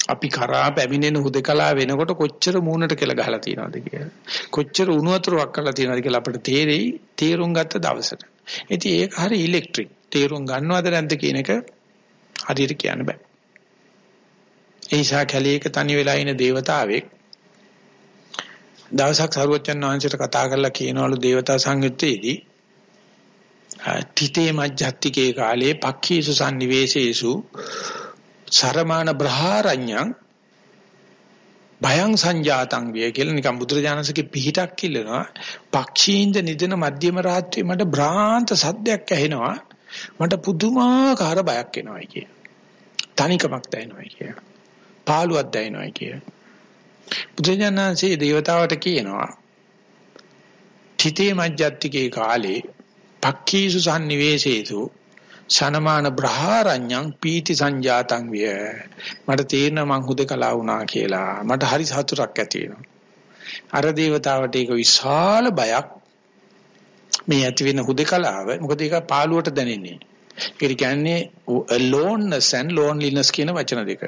අපි කරා පැමිණෙන හුදකලා වෙනකොට කොච්චර මූණට කියලා ගහලා තියනවද කියලා. කොච්චර උණු වතුරක් කරලා තියනවද කියලා අපිට තේරෙයි තේරුම් ගත්ත දවසට. ඉතින් ඒක හරි ඉලෙක්ට්‍රික්. තේරුම් ගන්නවද නැද්ද කියන එක හරියට කියන්න බෑ. ඒ නිසා කැලේක තනි වෙලා ඉන దేవතාවෙක් දවසක් සරුවච්චන් වහන්සේට කතා කරලා කියනවලු దేవතා සංයුත්තේදී තිතේ මජ්ජත්තිකේ කාලේ පක්ඛීසු sanniveseesu සරමාන බ්‍රහාරඤ්ඤං භයං සංජාතං විය කියලා නිකන් බුදුරජාණන්සේගේ පිහිටක් කිල්ලනවා පක්ෂීන්ද නිදන මධ්‍යම රාත්‍රියේ මට භ්‍රාන්ත සද්දයක් ඇහෙනවා මට පුදුමාකාර බයක් එනවා කිය. තනිකමක් දැනෙනවා කිය. පාළුවක් දැනෙනවා කිය. බුදුරජාණන්සේ දේවතාවට කියනවා තිතේ මජ්ජත්තිකේ කාලේ පක්ඛීසු sannivesetu ශනමාන බ්‍රහාරඤ්ඤං පීති සංජාතං විය. මට තේරෙනවා මං හුදකලා වුණා කියලා. මට හරි සතුටක් ඇති වෙනවා. අර දේවතාවට ඒක විශාල බයක්. මේ ඇති වෙන හුදකලාව මොකද ඒක පාළුවට දැනෙන්නේ. ඒක කියන්නේ aloneness and loneliness කියන වචන දෙක.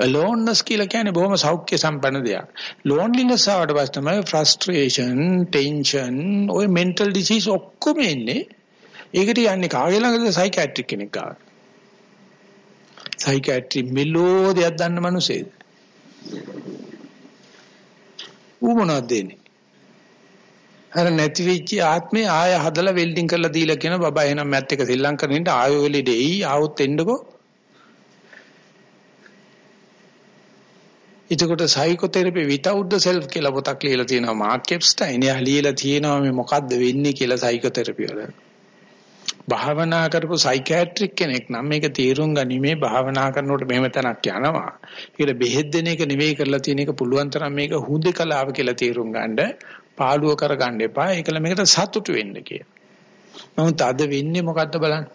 aloneness කියලා කියන්නේ බොහොම සෞඛ්‍ය සම්පන්න දෙයක්. loneliness ආවට පස්සේ තමයි frustration tension ඔය mental disease ඔක්කොම එන්නේ ඒකට යන්නේ කාගේ ළඟද සයිකියාට්‍රික් කෙනෙක් ගාව. සයිකියාට්‍රි මෙලෝ දෙයක් දන්න මිනිසෙක්. ඌ මොනවද දෙන්නේ? අර නැති වෙච්ච ආත්මේ ආය හදලා වෙල්ඩින් කරලා දීලා කියන බබා එහෙනම් මැත් එක ශ්‍රී ලංකෙන් ඉන්න ආයෝ වෙලෙ දෙයි ආවොත් එන්නකෝ එතකොට සයිකෝതെරපි without the self කියලා පොතක් ලියලා තියෙනවා මාක් කෙප්ස්ටයින් එයා ලියලා තියෙනවා මේ මොකද්ද වෙන්නේ කියලා සයිකෝതെරපි වල භාවනා කරපු සයිකියාට්‍රික් කෙනෙක් නම් මේක තීරුම් ගනිමේ භාවනා කරනකොට මෙහෙම තැනක් යනවා. ඒකට බෙහෙත් දෙන එක නෙවෙයි කරලා තියෙන එක පුළුවන් තරම් මේක හුදකලාව කියලා තීරුම් ගන්න පාළුව කරගන්න එපා. ඒකල මේකට සතුටු වෙන්න කියලා. නමුත් අද වෙන්නේ මොකද්ද බලන්න.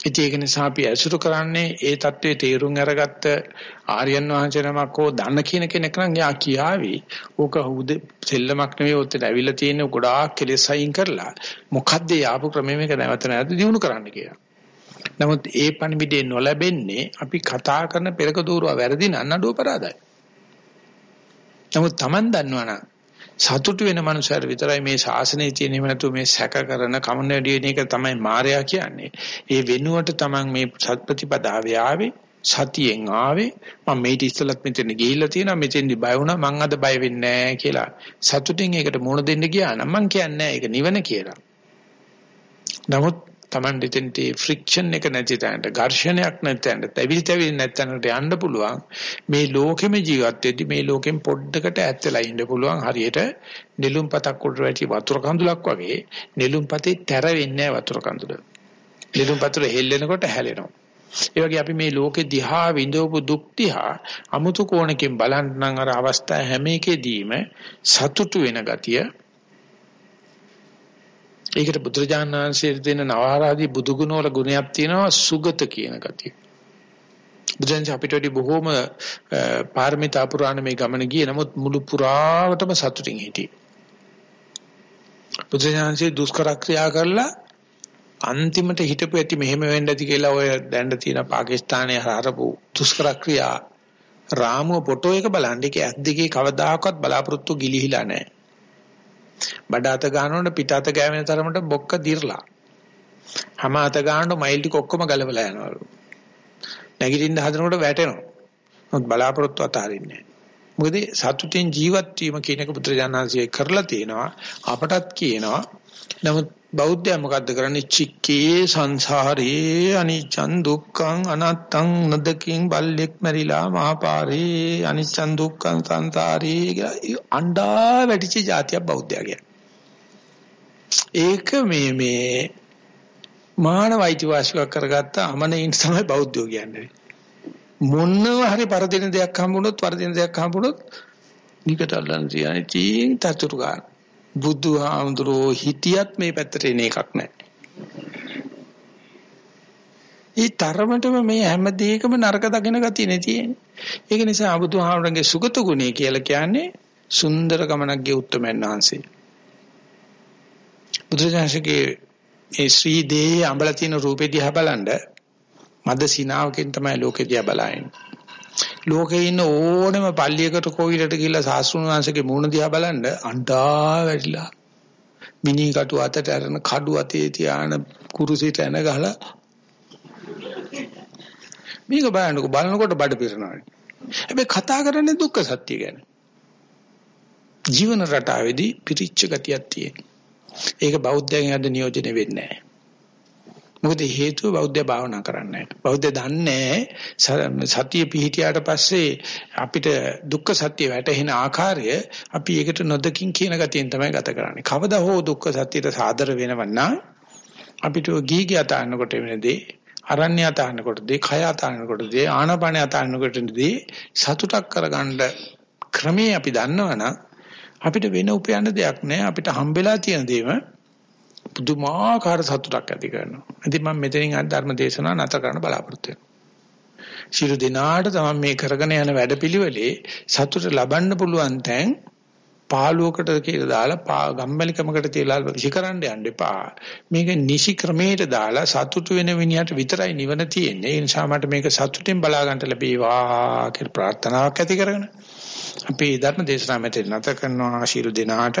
ඒක නිසා අපි ඇසුරු කරන්නේ ඒ தત્ත්වයේ තේරුම් අරගත්ත ආර්යයන් වහන්සේ නමක් හෝ දන්න කියන කෙනෙක් නම් යා කියාවි. ඕක හුදෙ සෙල්ලමක් නෙවෙයි ඔතන ඇවිල්ලා තියෙන ගොඩාක් කෙලෙස් අයින් කරලා මොකද්ද යාපු ක්‍රමය මේක නැවත නැවත දිනු කරන්න කියලා. නමුත් ඒ පණිවිඩේ නොලැබෙන්නේ අපි කතා කරන පෙරක දూరుව වැරදි නන්නඩෝ පරාදයි. නමුත් Taman දන්නවනම් සතුටු වෙන මනුස්සයර විතරයි මේ ශාසනයේ තියෙන එහෙම නැතු මේ සැක කරන කමන වැඩි වෙන එක තමයි මායя කියන්නේ. ඒ වෙනුවට තමයි මේ සත්‍පතිපදාවේ ආවේ සතියෙන් ආවේ. මම මේටි ඉස්සලත් මෙතන ගිහිල්ලා තියෙනවා. මෙතෙන්දි බය වුණා. මං අද බය වෙන්නේ නැහැ කියලා. සතුටින් ඒකට මුණ දෙන්න ගියා නම් මං කියන්නේ ඒක නිවන කියලා. නමුත් Taman දෙතෙන්ට ෆ්‍රික්ෂන් එක නැති තැනට ඝර්ෂණයක් නැති තැනට තැවිලි තැවිලි නැති තැනට යන්න පුළුවන්. මේ ලෝකෙම ජීවත් වෙද්දි මේ ලෝකෙන් පොඩ්ඩකට ඈත් වෙලා ඉන්න පුළුවන්. හරියට නෙළුම් පතක් උඩ වැටි වතුර කඳුලක් වගේ නෙළුම් පතේ තැර වෙන්නේ වතුර කඳුල. නෙළුම් පතර හෙල්ලෙනකොට හැලෙනවා. ඒ වගේ අපි මේ ලෝකෙ දිහා විඳවපු දුක් දිහා අමුතු කෝණකින් බලන්න නම් අර අවස්ථා හැම එකෙදීම සතුටු වෙන ගතිය ඒකට බුදුරජාණන් වහන්සේ දෙන නවආරාදී බුදු ගුණ වල ගුණයක් තියෙනවා සුගත කියන ගතිය. බුදුන්සේ අපිට වැඩි බොහෝම පාරමිතා පුරාණ මේ ගමන ගියේ නමුත් මුළු පුරාවටම සතුටින් හිටියේ. බුදුරජාණන්සේ දුෂ්කර ක්‍රියා කරලා අන්තිමට හිටපු ඇති මෙහෙම වෙන්න ඇති කියලා ඔය දැන්න තියෙන පාකිස්තානයේ හරපු දුෂ්කර ක්‍රියා රාමුව ෆොටෝ එක බලන්න ඒක ඇස් දෙකේ කවදාකවත් බලාපොරොත්තු ගිලිහිලා නැහැ. බඩ අත ගන්නකොට පිට අත ගෑවෙන තරමට බොක්ක දිර්ලා. හැම අත ගන්නකොට මයිල් ටික ඔක්කොම ගලවලා යනවලු. නැගිටින්න හදනකොට වැටෙනවා. මොකද බලාපොරොත්තු අතාරින්නේ මොකද සතුටින් ජීවත් වීම කියන එක පුත්‍රජානන්සේ කරලා තියෙනවා. අපටත් කියනවා. නමුත් බෞද්ධය මොකද්ද කරන්නේ? චික්කේ සංසාරේ අනිච්චන් දුක්ඛං අනත්තං නදකින් බල්ලෙක් මැරිලා මහපාරේ අනිච්චන් දුක්ඛං සංසාරේ කියලා අණ්ඩා වැටිච්ච જાතියක් බෞද්ධය ඒක මේ මේ මානව අයිතිවාසිකමක් කරගත්ත අමනින් තමයි බෞද්ධයෝ කියන්නේ. මොනවා හරි පරදින දෙයක් හම්බුනොත් පරදින දෙයක් හම්බුනොත් නිකට අල්ලන් තියන්නේ චීන් තතුරු ගන්න බුදුහාමුදුරෝ හිටියත් මේ පැත්තට එන එකක් නැහැ. ඒ තරමටම මේ හැම දෙයකම නරක දකින ගතිය නෙතියේ. ඒක නිසා බුදුහාමුදුරන්ගේ සුගත ගුණය කියලා කියන්නේ සුන්දර ගමනක් ගේ උත්තමයන් වහන්සේ. බුදුරජාණන්ගේ මේ ශ්‍රී දේහයේ අඹලා තියෙන රූපෙ දිහා බලනද මද සිනාවකින් තමයි ලෝකෙ දිහා බලන්නේ. ලෝකේ ඉන්න ඕනෙම පල්ලියකට කොවිලට ගිහිල්ලා සාස්ෘණ වංශගේ මූණ දිහා බලන්න අඬා වැටිලා. මිනි කටු අතට අරන කඩු අතේ තියාන කුරුසිට එන ගහලා. මේක බලන්නකො බලනකොට බඩ පිරෙනවානේ. හැබැයි කතා කරන්නේ දුක්ඛ සත්‍ය ගැන. ජීවන රටාවේදී පිරිච්ච ගතියක් තියෙන ඒක බෞද්ධයන් අද නියෝජනය වෙන්නේ නැහැ. මොකද හේතුව බෞද්ධ භාවනා කරන්නේ බෞද්ධ දන්නේ සතිය පිහිටියාට පස්සේ අපිට දුක්ඛ සත්‍ය වැටහෙන ආකාරය අපි ඒකට නොදකින් කියන ගතියෙන් තමයි ගත කරන්නේ. කවදා හෝ දුක්ඛ සත්‍යයට සාදර වෙනවන්නා අපිට ගීගී අතන්නකොට වෙනදී අරණ්‍ය අතන්නකොට දී khය අතන්නකොට දී ආනපන අතන්නකොට දී සතුටක් කරගන්න ක්‍රමේ අපි දන්නවනම් අපිට වෙන උපයන්න දෙයක් නැහැ අපිට හම්බෙලා තියෙන දේම පුදුමාකාර සතුටක් ඇති කරනවා. ඉතින් මම මෙතනින් අද ධර්ම දේශනාව නැත කරන්න බලාපොරොත්තු වෙනවා. ශිරු දිනාට තමයි මේ කරගෙන යන වැඩපිළිවෙලේ සතුට ලබන්න පුළුවන් තැන් පාළුවකට කියලා දාලා ගම්මැලිකමකට තියලා විසිකරන්න යන්න එපා. මේක නිසි ක්‍රමයට දාලා සතුටු වෙන විනියට විතරයි නිවන තියෙන්නේ. ඒ නිසා මට මේක සතුටින් බලා ගන්න ලැබේවා කියලා ප්‍රාර්ථනාවක් ඇති කරගෙන අපි ධර්ම දේශනාව මෙතන නැත කරනවා ශිරු දිනාට